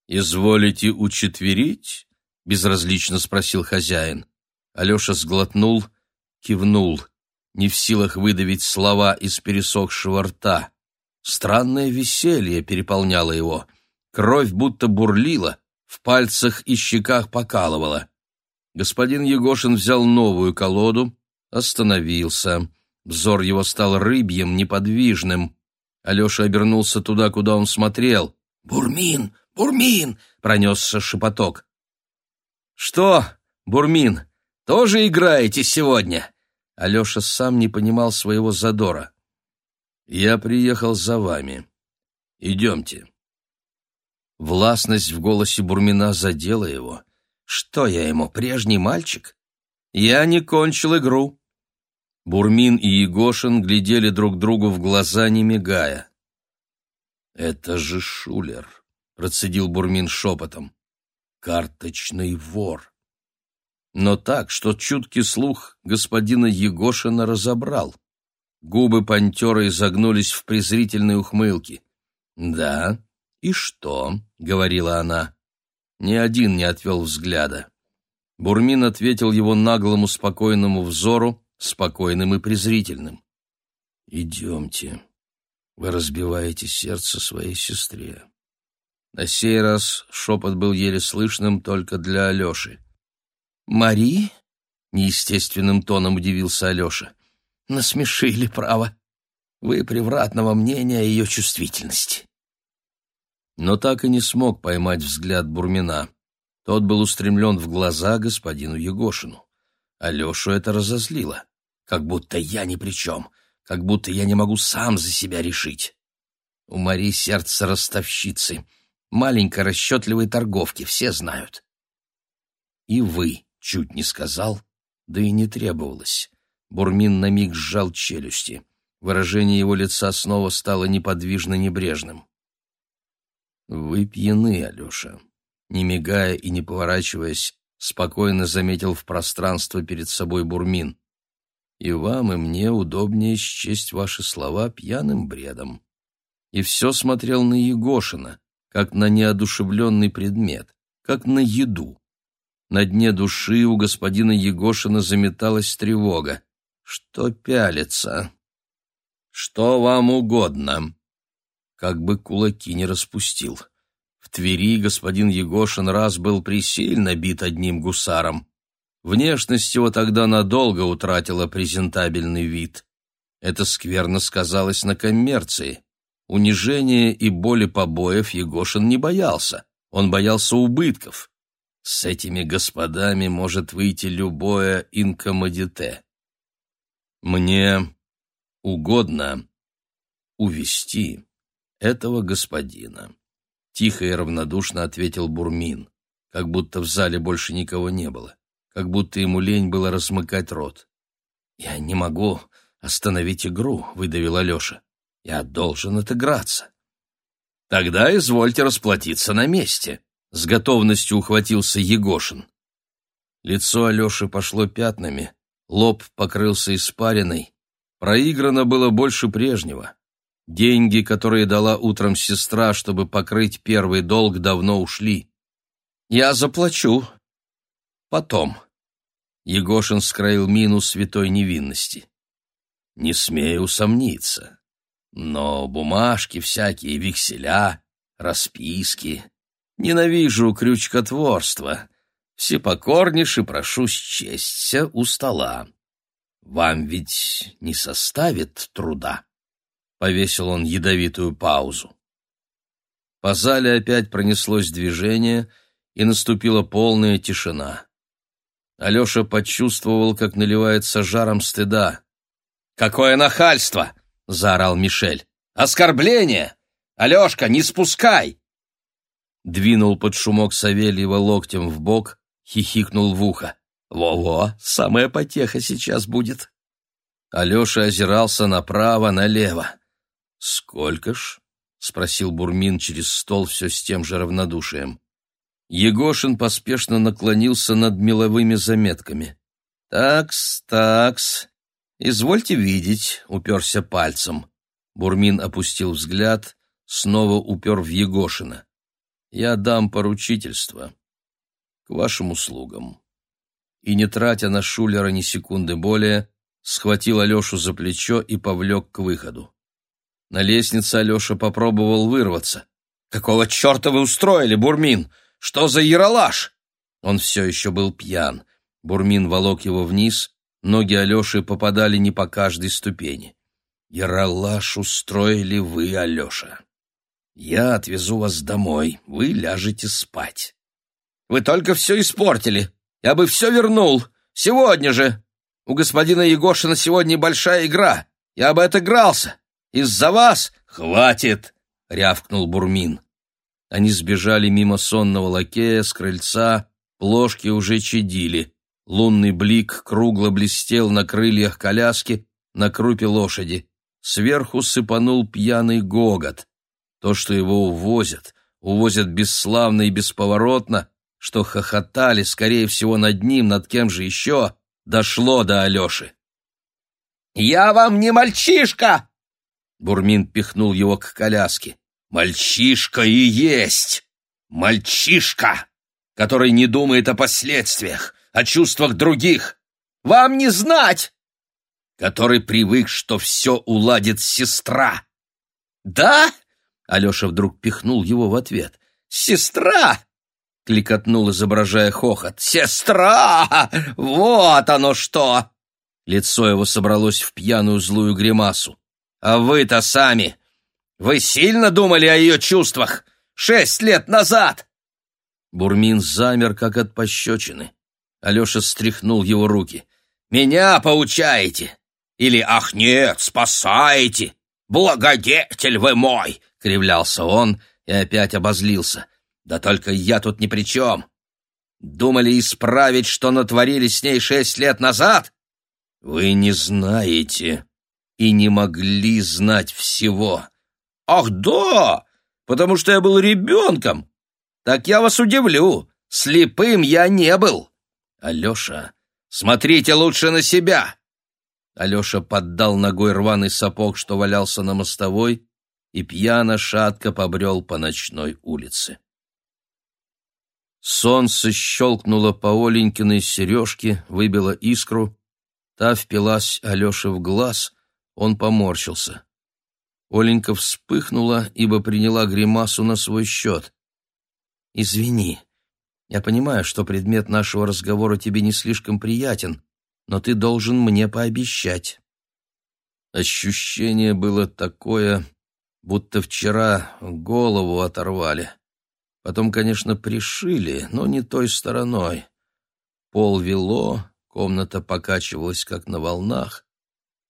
«Изволите учетверить?» — безразлично спросил хозяин. Алеша сглотнул, кивнул, не в силах выдавить слова из пересохшего рта. Странное веселье переполняло его. Кровь будто бурлила, в пальцах и щеках покалывала. Господин Егошин взял новую колоду, остановился. Взор его стал рыбьим, неподвижным. Алеша обернулся туда, куда он смотрел. «Бурмин! Бурмин!» — пронесся шепоток. «Что, Бурмин, тоже играете сегодня?» Алеша сам не понимал своего задора. «Я приехал за вами. Идемте». Властность в голосе Бурмина задела его. Что я ему, прежний мальчик? Я не кончил игру. Бурмин и Егошин глядели друг другу в глаза, не мигая. «Это же Шулер», — процедил Бурмин шепотом. «Карточный вор». Но так, что чуткий слух господина Егошина разобрал. Губы пантера изогнулись в презрительной ухмылке. «Да, и что?» — говорила она. Ни один не отвел взгляда. Бурмин ответил его наглому спокойному взору, спокойным и презрительным. «Идемте. Вы разбиваете сердце своей сестре». На сей раз шепот был еле слышным только для Алеши. «Мари?» — неестественным тоном удивился Алеша. «Насмешили, право. Вы превратного мнения о ее чувствительности» но так и не смог поймать взгляд Бурмина. Тот был устремлен в глаза господину Егошину. Алешу это разозлило. Как будто я ни при чем, как будто я не могу сам за себя решить. У Мари сердце ростовщицы, маленькой расчетливой торговки, все знают. И вы, чуть не сказал, да и не требовалось. Бурмин на миг сжал челюсти. Выражение его лица снова стало неподвижно небрежным. «Вы пьяны, Алеша», — не мигая и не поворачиваясь, спокойно заметил в пространство перед собой Бурмин. «И вам, и мне удобнее счесть ваши слова пьяным бредом». И все смотрел на Егошина, как на неодушевленный предмет, как на еду. На дне души у господина Егошина заметалась тревога. «Что пялится?» «Что вам угодно?» Как бы кулаки не распустил. В Твери господин Егошин раз был присильно бит одним гусаром. Внешность его тогда надолго утратила презентабельный вид. Это скверно сказалось на коммерции. Унижения и боли побоев Егошин не боялся, он боялся убытков. С этими господами может выйти любое инкомодите. Мне угодно увести этого господина. Тихо и равнодушно ответил Бурмин, как будто в зале больше никого не было, как будто ему лень было размыкать рот. «Я не могу остановить игру», — выдавил Алеша. «Я должен отыграться». «Тогда извольте расплатиться на месте», — с готовностью ухватился Егошин. Лицо Алеши пошло пятнами, лоб покрылся испариной. Проиграно было больше прежнего. Деньги, которые дала утром сестра, чтобы покрыть первый долг, давно ушли. Я заплачу. Потом. Егошин скроил мину святой невинности. Не смею усомниться. Но бумажки всякие, векселя, расписки. Ненавижу крючкотворство. Всепокорнейше прошу счастья у стола. Вам ведь не составит труда. Повесил он ядовитую паузу. По зале опять пронеслось движение, и наступила полная тишина. Алеша почувствовал, как наливается жаром стыда. «Какое нахальство!» — заорал Мишель. «Оскорбление! Алешка, не спускай!» Двинул под шумок Савельева локтем в бок, хихикнул в ухо. «Во-во, самая потеха сейчас будет!» Алеша озирался направо, налево. «Сколько ж?» — спросил Бурмин через стол все с тем же равнодушием. Егошин поспешно наклонился над меловыми заметками. «Такс, такс, извольте видеть», — уперся пальцем. Бурмин опустил взгляд, снова упер в Егошина. «Я дам поручительство. К вашим услугам». И, не тратя на Шулера ни секунды более, схватил Алешу за плечо и повлек к выходу. На лестнице Алеша попробовал вырваться. «Какого черта вы устроили, Бурмин? Что за яролаж?» Он все еще был пьян. Бурмин волок его вниз, ноги Алеши попадали не по каждой ступени. «Яролаж устроили вы, Алеша. Я отвезу вас домой, вы ляжете спать». «Вы только все испортили. Я бы все вернул. Сегодня же. У господина Егошина сегодня большая игра. Я бы отыгрался. Из-за вас хватит!» — рявкнул Бурмин. Они сбежали мимо сонного лакея с крыльца, плошки уже чадили. Лунный блик кругло блестел на крыльях коляски, на крупе лошади. Сверху сыпанул пьяный гогот. То, что его увозят, увозят бесславно и бесповоротно, что хохотали, скорее всего, над ним, над кем же еще, дошло до Алеши. «Я вам не мальчишка!» Бурмин пихнул его к коляске. «Мальчишка и есть! Мальчишка, который не думает о последствиях, о чувствах других! Вам не знать!» который привык, что все уладит сестра. «Да?» — Алеша вдруг пихнул его в ответ. «Сестра!» — кликотнул, изображая хохот. «Сестра! Вот оно что!» Лицо его собралось в пьяную злую гримасу. «А вы-то сами! Вы сильно думали о ее чувствах? Шесть лет назад!» Бурмин замер, как от пощечины. Алеша стряхнул его руки. «Меня поучаете! Или «Ах нет, спасаете! Благодетель вы мой!» — кривлялся он и опять обозлился. «Да только я тут ни при чем! Думали исправить, что натворили с ней шесть лет назад? Вы не знаете и не могли знать всего. Ах, да! Потому что я был ребенком! Так я вас удивлю, слепым я не был! Алеша, смотрите лучше на себя!» Алеша поддал ногой рваный сапог, что валялся на мостовой, и пьяно-шатко побрел по ночной улице. Солнце щелкнуло по Оленькиной сережке, выбило искру. Та впилась Алёше в глаз, он поморщился. Оленька вспыхнула, ибо приняла гримасу на свой счет. «Извини, я понимаю, что предмет нашего разговора тебе не слишком приятен, но ты должен мне пообещать». Ощущение было такое, будто вчера голову оторвали. Потом, конечно, пришили, но не той стороной. Пол вело, комната покачивалась, как на волнах,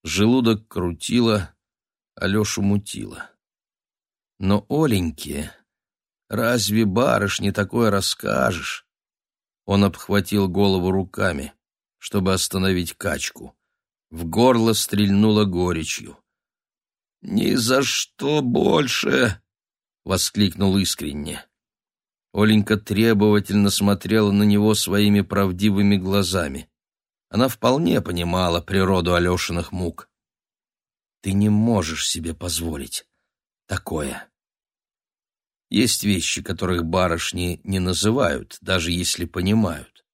желудок крутило, Алешу мутило. Но, Оленьке, разве барышне такое расскажешь? Он обхватил голову руками чтобы остановить качку. В горло стрельнуло горечью. «Ни за что больше!» — воскликнул искренне. Оленька требовательно смотрела на него своими правдивыми глазами. Она вполне понимала природу Алешиных мук. «Ты не можешь себе позволить такое». Есть вещи, которых барышни не называют, даже если понимают.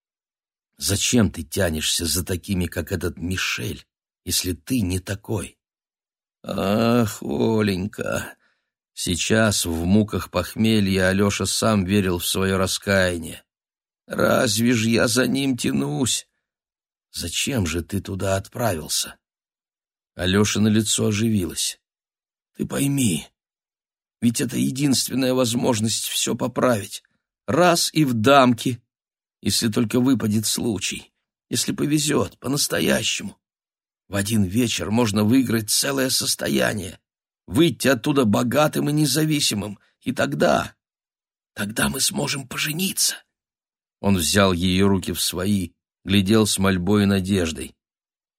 Зачем ты тянешься за такими, как этот Мишель, если ты не такой? Ах, Оленька, Сейчас, в муках похмелья, Алеша сам верил в свое раскаяние. «Разве ж я за ним тянусь? Зачем же ты туда отправился?» Алешина лицо оживилось. «Ты пойми, ведь это единственная возможность все поправить. Раз и в дамки, если только выпадет случай, если повезет, по-настоящему. В один вечер можно выиграть целое состояние, выйти оттуда богатым и независимым, и тогда... Тогда мы сможем пожениться. Он взял ее руки в свои, глядел с мольбой и надеждой.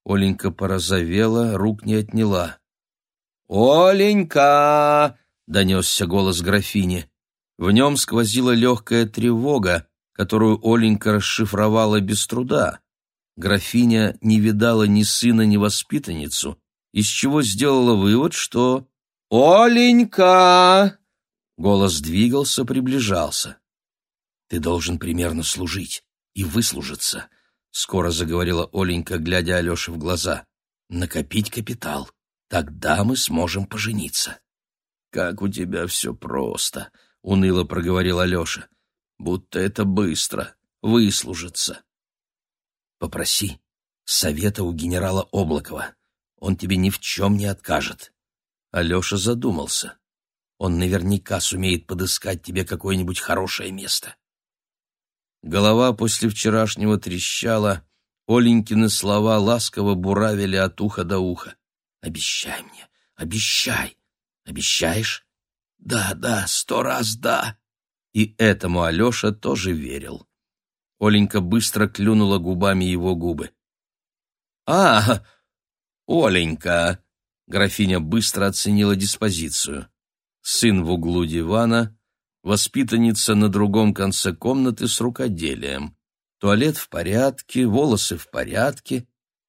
Оленька порозовела, рук не отняла. «Оленька!» — донесся голос графини. В нем сквозила легкая тревога, которую Оленька расшифровала без труда. Графиня не видала ни сына, ни воспитанницу, из чего сделала вывод, что «Оленька!» Голос двигался, приближался. «Ты должен примерно служить и выслужиться», — скоро заговорила Оленька, глядя Алёше в глаза. «Накопить капитал. Тогда мы сможем пожениться». «Как у тебя все просто», — уныло проговорил Алёша. «Будто это быстро. Выслужиться». «Попроси совета у генерала Облакова. Он тебе ни в чем не откажет». Алеша задумался. Он наверняка сумеет подыскать тебе какое-нибудь хорошее место. Голова после вчерашнего трещала, Оленькины слова ласково буравили от уха до уха. «Обещай мне, обещай! Обещаешь?» «Да, да, сто раз да!» И этому Алеша тоже верил. Оленька быстро клюнула губами его губы. «А, Оленька!» Графиня быстро оценила диспозицию. Сын в углу дивана, воспитанница на другом конце комнаты с рукоделием. Туалет в порядке, волосы в порядке.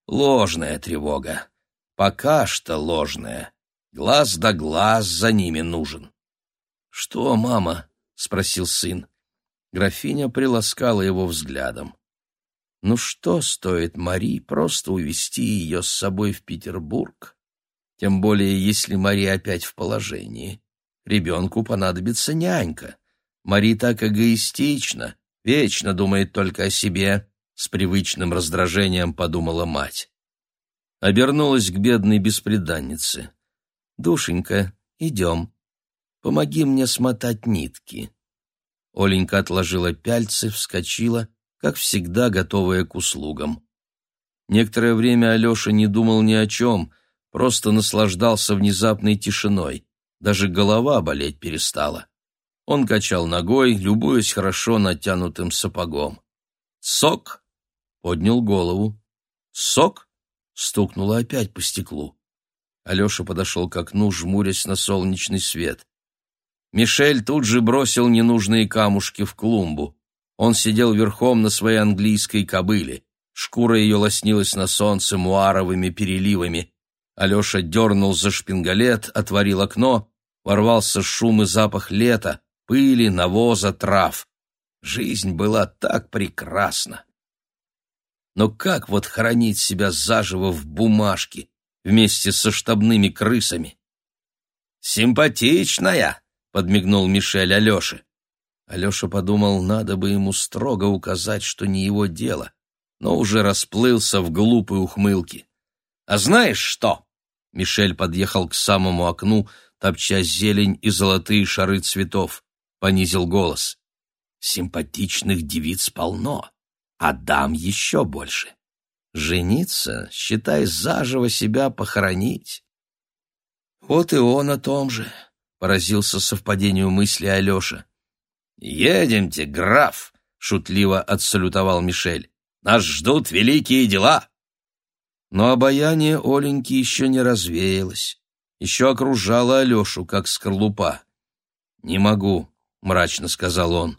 Ложная тревога. Пока что ложная. Глаз да глаз за ними нужен. «Что, мама?» — спросил сын. Графиня приласкала его взглядом. «Ну что стоит Мари просто увести ее с собой в Петербург?» Тем более, если Мари опять в положении. Ребенку понадобится нянька. Мари так эгоистична, вечно думает только о себе, с привычным раздражением подумала мать. Обернулась к бедной беспреданнице. «Душенька, идем. Помоги мне смотать нитки». Оленька отложила пяльцы, вскочила, как всегда готовая к услугам. Некоторое время Алеша не думал ни о чем, просто наслаждался внезапной тишиной. Даже голова болеть перестала. Он качал ногой, любуясь хорошо натянутым сапогом. «Сок!» — поднял голову. «Сок?» — стукнуло опять по стеклу. Алеша подошел к окну, жмурясь на солнечный свет. Мишель тут же бросил ненужные камушки в клумбу. Он сидел верхом на своей английской кобыле. Шкура ее лоснилась на солнце муаровыми переливами. Алеша дернул за шпингалет, отворил окно, ворвался шум и запах лета, пыли, навоза, трав. Жизнь была так прекрасна. Но как вот хранить себя заживо в бумажке вместе со штабными крысами? «Симпатичная!» — подмигнул Мишель Алёше. Алеша подумал, надо бы ему строго указать, что не его дело, но уже расплылся в глупой ухмылке. «А знаешь что?» Мишель подъехал к самому окну, топча зелень и золотые шары цветов. Понизил голос. «Симпатичных девиц полно, а дам еще больше. Жениться, считай, заживо себя похоронить». «Вот и он о том же», — поразился совпадению мысли Алеша. «Едемте, граф!» — шутливо отсалютовал Мишель. «Нас ждут великие дела!» Но обаяние Оленьки еще не развеялось, еще окружало Алешу, как скорлупа. «Не могу», — мрачно сказал он.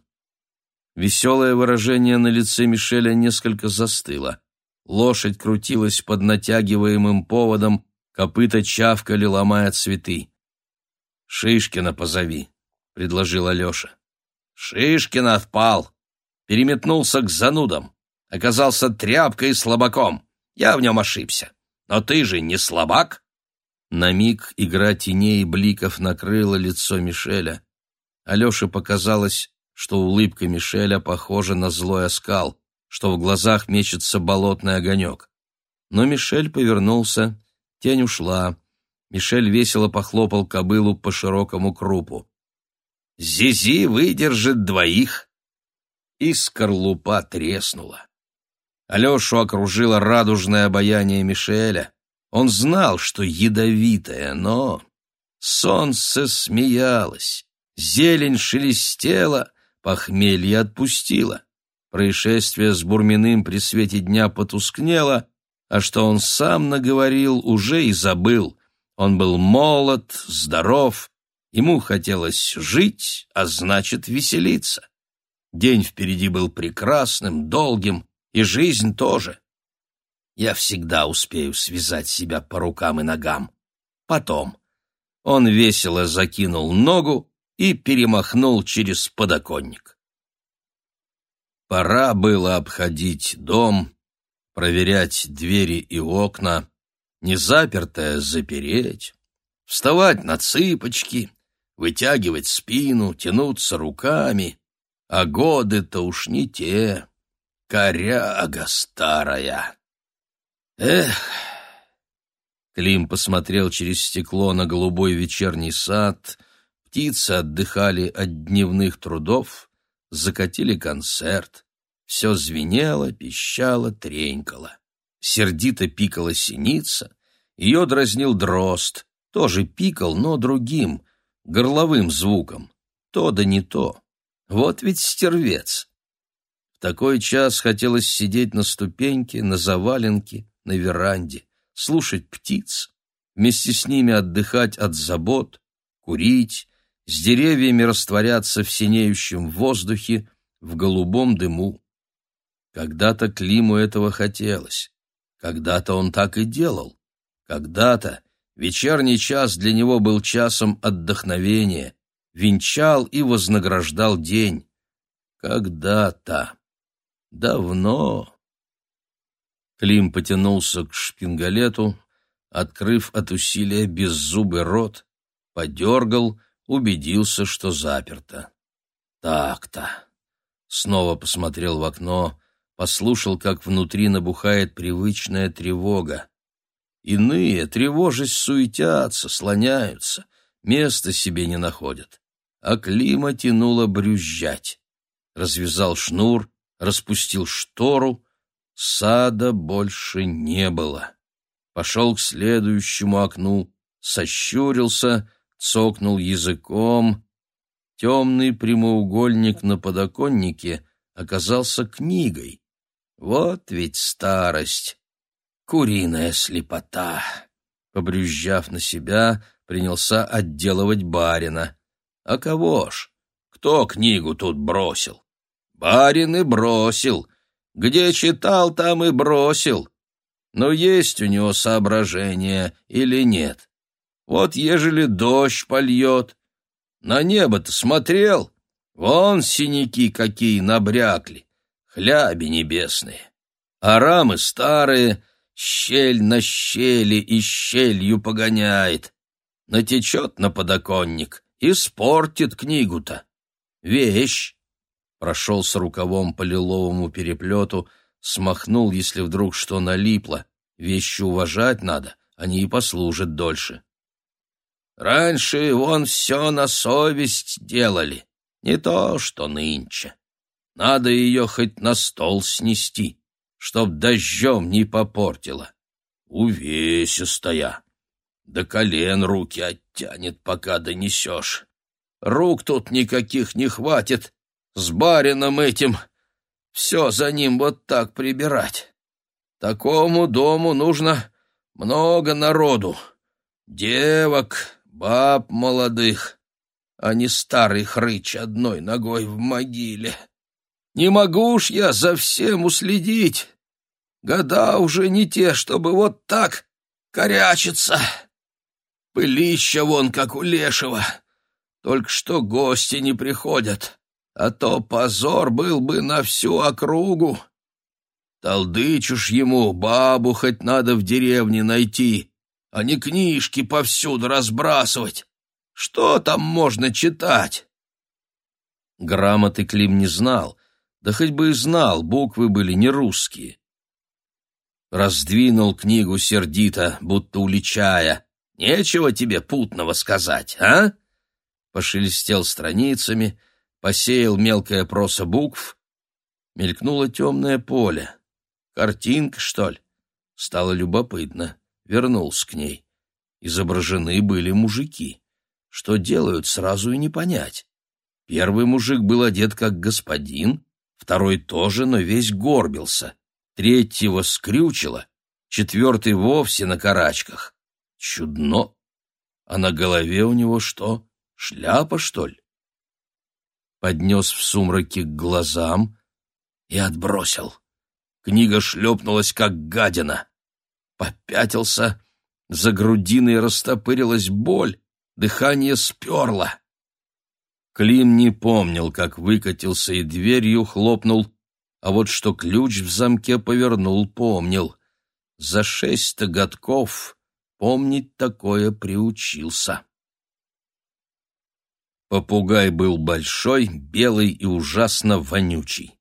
Веселое выражение на лице Мишеля несколько застыло. Лошадь крутилась под натягиваемым поводом, копыта чавкали, ломая цветы. «Шишкина позови», — предложил Алеша. «Шишкин отпал, переметнулся к занудам, оказался тряпкой и слабаком. Я в нем ошибся. Но ты же не слабак. На миг игра теней и бликов накрыла лицо Мишеля. Алёше показалось, что улыбка Мишеля похожа на злой оскал, что в глазах мечется болотный огонек. Но Мишель повернулся, тень ушла. Мишель весело похлопал кобылу по широкому крупу. «Зизи выдержит двоих!» И скорлупа треснула. Алешу окружило радужное обаяние Мишеля. Он знал, что ядовитое, но... Солнце смеялось, зелень шелестела, похмелье отпустило. Происшествие с Бурминым при свете дня потускнело, а что он сам наговорил, уже и забыл. Он был молод, здоров, ему хотелось жить, а значит веселиться. День впереди был прекрасным, долгим, и жизнь тоже. Я всегда успею связать себя по рукам и ногам. Потом. Он весело закинул ногу и перемахнул через подоконник. Пора было обходить дом, проверять двери и окна, незапертое запереть, вставать на цыпочки, вытягивать спину, тянуться руками, а годы-то уж не те, коряга старая. Эх! Клим посмотрел через стекло на голубой вечерний сад, птицы отдыхали от дневных трудов, закатили концерт. Все звенело, пищало, тренькало. Сердито пикала синица, ее дразнил дрозд, тоже пикал, но другим, горловым звуком. То да не то. Вот ведь стервец. В такой час хотелось сидеть на ступеньке, на заваленке, на веранде, слушать птиц, вместе с ними отдыхать от забот, курить, с деревьями растворяться в синеющем воздухе, в голубом дыму. Когда-то Климу этого хотелось. Когда-то он так и делал. Когда-то вечерний час для него был часом отдохновения, венчал и вознаграждал день. Когда-то. Давно. Клим потянулся к шпингалету, открыв от усилия беззубый рот, подергал, убедился, что заперто. Так-то. Снова посмотрел в окно, послушал, как внутри набухает привычная тревога. Иные, тревожась, суетятся, слоняются, места себе не находят. А Клима тянуло брюзжать. Развязал шнур, распустил штору, сада больше не было. Пошел к следующему окну, сощурился, цокнул языком. Темный прямоугольник на подоконнике оказался книгой. Вот ведь старость, куриная слепота. Побрюзжав на себя, принялся отделывать барина. А кого ж? Кто книгу тут бросил? Барин и бросил. Где читал, там и бросил. Но есть у него соображение или нет? Вот ежели дождь польет, на небо-то смотрел, вон синяки какие набрякли хляби небесные. А рамы старые, щель на щели и щелью погоняет. Натечет на подоконник, испортит книгу-то. Вещь. Прошелся рукавом по лиловому переплету, смахнул, если вдруг что налипло. Вещи уважать надо, они и послужат дольше. Раньше вон все на совесть делали, не то что нынче. Надо ее хоть на стол снести, чтоб дождем не попортила. Увесистая. До колен руки оттянет, пока донесешь. Рук тут никаких не хватит. С барином этим все за ним вот так прибирать. Такому дому нужно много народу. Девок, баб молодых, а не старый хрыч одной ногой в могиле. Не могу уж я за всем уследить. Года уже не те, чтобы вот так корячиться. Пылища вон, как у лешего. Только что гости не приходят, а то позор был бы на всю округу. Толдычишь ему, бабу хоть надо в деревне найти, а не книжки повсюду разбрасывать. Что там можно читать?» Грамоты Клим не знал, да хоть бы и знал, буквы были не русские. Раздвинул книгу сердито, будто уличая. «Нечего тебе путного сказать, а?» Пошелестел страницами, посеял мелкое просо букв. Мелькнуло темное поле. Картинка, что ли? Стало любопытно. Вернулся к ней. Изображены были мужики. Что делают, сразу и не понять. Первый мужик был одет как господин, второй тоже, но весь горбился третьего скрючило, четвертый вовсе на карачках. Чудно. А на голове у него что, шляпа, что ли? Поднес в сумраке к глазам и отбросил. Книга шлепнулась, как гадина. Попятился, за грудиной растопырилась боль, дыхание сперло. Клим не помнил, как выкатился и дверью хлопнул, а вот что ключ в замке повернул, помнил. За шесть годков помнить такое приучился. Попугай был большой, белый и ужасно вонючий.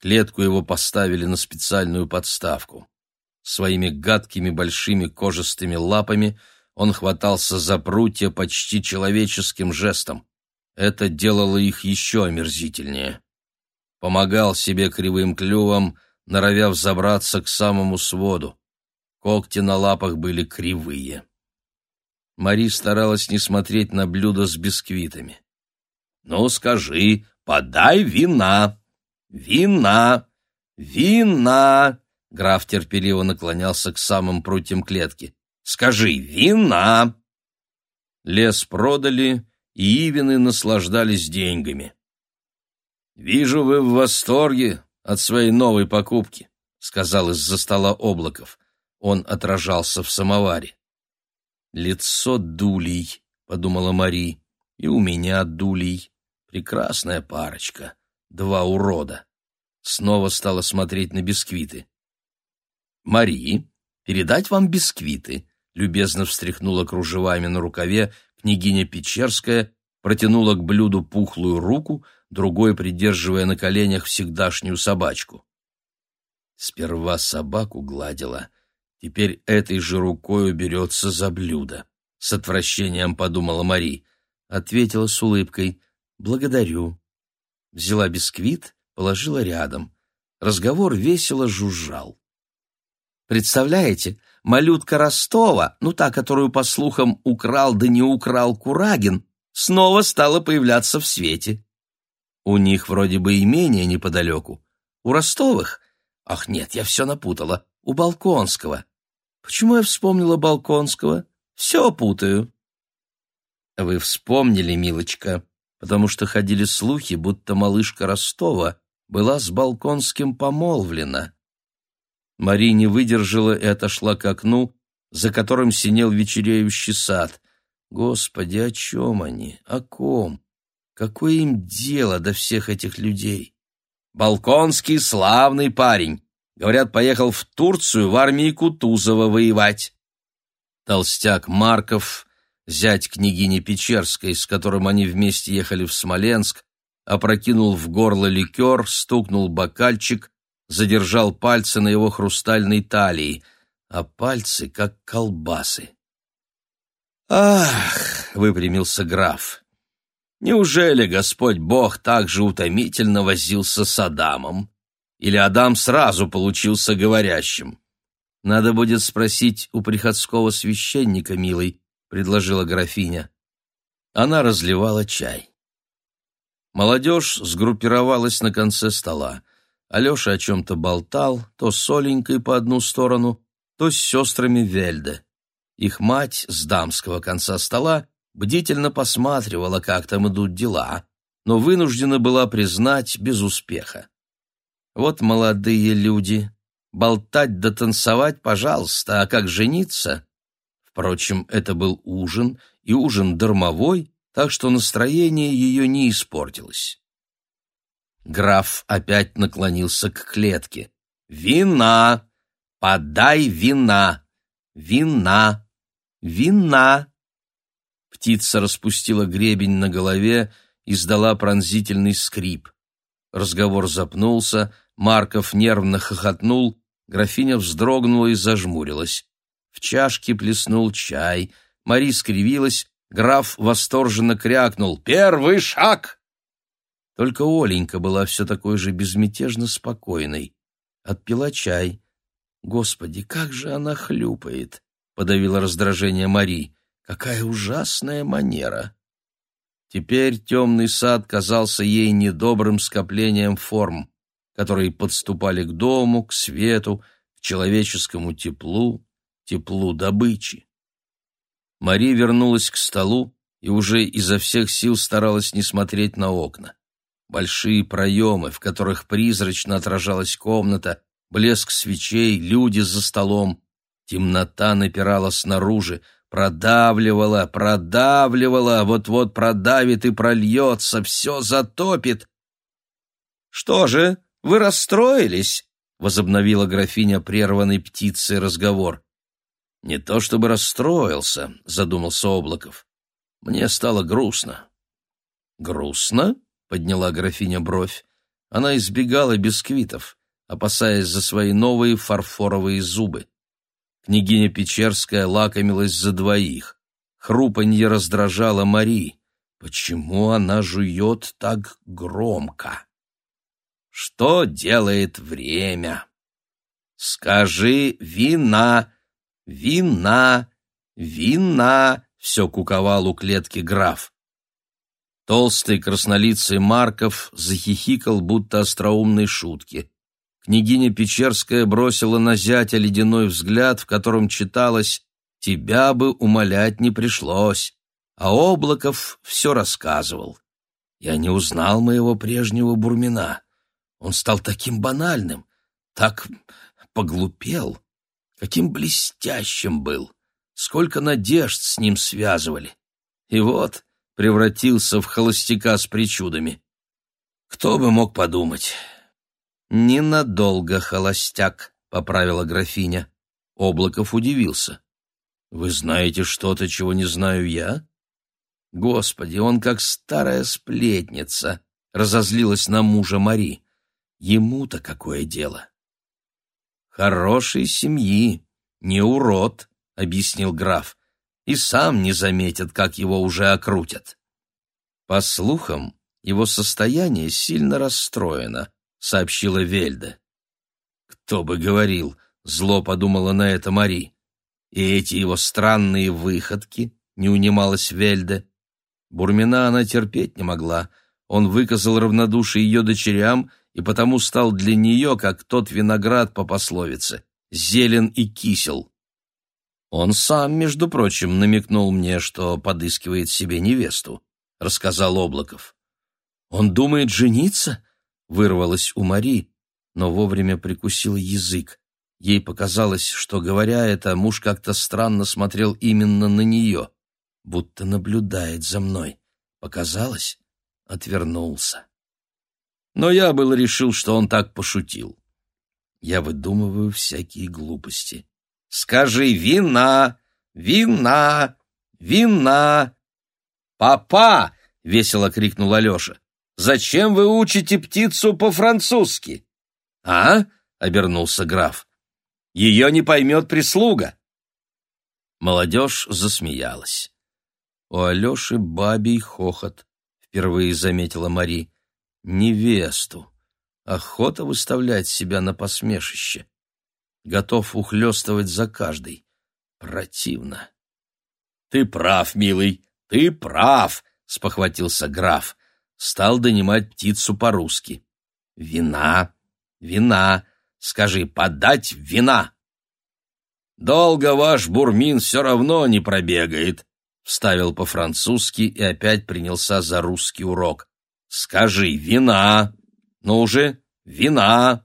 Клетку его поставили на специальную подставку. Своими гадкими большими кожистыми лапами он хватался за прутья почти человеческим жестом. Это делало их еще омерзительнее помогал себе кривым клювом, норовя взобраться к самому своду. Когти на лапах были кривые. Мари старалась не смотреть на блюдо с бисквитами. «Ну, скажи, подай вина! Вина! Вина!» Граф терпеливо наклонялся к самым прутьям клетки. «Скажи, вина!» Лес продали, и Ивины наслаждались деньгами. «Вижу, вы в восторге от своей новой покупки», — сказал из-за стола Облаков. Он отражался в самоваре. «Лицо дулей», — подумала Мари, — «и у меня дулей. Прекрасная парочка. Два урода». Снова стала смотреть на бисквиты. «Мари, передать вам бисквиты», — любезно встряхнула кружевами на рукаве княгиня Печерская, протянула к блюду пухлую руку, другой придерживая на коленях всегдашнюю собачку. Сперва собаку гладила, теперь этой же рукой уберется за блюдо. С отвращением подумала Мари. Ответила с улыбкой «Благодарю». Взяла бисквит, положила рядом. Разговор весело жужжал. Представляете, малютка Ростова, ну та, которую, по слухам, украл да не украл Курагин, снова стала появляться в свете. У них вроде бы имение неподалеку. У Ростовых? Ах, нет, я все напутала. У Балконского. Почему я вспомнила Балконского? Все путаю. Вы вспомнили, милочка, потому что ходили слухи, будто малышка Ростова была с Балконским помолвлена. Мари не выдержала и отошла к окну, за которым синел вечереющий сад. Господи, о чем они? О ком? Какое им дело до всех этих людей? Балконский славный парень. Говорят, поехал в Турцию в армии Кутузова воевать. Толстяк Марков, зять княгини Печерской, с которым они вместе ехали в Смоленск, опрокинул в горло ликер, стукнул бокальчик, задержал пальцы на его хрустальной талии, а пальцы как колбасы. «Ах!» — выпрямился граф. Неужели Господь Бог так же утомительно возился с Адамом? Или Адам сразу получился говорящим? Надо будет спросить у приходского священника, милый, предложила графиня. Она разливала чай. Молодежь сгруппировалась на конце стола. Алеша о чем-то болтал, то с Оленькой по одну сторону, то с сестрами Вельде. Их мать с дамского конца стола бдительно посматривала, как там идут дела, но вынуждена была признать без успеха. Вот молодые люди, болтать да танцевать, пожалуйста, а как жениться? Впрочем, это был ужин, и ужин дармовой, так что настроение ее не испортилось. Граф опять наклонился к клетке. «Вина! Подай вина! Вина!» вина!» Птица распустила гребень на голове, и издала пронзительный скрип. Разговор запнулся, Марков нервно хохотнул, графиня вздрогнула и зажмурилась. В чашке плеснул чай, Мари скривилась, граф восторженно крякнул «Первый шаг!» Только Оленька была все такой же безмятежно спокойной. Отпила чай. «Господи, как же она хлюпает!» — подавила раздражение Мари. «Какая ужасная манера!» Теперь темный сад казался ей недобрым скоплением форм, которые подступали к дому, к свету, к человеческому теплу, теплу добычи. Мари вернулась к столу и уже изо всех сил старалась не смотреть на окна. Большие проемы, в которых призрачно отражалась комната, блеск свечей, люди за столом. Темнота напирала снаружи, Продавливала, продавливала, вот-вот продавит и прольется, все затопит. — Что же, вы расстроились? — возобновила графиня прерванной птицей разговор. — Не то чтобы расстроился, — задумался Облаков. Мне стало грустно. — Грустно? — подняла графиня бровь. Она избегала бисквитов, опасаясь за свои новые фарфоровые зубы. Княгиня Печерская лакомилась за двоих. Хрупанье раздражало Мари. Почему она жует так громко? Что делает время? Скажи «вина», «вина», «вина», — все куковал у клетки граф. Толстый краснолицый Марков захихикал, будто остроумной шутки. Княгиня Печерская бросила на зятя ледяной взгляд, в котором читалось «Тебя бы умолять не пришлось», а Облаков все рассказывал. Я не узнал моего прежнего Бурмина. Он стал таким банальным, так поглупел, каким блестящим был, сколько надежд с ним связывали. И вот превратился в холостяка с причудами. Кто бы мог подумать... «Ненадолго, холостяк», — поправила графиня. Облаков удивился. «Вы знаете что-то, чего не знаю я?» «Господи, он как старая сплетница», — разозлилась на мужа Мари. «Ему-то какое дело?» «Хорошей семьи, не урод», — объяснил граф, «и сам не заметит, как его уже окрутят». По слухам, его состояние сильно расстроено, сообщила Вельда. Кто бы говорил, зло подумала на это Мари. И эти его странные выходки, не унималась Вельда. Бурмина она терпеть не могла. Он выказал равнодушие ее дочерям и потому стал для нее, как тот виноград по пословице, зелен и кисел. Он сам, между прочим, намекнул мне, что подыскивает себе невесту, рассказал Облаков. Он думает жениться? Вырвалось у Мари, но вовремя прикусила язык. Ей показалось, что, говоря это, муж как-то странно смотрел именно на нее, будто наблюдает за мной. Показалось? Отвернулся. Но я был решил, что он так пошутил. Я выдумываю всякие глупости. «Скажи, вина! Вина! Вина!» «Папа!» — весело крикнул Алеша. Зачем вы учите птицу по-французски? А? обернулся граф. Ее не поймет прислуга. Молодежь засмеялась. У Алеши бабий хохот, впервые заметила Мари. Невесту. Охота выставлять себя на посмешище. Готов ухлёстывать за каждой. Противно. Ты прав, милый, ты прав, спохватился граф стал донимать птицу по-русски. «Вина, вина, скажи, подать вина!» «Долго ваш бурмин все равно не пробегает», — вставил по-французски и опять принялся за русский урок. «Скажи, вина! Ну уже, вина!»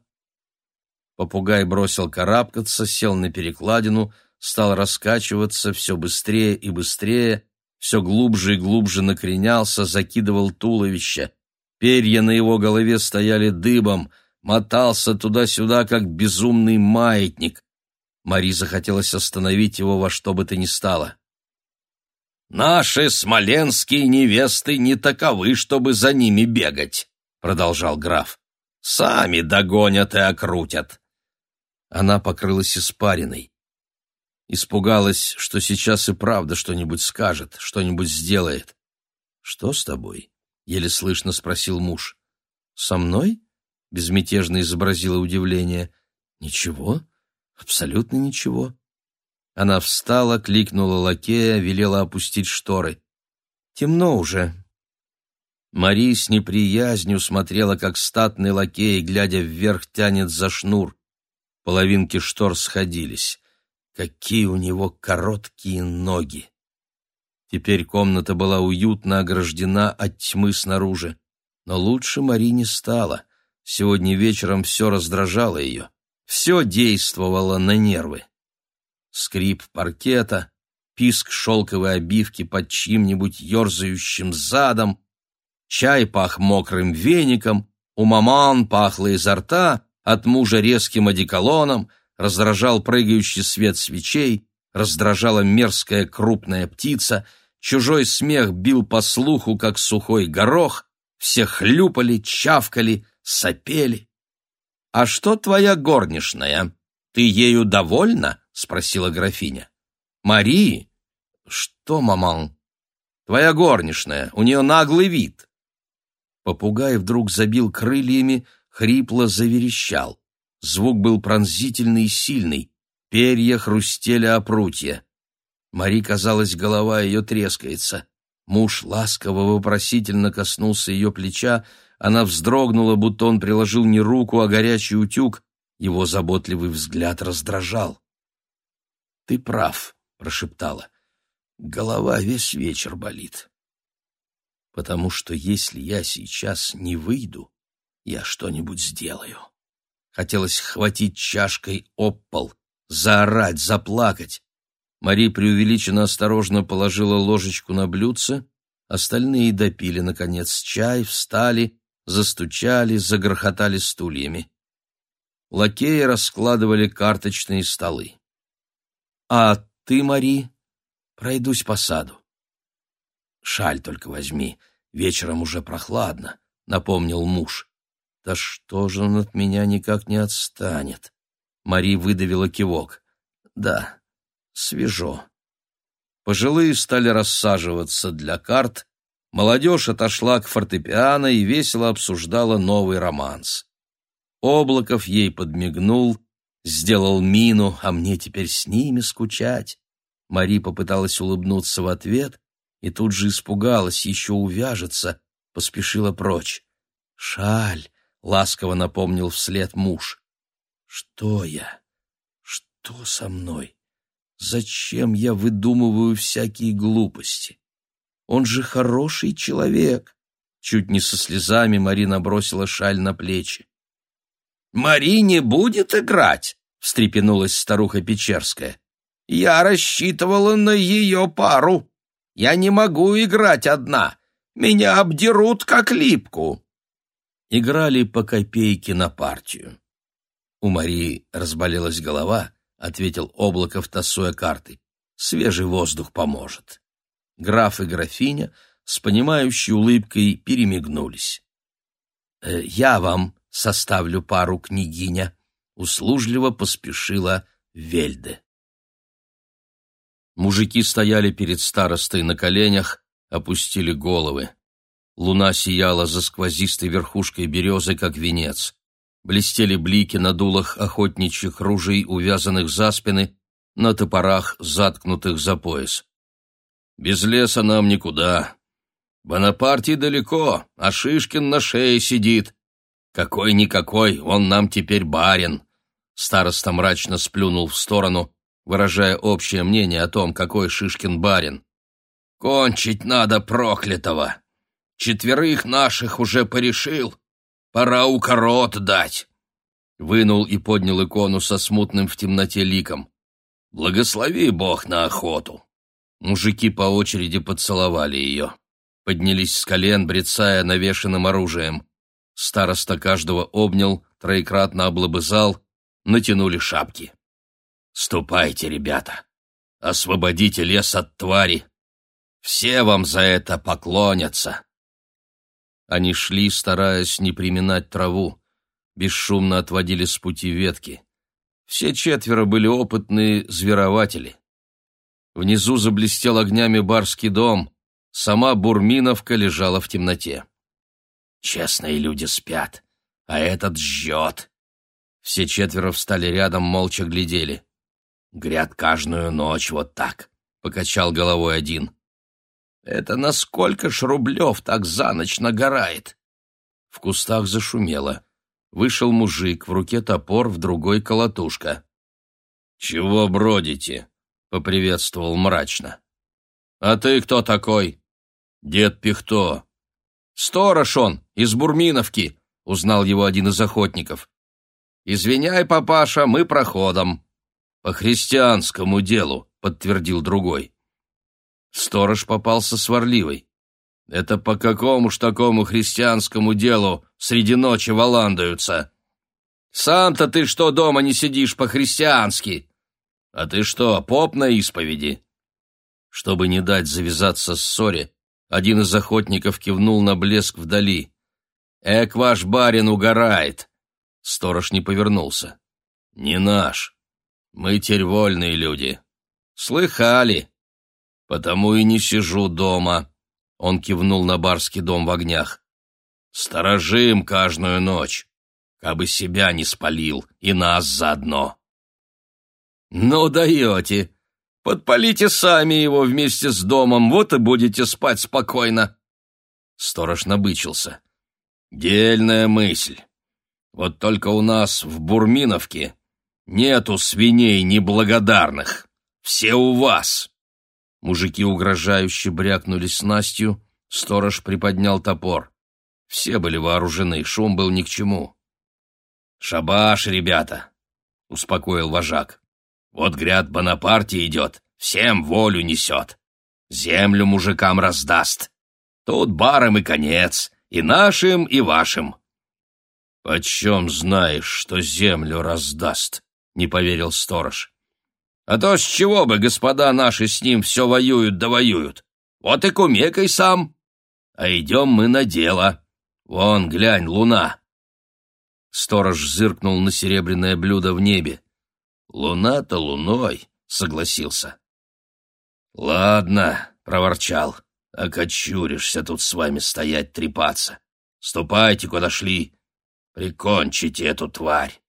Попугай бросил карабкаться, сел на перекладину, стал раскачиваться все быстрее и быстрее, все глубже и глубже накренялся, закидывал туловище. Перья на его голове стояли дыбом, мотался туда-сюда, как безумный маятник. Мари захотелось остановить его во что бы то ни стало. Наши смоленские невесты не таковы, чтобы за ними бегать, продолжал граф. Сами догонят и окрутят. Она покрылась испариной. Испугалась, что сейчас и правда что-нибудь скажет, что-нибудь сделает. «Что с тобой?» — еле слышно спросил муж. «Со мной?» — безмятежно изобразила удивление. «Ничего, абсолютно ничего». Она встала, кликнула лакея, велела опустить шторы. «Темно уже». Мари с неприязнью смотрела, как статный лакей, глядя вверх, тянет за шнур. Половинки штор сходились. Какие у него короткие ноги! Теперь комната была уютно ограждена от тьмы снаружи. Но лучше Мари не стало. Сегодня вечером все раздражало ее. Все действовало на нервы. Скрип паркета, писк шелковой обивки под чьим-нибудь ерзающим задом, чай пах мокрым веником, у маман пахло изо рта, от мужа резким одеколоном, раздражал прыгающий свет свечей, раздражала мерзкая крупная птица, чужой смех бил по слуху, как сухой горох, все хлюпали, чавкали, сопели. «А что твоя горничная? Ты ею довольна?» — спросила графиня. «Мари?» «Что, маман?» «Твоя горничная, у нее наглый вид». Попугай вдруг забил крыльями, хрипло заверещал. Звук был пронзительный и сильный. Перья хрустели о прутья. Мари, казалось, голова ее трескается. Муж ласково вопросительно коснулся ее плеча, она вздрогнула, будто он приложил не руку, а горячий утюг. Его заботливый взгляд раздражал. «Ты прав», — прошептала. «Голова весь вечер болит. Потому что если я сейчас не выйду, я что-нибудь сделаю. Хотелось хватить чашкой об пол, заорать, заплакать. Мари преувеличенно осторожно положила ложечку на блюдце, остальные допили, наконец, чай, встали, застучали, загрохотали стульями. Лакеи раскладывали карточные столы. «А ты, Мари, пройдусь по саду». «Шаль только возьми, вечером уже прохладно», — напомнил муж. Да что же он от меня никак не отстанет? Мари выдавила кивок. Да, свежо. Пожилые стали рассаживаться для карт, молодежь отошла к фортепиано и весело обсуждала новый романс. Облаков ей подмигнул, сделал мину, а мне теперь с ними скучать. Мари попыталась улыбнуться в ответ и тут же испугалась, еще увяжется, поспешила прочь. «Шаль, ласково напомнил вслед муж. Что я? Что со мной? Зачем я выдумываю всякие глупости? Он же хороший человек. Чуть не со слезами Марина бросила шаль на плечи. «Мари не будет играть!» — встрепенулась старуха Печерская. «Я рассчитывала на ее пару. Я не могу играть одна. Меня обдерут, как липку» играли по копейке на партию. У Марии разболелась голова, ответил Облаков, тасуя карты. Свежий воздух поможет. Граф и графиня с понимающей улыбкой перемигнулись. «Э, «Я вам составлю пару, княгиня», — услужливо поспешила Вельде. Мужики стояли перед старостой на коленях, опустили головы. Луна сияла за сквозистой верхушкой березы, как венец. Блестели блики на дулах охотничьих ружей, увязанных за спины, на топорах, заткнутых за пояс. «Без леса нам никуда. Бонапартий далеко, а Шишкин на шее сидит. Какой-никакой, он нам теперь барин». Староста мрачно сплюнул в сторону, выражая общее мнение о том, какой Шишкин барин. «Кончить надо проклятого!» Четверых наших уже порешил. Пора укорот дать. Вынул и поднял икону со смутным в темноте ликом. Благослови Бог на охоту. Мужики по очереди поцеловали ее. Поднялись с колен, брецая навешенным оружием. Староста каждого обнял, троекратно облобызал, натянули шапки. «Ступайте, ребята! Освободите лес от твари! Все вам за это поклонятся. Они шли, стараясь не приминать траву, бесшумно отводили с пути ветки. Все четверо были опытные зверователи. Внизу заблестел огнями барский дом, сама Бурминовка лежала в темноте. «Честные люди спят, а этот жжет». Все четверо встали рядом, молча глядели. «Гряд каждую ночь вот так», — покачал головой один. «Это насколько ж рублев так за ночь нагорает?» В кустах зашумело. Вышел мужик, в руке топор, в другой колотушка. «Чего бродите?» — поприветствовал мрачно. «А ты кто такой?» «Дед Пихто». «Сторож он, из Бурминовки», — узнал его один из охотников. «Извиняй, папаша, мы проходом». «По христианскому делу», — подтвердил другой. Сторож попался сварливый. Это по какому ж такому христианскому делу среди ночи валандаются? Сам-то ты что дома не сидишь по-христиански? А ты что, поп на исповеди? Чтобы не дать завязаться ссоре, один из охотников кивнул на блеск вдали. «Эк, ваш барин угорает!» Сторож не повернулся. «Не наш. Мы теперь вольные люди. Слыхали? Потому и не сижу дома. Он кивнул на барский дом в огнях. «Сторожим каждую ночь, кабы себя не спалил, и нас заодно». «Ну даете! Подпалите сами его вместе с домом, вот и будете спать спокойно!» Сторож набычился. «Дельная мысль. Вот только у нас в Бурминовке нету свиней неблагодарных. Все у вас!» Мужики угрожающе брякнули снастью, сторож приподнял топор. Все были вооружены, шум был ни к чему. «Шабаш, ребята!» — успокоил вожак. «Вот, гряд, Бонапарте идет, всем волю несет. Землю мужикам раздаст. Тут барам и конец, и нашим, и вашим». «Почем знаешь, что землю раздаст?» — не поверил сторож. А то с чего бы господа наши с ним все воюют да воюют? Вот и кумекай сам. А идем мы на дело. Вон, глянь, луна. Сторож зыркнул на серебряное блюдо в небе. Луна-то луной, согласился. Ладно, проворчал, окочуришься тут с вами стоять трепаться. Ступайте, куда шли, прикончите эту тварь.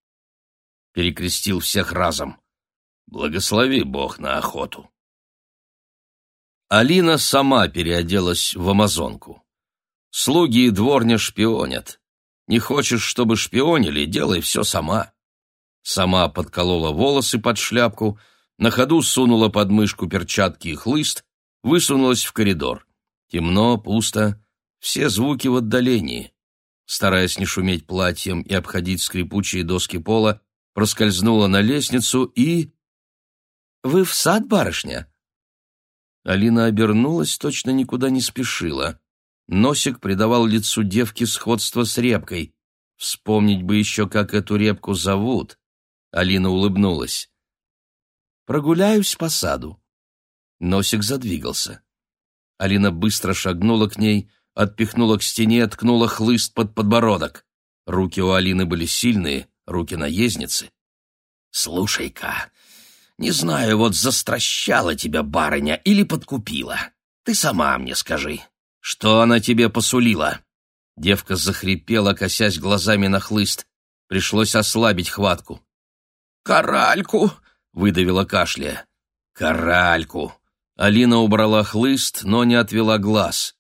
Перекрестил всех разом. Благослови Бог на охоту. Алина сама переоделась в амазонку. Слуги и дворня шпионят. Не хочешь, чтобы шпионили, делай все сама. Сама подколола волосы под шляпку, на ходу сунула под мышку перчатки и хлыст, высунулась в коридор. Темно, пусто, все звуки в отдалении. Стараясь не шуметь платьем и обходить скрипучие доски пола, проскользнула на лестницу и вы в сад, барышня?» Алина обернулась, точно никуда не спешила. Носик придавал лицу девки сходство с репкой. Вспомнить бы еще, как эту репку зовут. Алина улыбнулась. «Прогуляюсь по саду». Носик задвигался. Алина быстро шагнула к ней, отпихнула к стене, ткнула хлыст под подбородок. Руки у Алины были сильные, руки наездницы. «Слушай-ка, не знаю, вот застращала тебя барыня или подкупила. Ты сама мне скажи, что она тебе посулила?» Девка захрипела, косясь глазами на хлыст. Пришлось ослабить хватку. «Каральку!» — выдавила кашля. «Каральку!» Алина убрала хлыст, но не отвела глаз.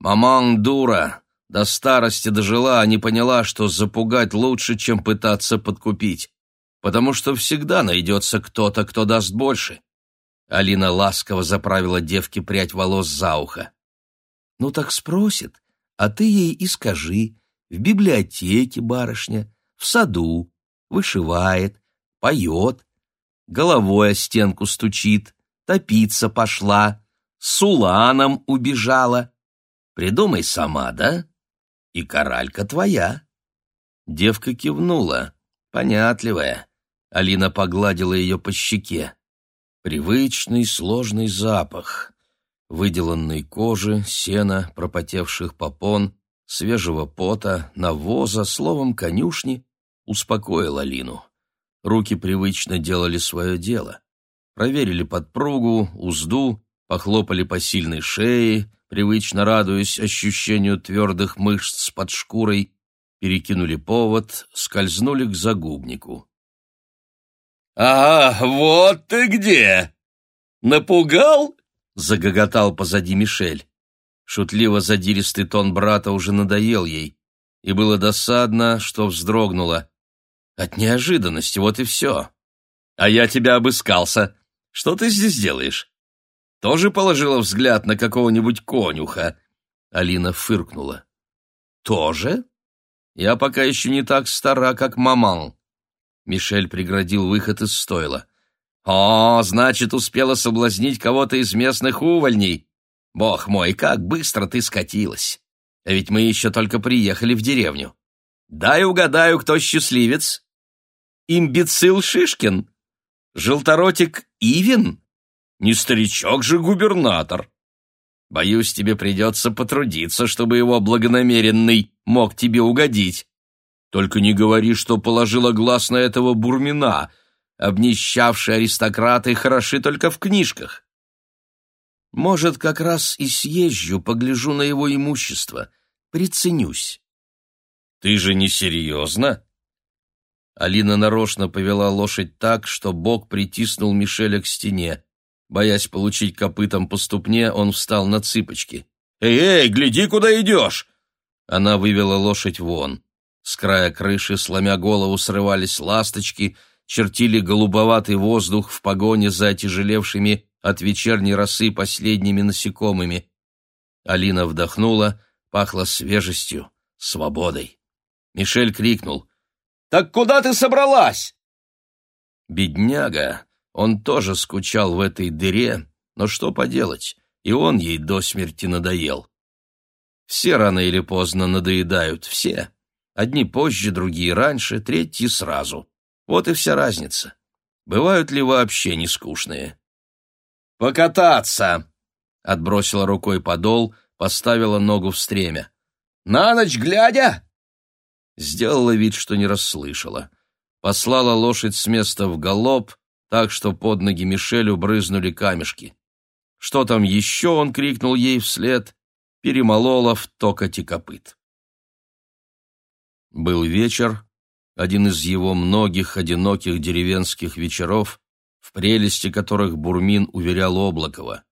«Маман дура! До старости дожила, а не поняла, что запугать лучше, чем пытаться подкупить потому что всегда найдется кто-то, кто даст больше. Алина ласково заправила девке прядь волос за ухо. «Ну так спросит, а ты ей и скажи. В библиотеке барышня, в саду, вышивает, поет, головой о стенку стучит, топиться пошла, с уланом убежала. Придумай сама, да? И коралька твоя». Девка кивнула, понятливая. Алина погладила ее по щеке. Привычный сложный запах. выделанной кожи, сена, пропотевших попон, свежего пота, навоза, словом, конюшни, успокоил Алину. Руки привычно делали свое дело. Проверили подпругу, узду, похлопали по сильной шее, привычно радуясь ощущению твердых мышц под шкурой, перекинули повод, скользнули к загубнику. «А, вот ты где! Напугал?» — загоготал позади Мишель. Шутливо-задиристый тон брата уже надоел ей, и было досадно, что вздрогнула. От неожиданности, вот и все. «А я тебя обыскался. Что ты здесь делаешь?» «Тоже положила взгляд на какого-нибудь конюха?» Алина фыркнула. «Тоже? Я пока еще не так стара, как маман». Мишель преградил выход из стойла. «О, значит, успела соблазнить кого-то из местных увольней. Бог мой, как быстро ты скатилась! А ведь мы еще только приехали в деревню. Дай угадаю, кто счастливец. Имбецил Шишкин? Желторотик Ивин? Не старичок же губернатор. Боюсь, тебе придется потрудиться, чтобы его благонамеренный мог тебе угодить. Только не говори, что положила глаз на этого Бурмина. Обнищавшие аристократы хороши только в книжках. Может, как раз и съезжу, погляжу на его имущество, приценюсь. Ты же не серьезно? Алина нарочно повела лошадь так, что бок притиснул Мишеля к стене. Боясь получить копытом по ступне, он встал на цыпочки. «Эй, эй, гляди, куда идешь!» Она вывела лошадь вон. С края крыши, сломя голову, срывались ласточки, чертили голубоватый воздух в погоне за отяжелевшими от вечерней росы последними насекомыми. Алина вдохнула, пахло свежестью, свободой. Мишель крикнул. «Так куда ты собралась?» Бедняга, он тоже скучал в этой дыре, но что поделать, и он ей до смерти надоел. Все рано или поздно надоедают, все. Одни позже, другие раньше, третьи сразу. Вот и вся разница. Бывают ли вообще нескучные? «Покататься!» — отбросила рукой подол, поставила ногу в стремя. «На ночь глядя?» Сделала вид, что не расслышала. Послала лошадь с места в галоп, так что под ноги Мишелю брызнули камешки. Что там еще он крикнул ей вслед, перемолола в токоти копыт. Был вечер, один из его многих одиноких деревенских вечеров, в прелести которых Бурмин уверял Облакова.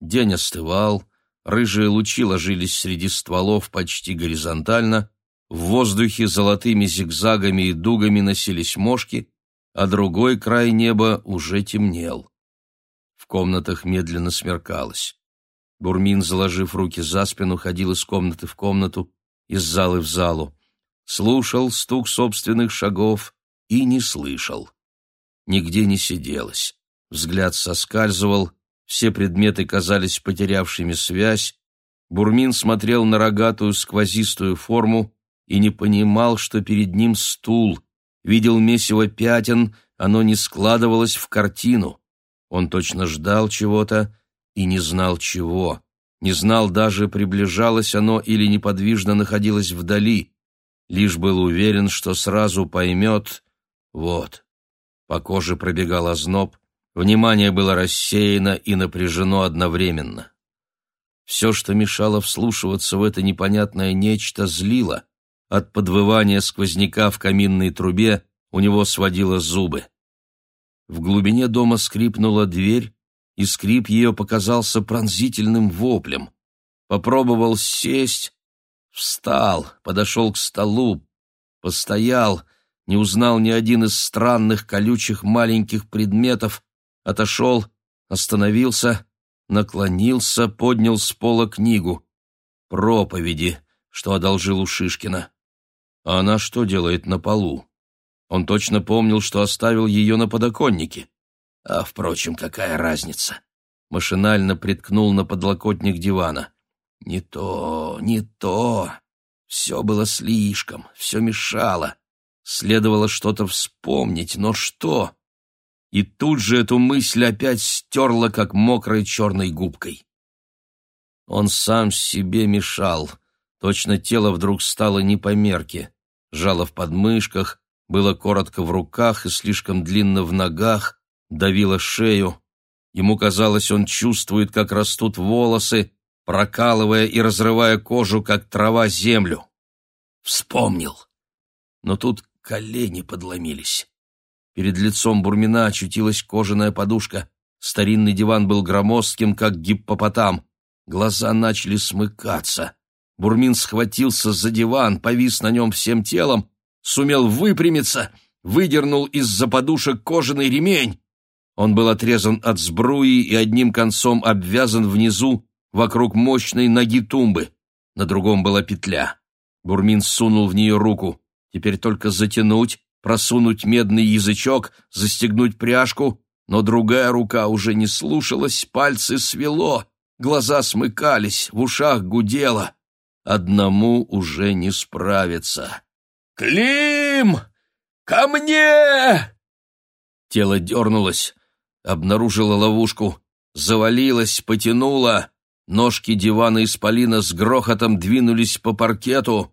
День остывал, рыжие лучи ложились среди стволов почти горизонтально, в воздухе золотыми зигзагами и дугами носились мошки, а другой край неба уже темнел. В комнатах медленно смеркалось. Бурмин, заложив руки за спину, ходил из комнаты в комнату, из залы в залу слушал стук собственных шагов и не слышал. Нигде не сиделось. Взгляд соскальзывал, все предметы казались потерявшими связь. Бурмин смотрел на рогатую сквозистую форму и не понимал, что перед ним стул. Видел месиво пятен, оно не складывалось в картину. Он точно ждал чего-то и не знал чего. Не знал даже, приближалось оно или неподвижно находилось вдали лишь был уверен, что сразу поймет «вот». По коже пробегал озноб, внимание было рассеяно и напряжено одновременно. Все, что мешало вслушиваться в это непонятное нечто, злило. От подвывания сквозняка в каминной трубе у него сводило зубы. В глубине дома скрипнула дверь, и скрип ее показался пронзительным воплем. Попробовал сесть, Встал, подошел к столу, постоял, не узнал ни один из странных колючих маленьких предметов, отошел, остановился, наклонился, поднял с пола книгу. Проповеди, что одолжил у Шишкина. А она что делает на полу? Он точно помнил, что оставил ее на подоконнике. А, впрочем, какая разница? Машинально приткнул на подлокотник дивана. Не то, не то. Все было слишком, все мешало. Следовало что-то вспомнить, но что? И тут же эту мысль опять стерла, как мокрой черной губкой. Он сам себе мешал. Точно тело вдруг стало не по мерке. Жало в подмышках, было коротко в руках и слишком длинно в ногах, давило шею. Ему казалось, он чувствует, как растут волосы, прокалывая и разрывая кожу, как трава землю. Вспомнил. Но тут колени подломились. Перед лицом Бурмина очутилась кожаная подушка. Старинный диван был громоздким, как гиппопотам. Глаза начали смыкаться. Бурмин схватился за диван, повис на нем всем телом, сумел выпрямиться, выдернул из-за подушек кожаный ремень. Он был отрезан от сбруи и одним концом обвязан внизу вокруг мощной ноги тумбы. На другом была петля. Бурмин сунул в нее руку. Теперь только затянуть, просунуть медный язычок, застегнуть пряжку, но другая рука уже не слушалась, пальцы свело, глаза смыкались, в ушах гудело одному уже не справиться. «Клим! Ко мне!» Тело дернулось, обнаружило ловушку, завалилось, потянуло. Ножки дивана исполина с грохотом двинулись по паркету.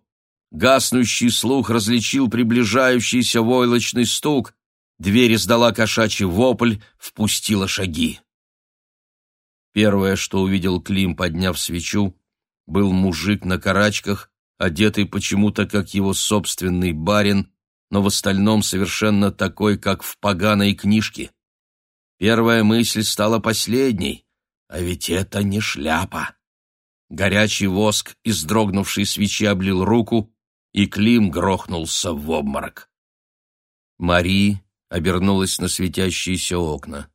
Гаснущий слух различил приближающийся войлочный стук. Дверь издала кошачий вопль, впустила шаги. Первое, что увидел Клим, подняв свечу, был мужик на карачках, одетый почему-то как его собственный барин, но в остальном совершенно такой, как в поганой книжке. Первая мысль стала последней, а ведь это не шляпа. Горячий воск из дрогнувшей свечи облил руку, и Клим грохнулся в обморок. Мари обернулась на светящиеся окна.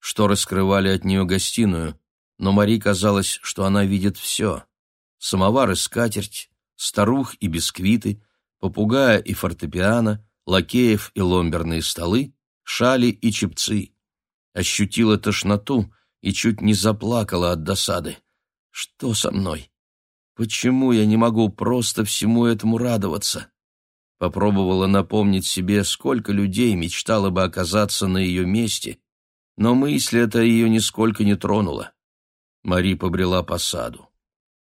Шторы скрывали от нее гостиную, но Мари казалось, что она видит все самовар и скатерть, старух и бисквиты, попугая и фортепиано, лакеев и ломберные столы, шали и чепцы. Ощутила тошноту и чуть не заплакала от досады. Что со мной? Почему я не могу просто всему этому радоваться? Попробовала напомнить себе, сколько людей мечтало бы оказаться на ее месте, но мысль эта ее нисколько не тронула. Мари побрела по саду.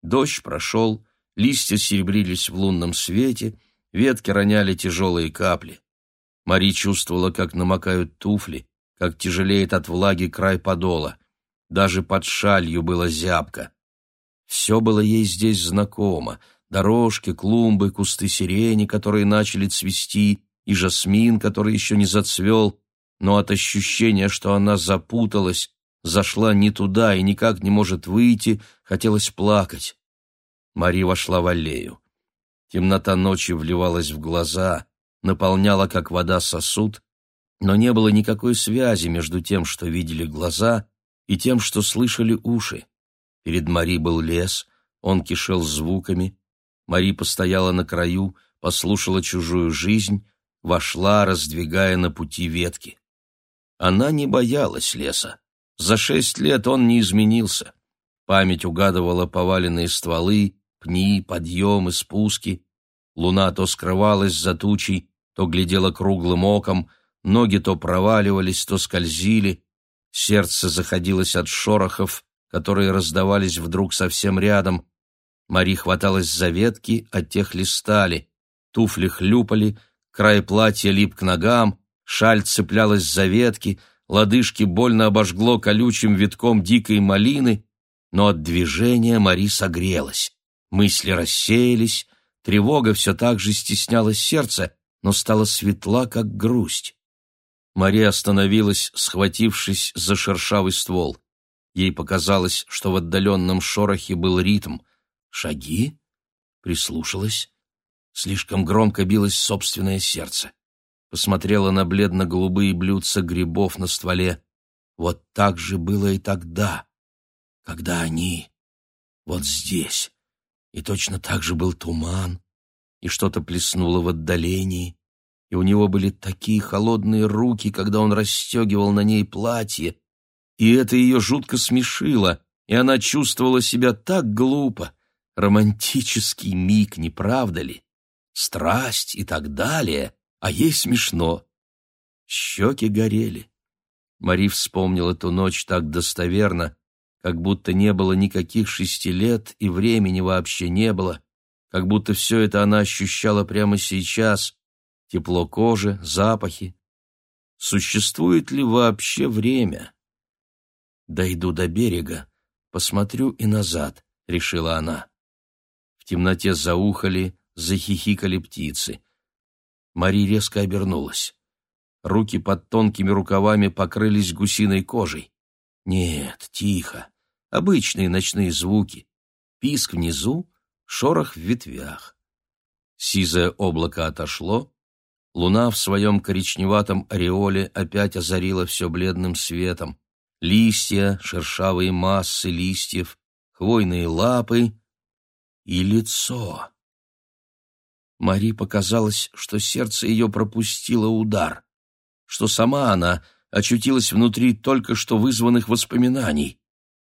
Дождь прошел, листья серебрились в лунном свете, ветки роняли тяжелые капли. Мари чувствовала, как намокают туфли, как тяжелеет от влаги край подола. Даже под шалью было зябко. Все было ей здесь знакомо. Дорожки, клумбы, кусты сирени, которые начали цвести, и жасмин, который еще не зацвел. Но от ощущения, что она запуталась, зашла не туда и никак не может выйти, хотелось плакать. Мари вошла в аллею. Темнота ночи вливалась в глаза, наполняла, как вода, сосуд, но не было никакой связи между тем, что видели глаза, и тем, что слышали уши. Перед Мари был лес, он кишел звуками. Мари постояла на краю, послушала чужую жизнь, вошла, раздвигая на пути ветки. Она не боялась леса. За шесть лет он не изменился. Память угадывала поваленные стволы, пни, подъемы, спуски. Луна то скрывалась за тучей, то глядела круглым оком, ноги то проваливались, то скользили. Сердце заходилось от шорохов, которые раздавались вдруг совсем рядом. Мари хваталась за ветки, от тех листали. Туфли хлюпали, край платья лип к ногам, шаль цеплялась за ветки — лодыжки больно обожгло колючим витком дикой малины, но от движения Мари согрелась. Мысли рассеялись, тревога все так же стесняла сердце, но стала светла, как грусть. Мария остановилась, схватившись за шершавый ствол. Ей показалось, что в отдаленном шорохе был ритм. Шаги? Прислушалась. Слишком громко билось собственное сердце посмотрела на бледно-голубые блюдца грибов на стволе. Вот так же было и тогда, когда они вот здесь. И точно так же был туман, и что-то плеснуло в отдалении, и у него были такие холодные руки, когда он расстегивал на ней платье, и это ее жутко смешило, и она чувствовала себя так глупо. Романтический миг, не правда ли? Страсть и так далее — а ей смешно. Щеки горели. Мари вспомнила ту ночь так достоверно, как будто не было никаких шести лет и времени вообще не было, как будто все это она ощущала прямо сейчас, тепло кожи, запахи. Существует ли вообще время? Дойду до берега, посмотрю и назад, решила она. В темноте заухали, захихикали птицы. Мари резко обернулась. Руки под тонкими рукавами покрылись гусиной кожей. Нет, тихо. Обычные ночные звуки. Писк внизу, шорох в ветвях. Сизое облако отошло, луна в своем коричневатом ореоле опять озарила все бледным светом. Листья, шершавые массы листьев, хвойные лапы и лицо. Мари показалось, что сердце ее пропустило удар, что сама она очутилась внутри только что вызванных воспоминаний.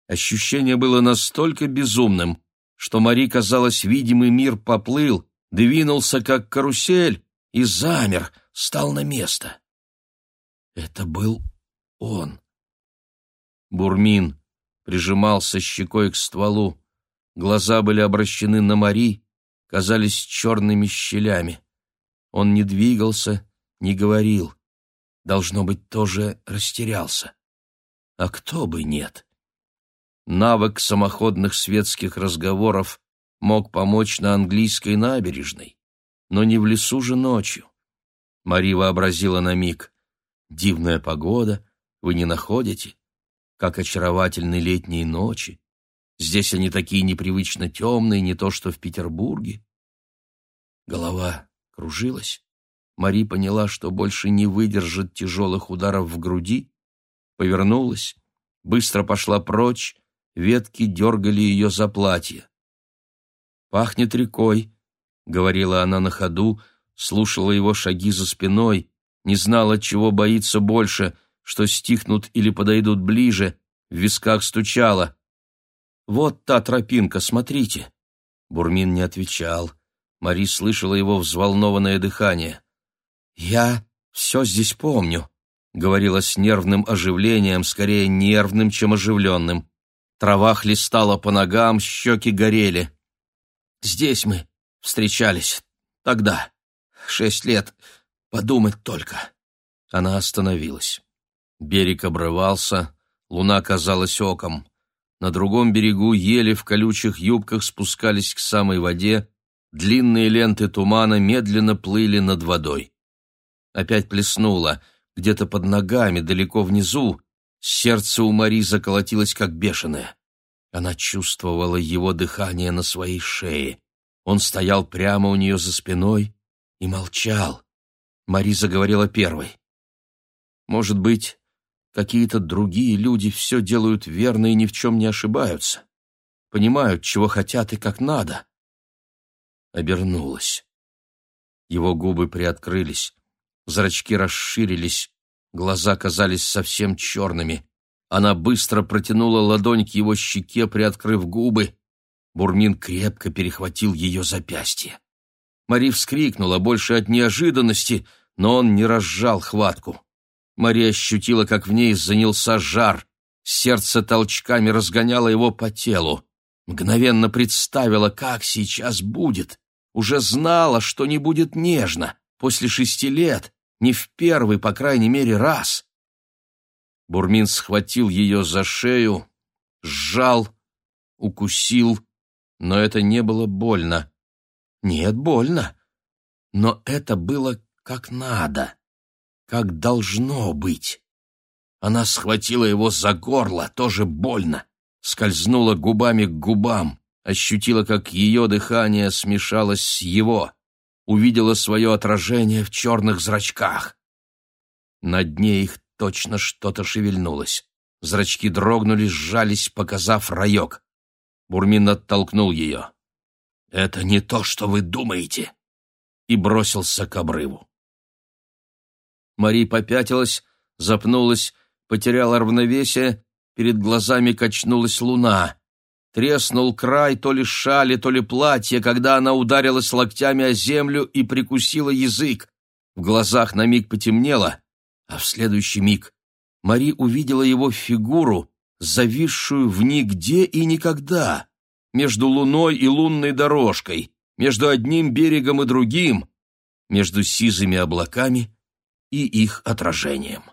Ощущение было настолько безумным, что Мари, казалось, видимый мир поплыл, двинулся как карусель и замер, стал на место. Это был он. Бурмин прижимался щекой к стволу, глаза были обращены на Мари, казались черными щелями. Он не двигался, не говорил. Должно быть, тоже растерялся. А кто бы нет? Навык самоходных светских разговоров мог помочь на английской набережной, но не в лесу же ночью. Мари вообразила на миг. «Дивная погода, вы не находите? Как очаровательны летние ночи! Здесь они такие непривычно темные, не то что в Петербурге». Голова кружилась. Мари поняла, что больше не выдержит тяжелых ударов в груди, повернулась, быстро пошла прочь, ветки дергали ее за платье. «Пахнет рекой», — говорила она на ходу, слушала его шаги за спиной, не знала, чего боится больше, что стихнут или подойдут ближе, в висках стучала. «Вот та тропинка, смотрите!» Бурмин не отвечал. Мари слышала его взволнованное дыхание. «Я все здесь помню», — говорила с нервным оживлением, скорее нервным, чем оживленным. Трава хлестала по ногам, щеки горели. Здесь мы встречались. Тогда. Шесть лет. Подумать только. Она остановилась. Берег обрывался, луна казалась оком. На другом берегу ели в колючих юбках спускались к самой воде, длинные ленты тумана медленно плыли над водой. Опять плеснуло, где-то под ногами, далеко внизу, Сердце у Мари заколотилось как бешеное. Она чувствовала его дыхание на своей шее. Он стоял прямо у нее за спиной и молчал. Мари заговорила первой. «Может быть, какие-то другие люди все делают верно и ни в чем не ошибаются. Понимают, чего хотят и как надо». Обернулась. Его губы приоткрылись, зрачки расширились, Глаза казались совсем черными. Она быстро протянула ладонь к его щеке, приоткрыв губы. Бурмин крепко перехватил ее запястье. Мари вскрикнула больше от неожиданности, но он не разжал хватку. Мари ощутила, как в ней занялся жар. Сердце толчками разгоняло его по телу. Мгновенно представила, как сейчас будет. Уже знала, что не будет нежно. После шести лет, не в первый, по крайней мере, раз. Бурмин схватил ее за шею, сжал, укусил, но это не было больно. Нет, больно. Но это было как надо, как должно быть. Она схватила его за горло, тоже больно, скользнула губами к губам, ощутила, как ее дыхание смешалось с его увидела свое отражение в черных зрачках. На дне их точно что-то шевельнулось. Зрачки дрогнули, сжались, показав раек. Бурмин оттолкнул ее. «Это не то, что вы думаете!» и бросился к обрыву. Мари попятилась, запнулась, потеряла равновесие, перед глазами качнулась луна. Треснул край то ли шали, то ли платья, когда она ударилась локтями о землю и прикусила язык. В глазах на миг потемнело, а в следующий миг Мари увидела его фигуру, зависшую в нигде и никогда, между луной и лунной дорожкой, между одним берегом и другим, между сизыми облаками и их отражением.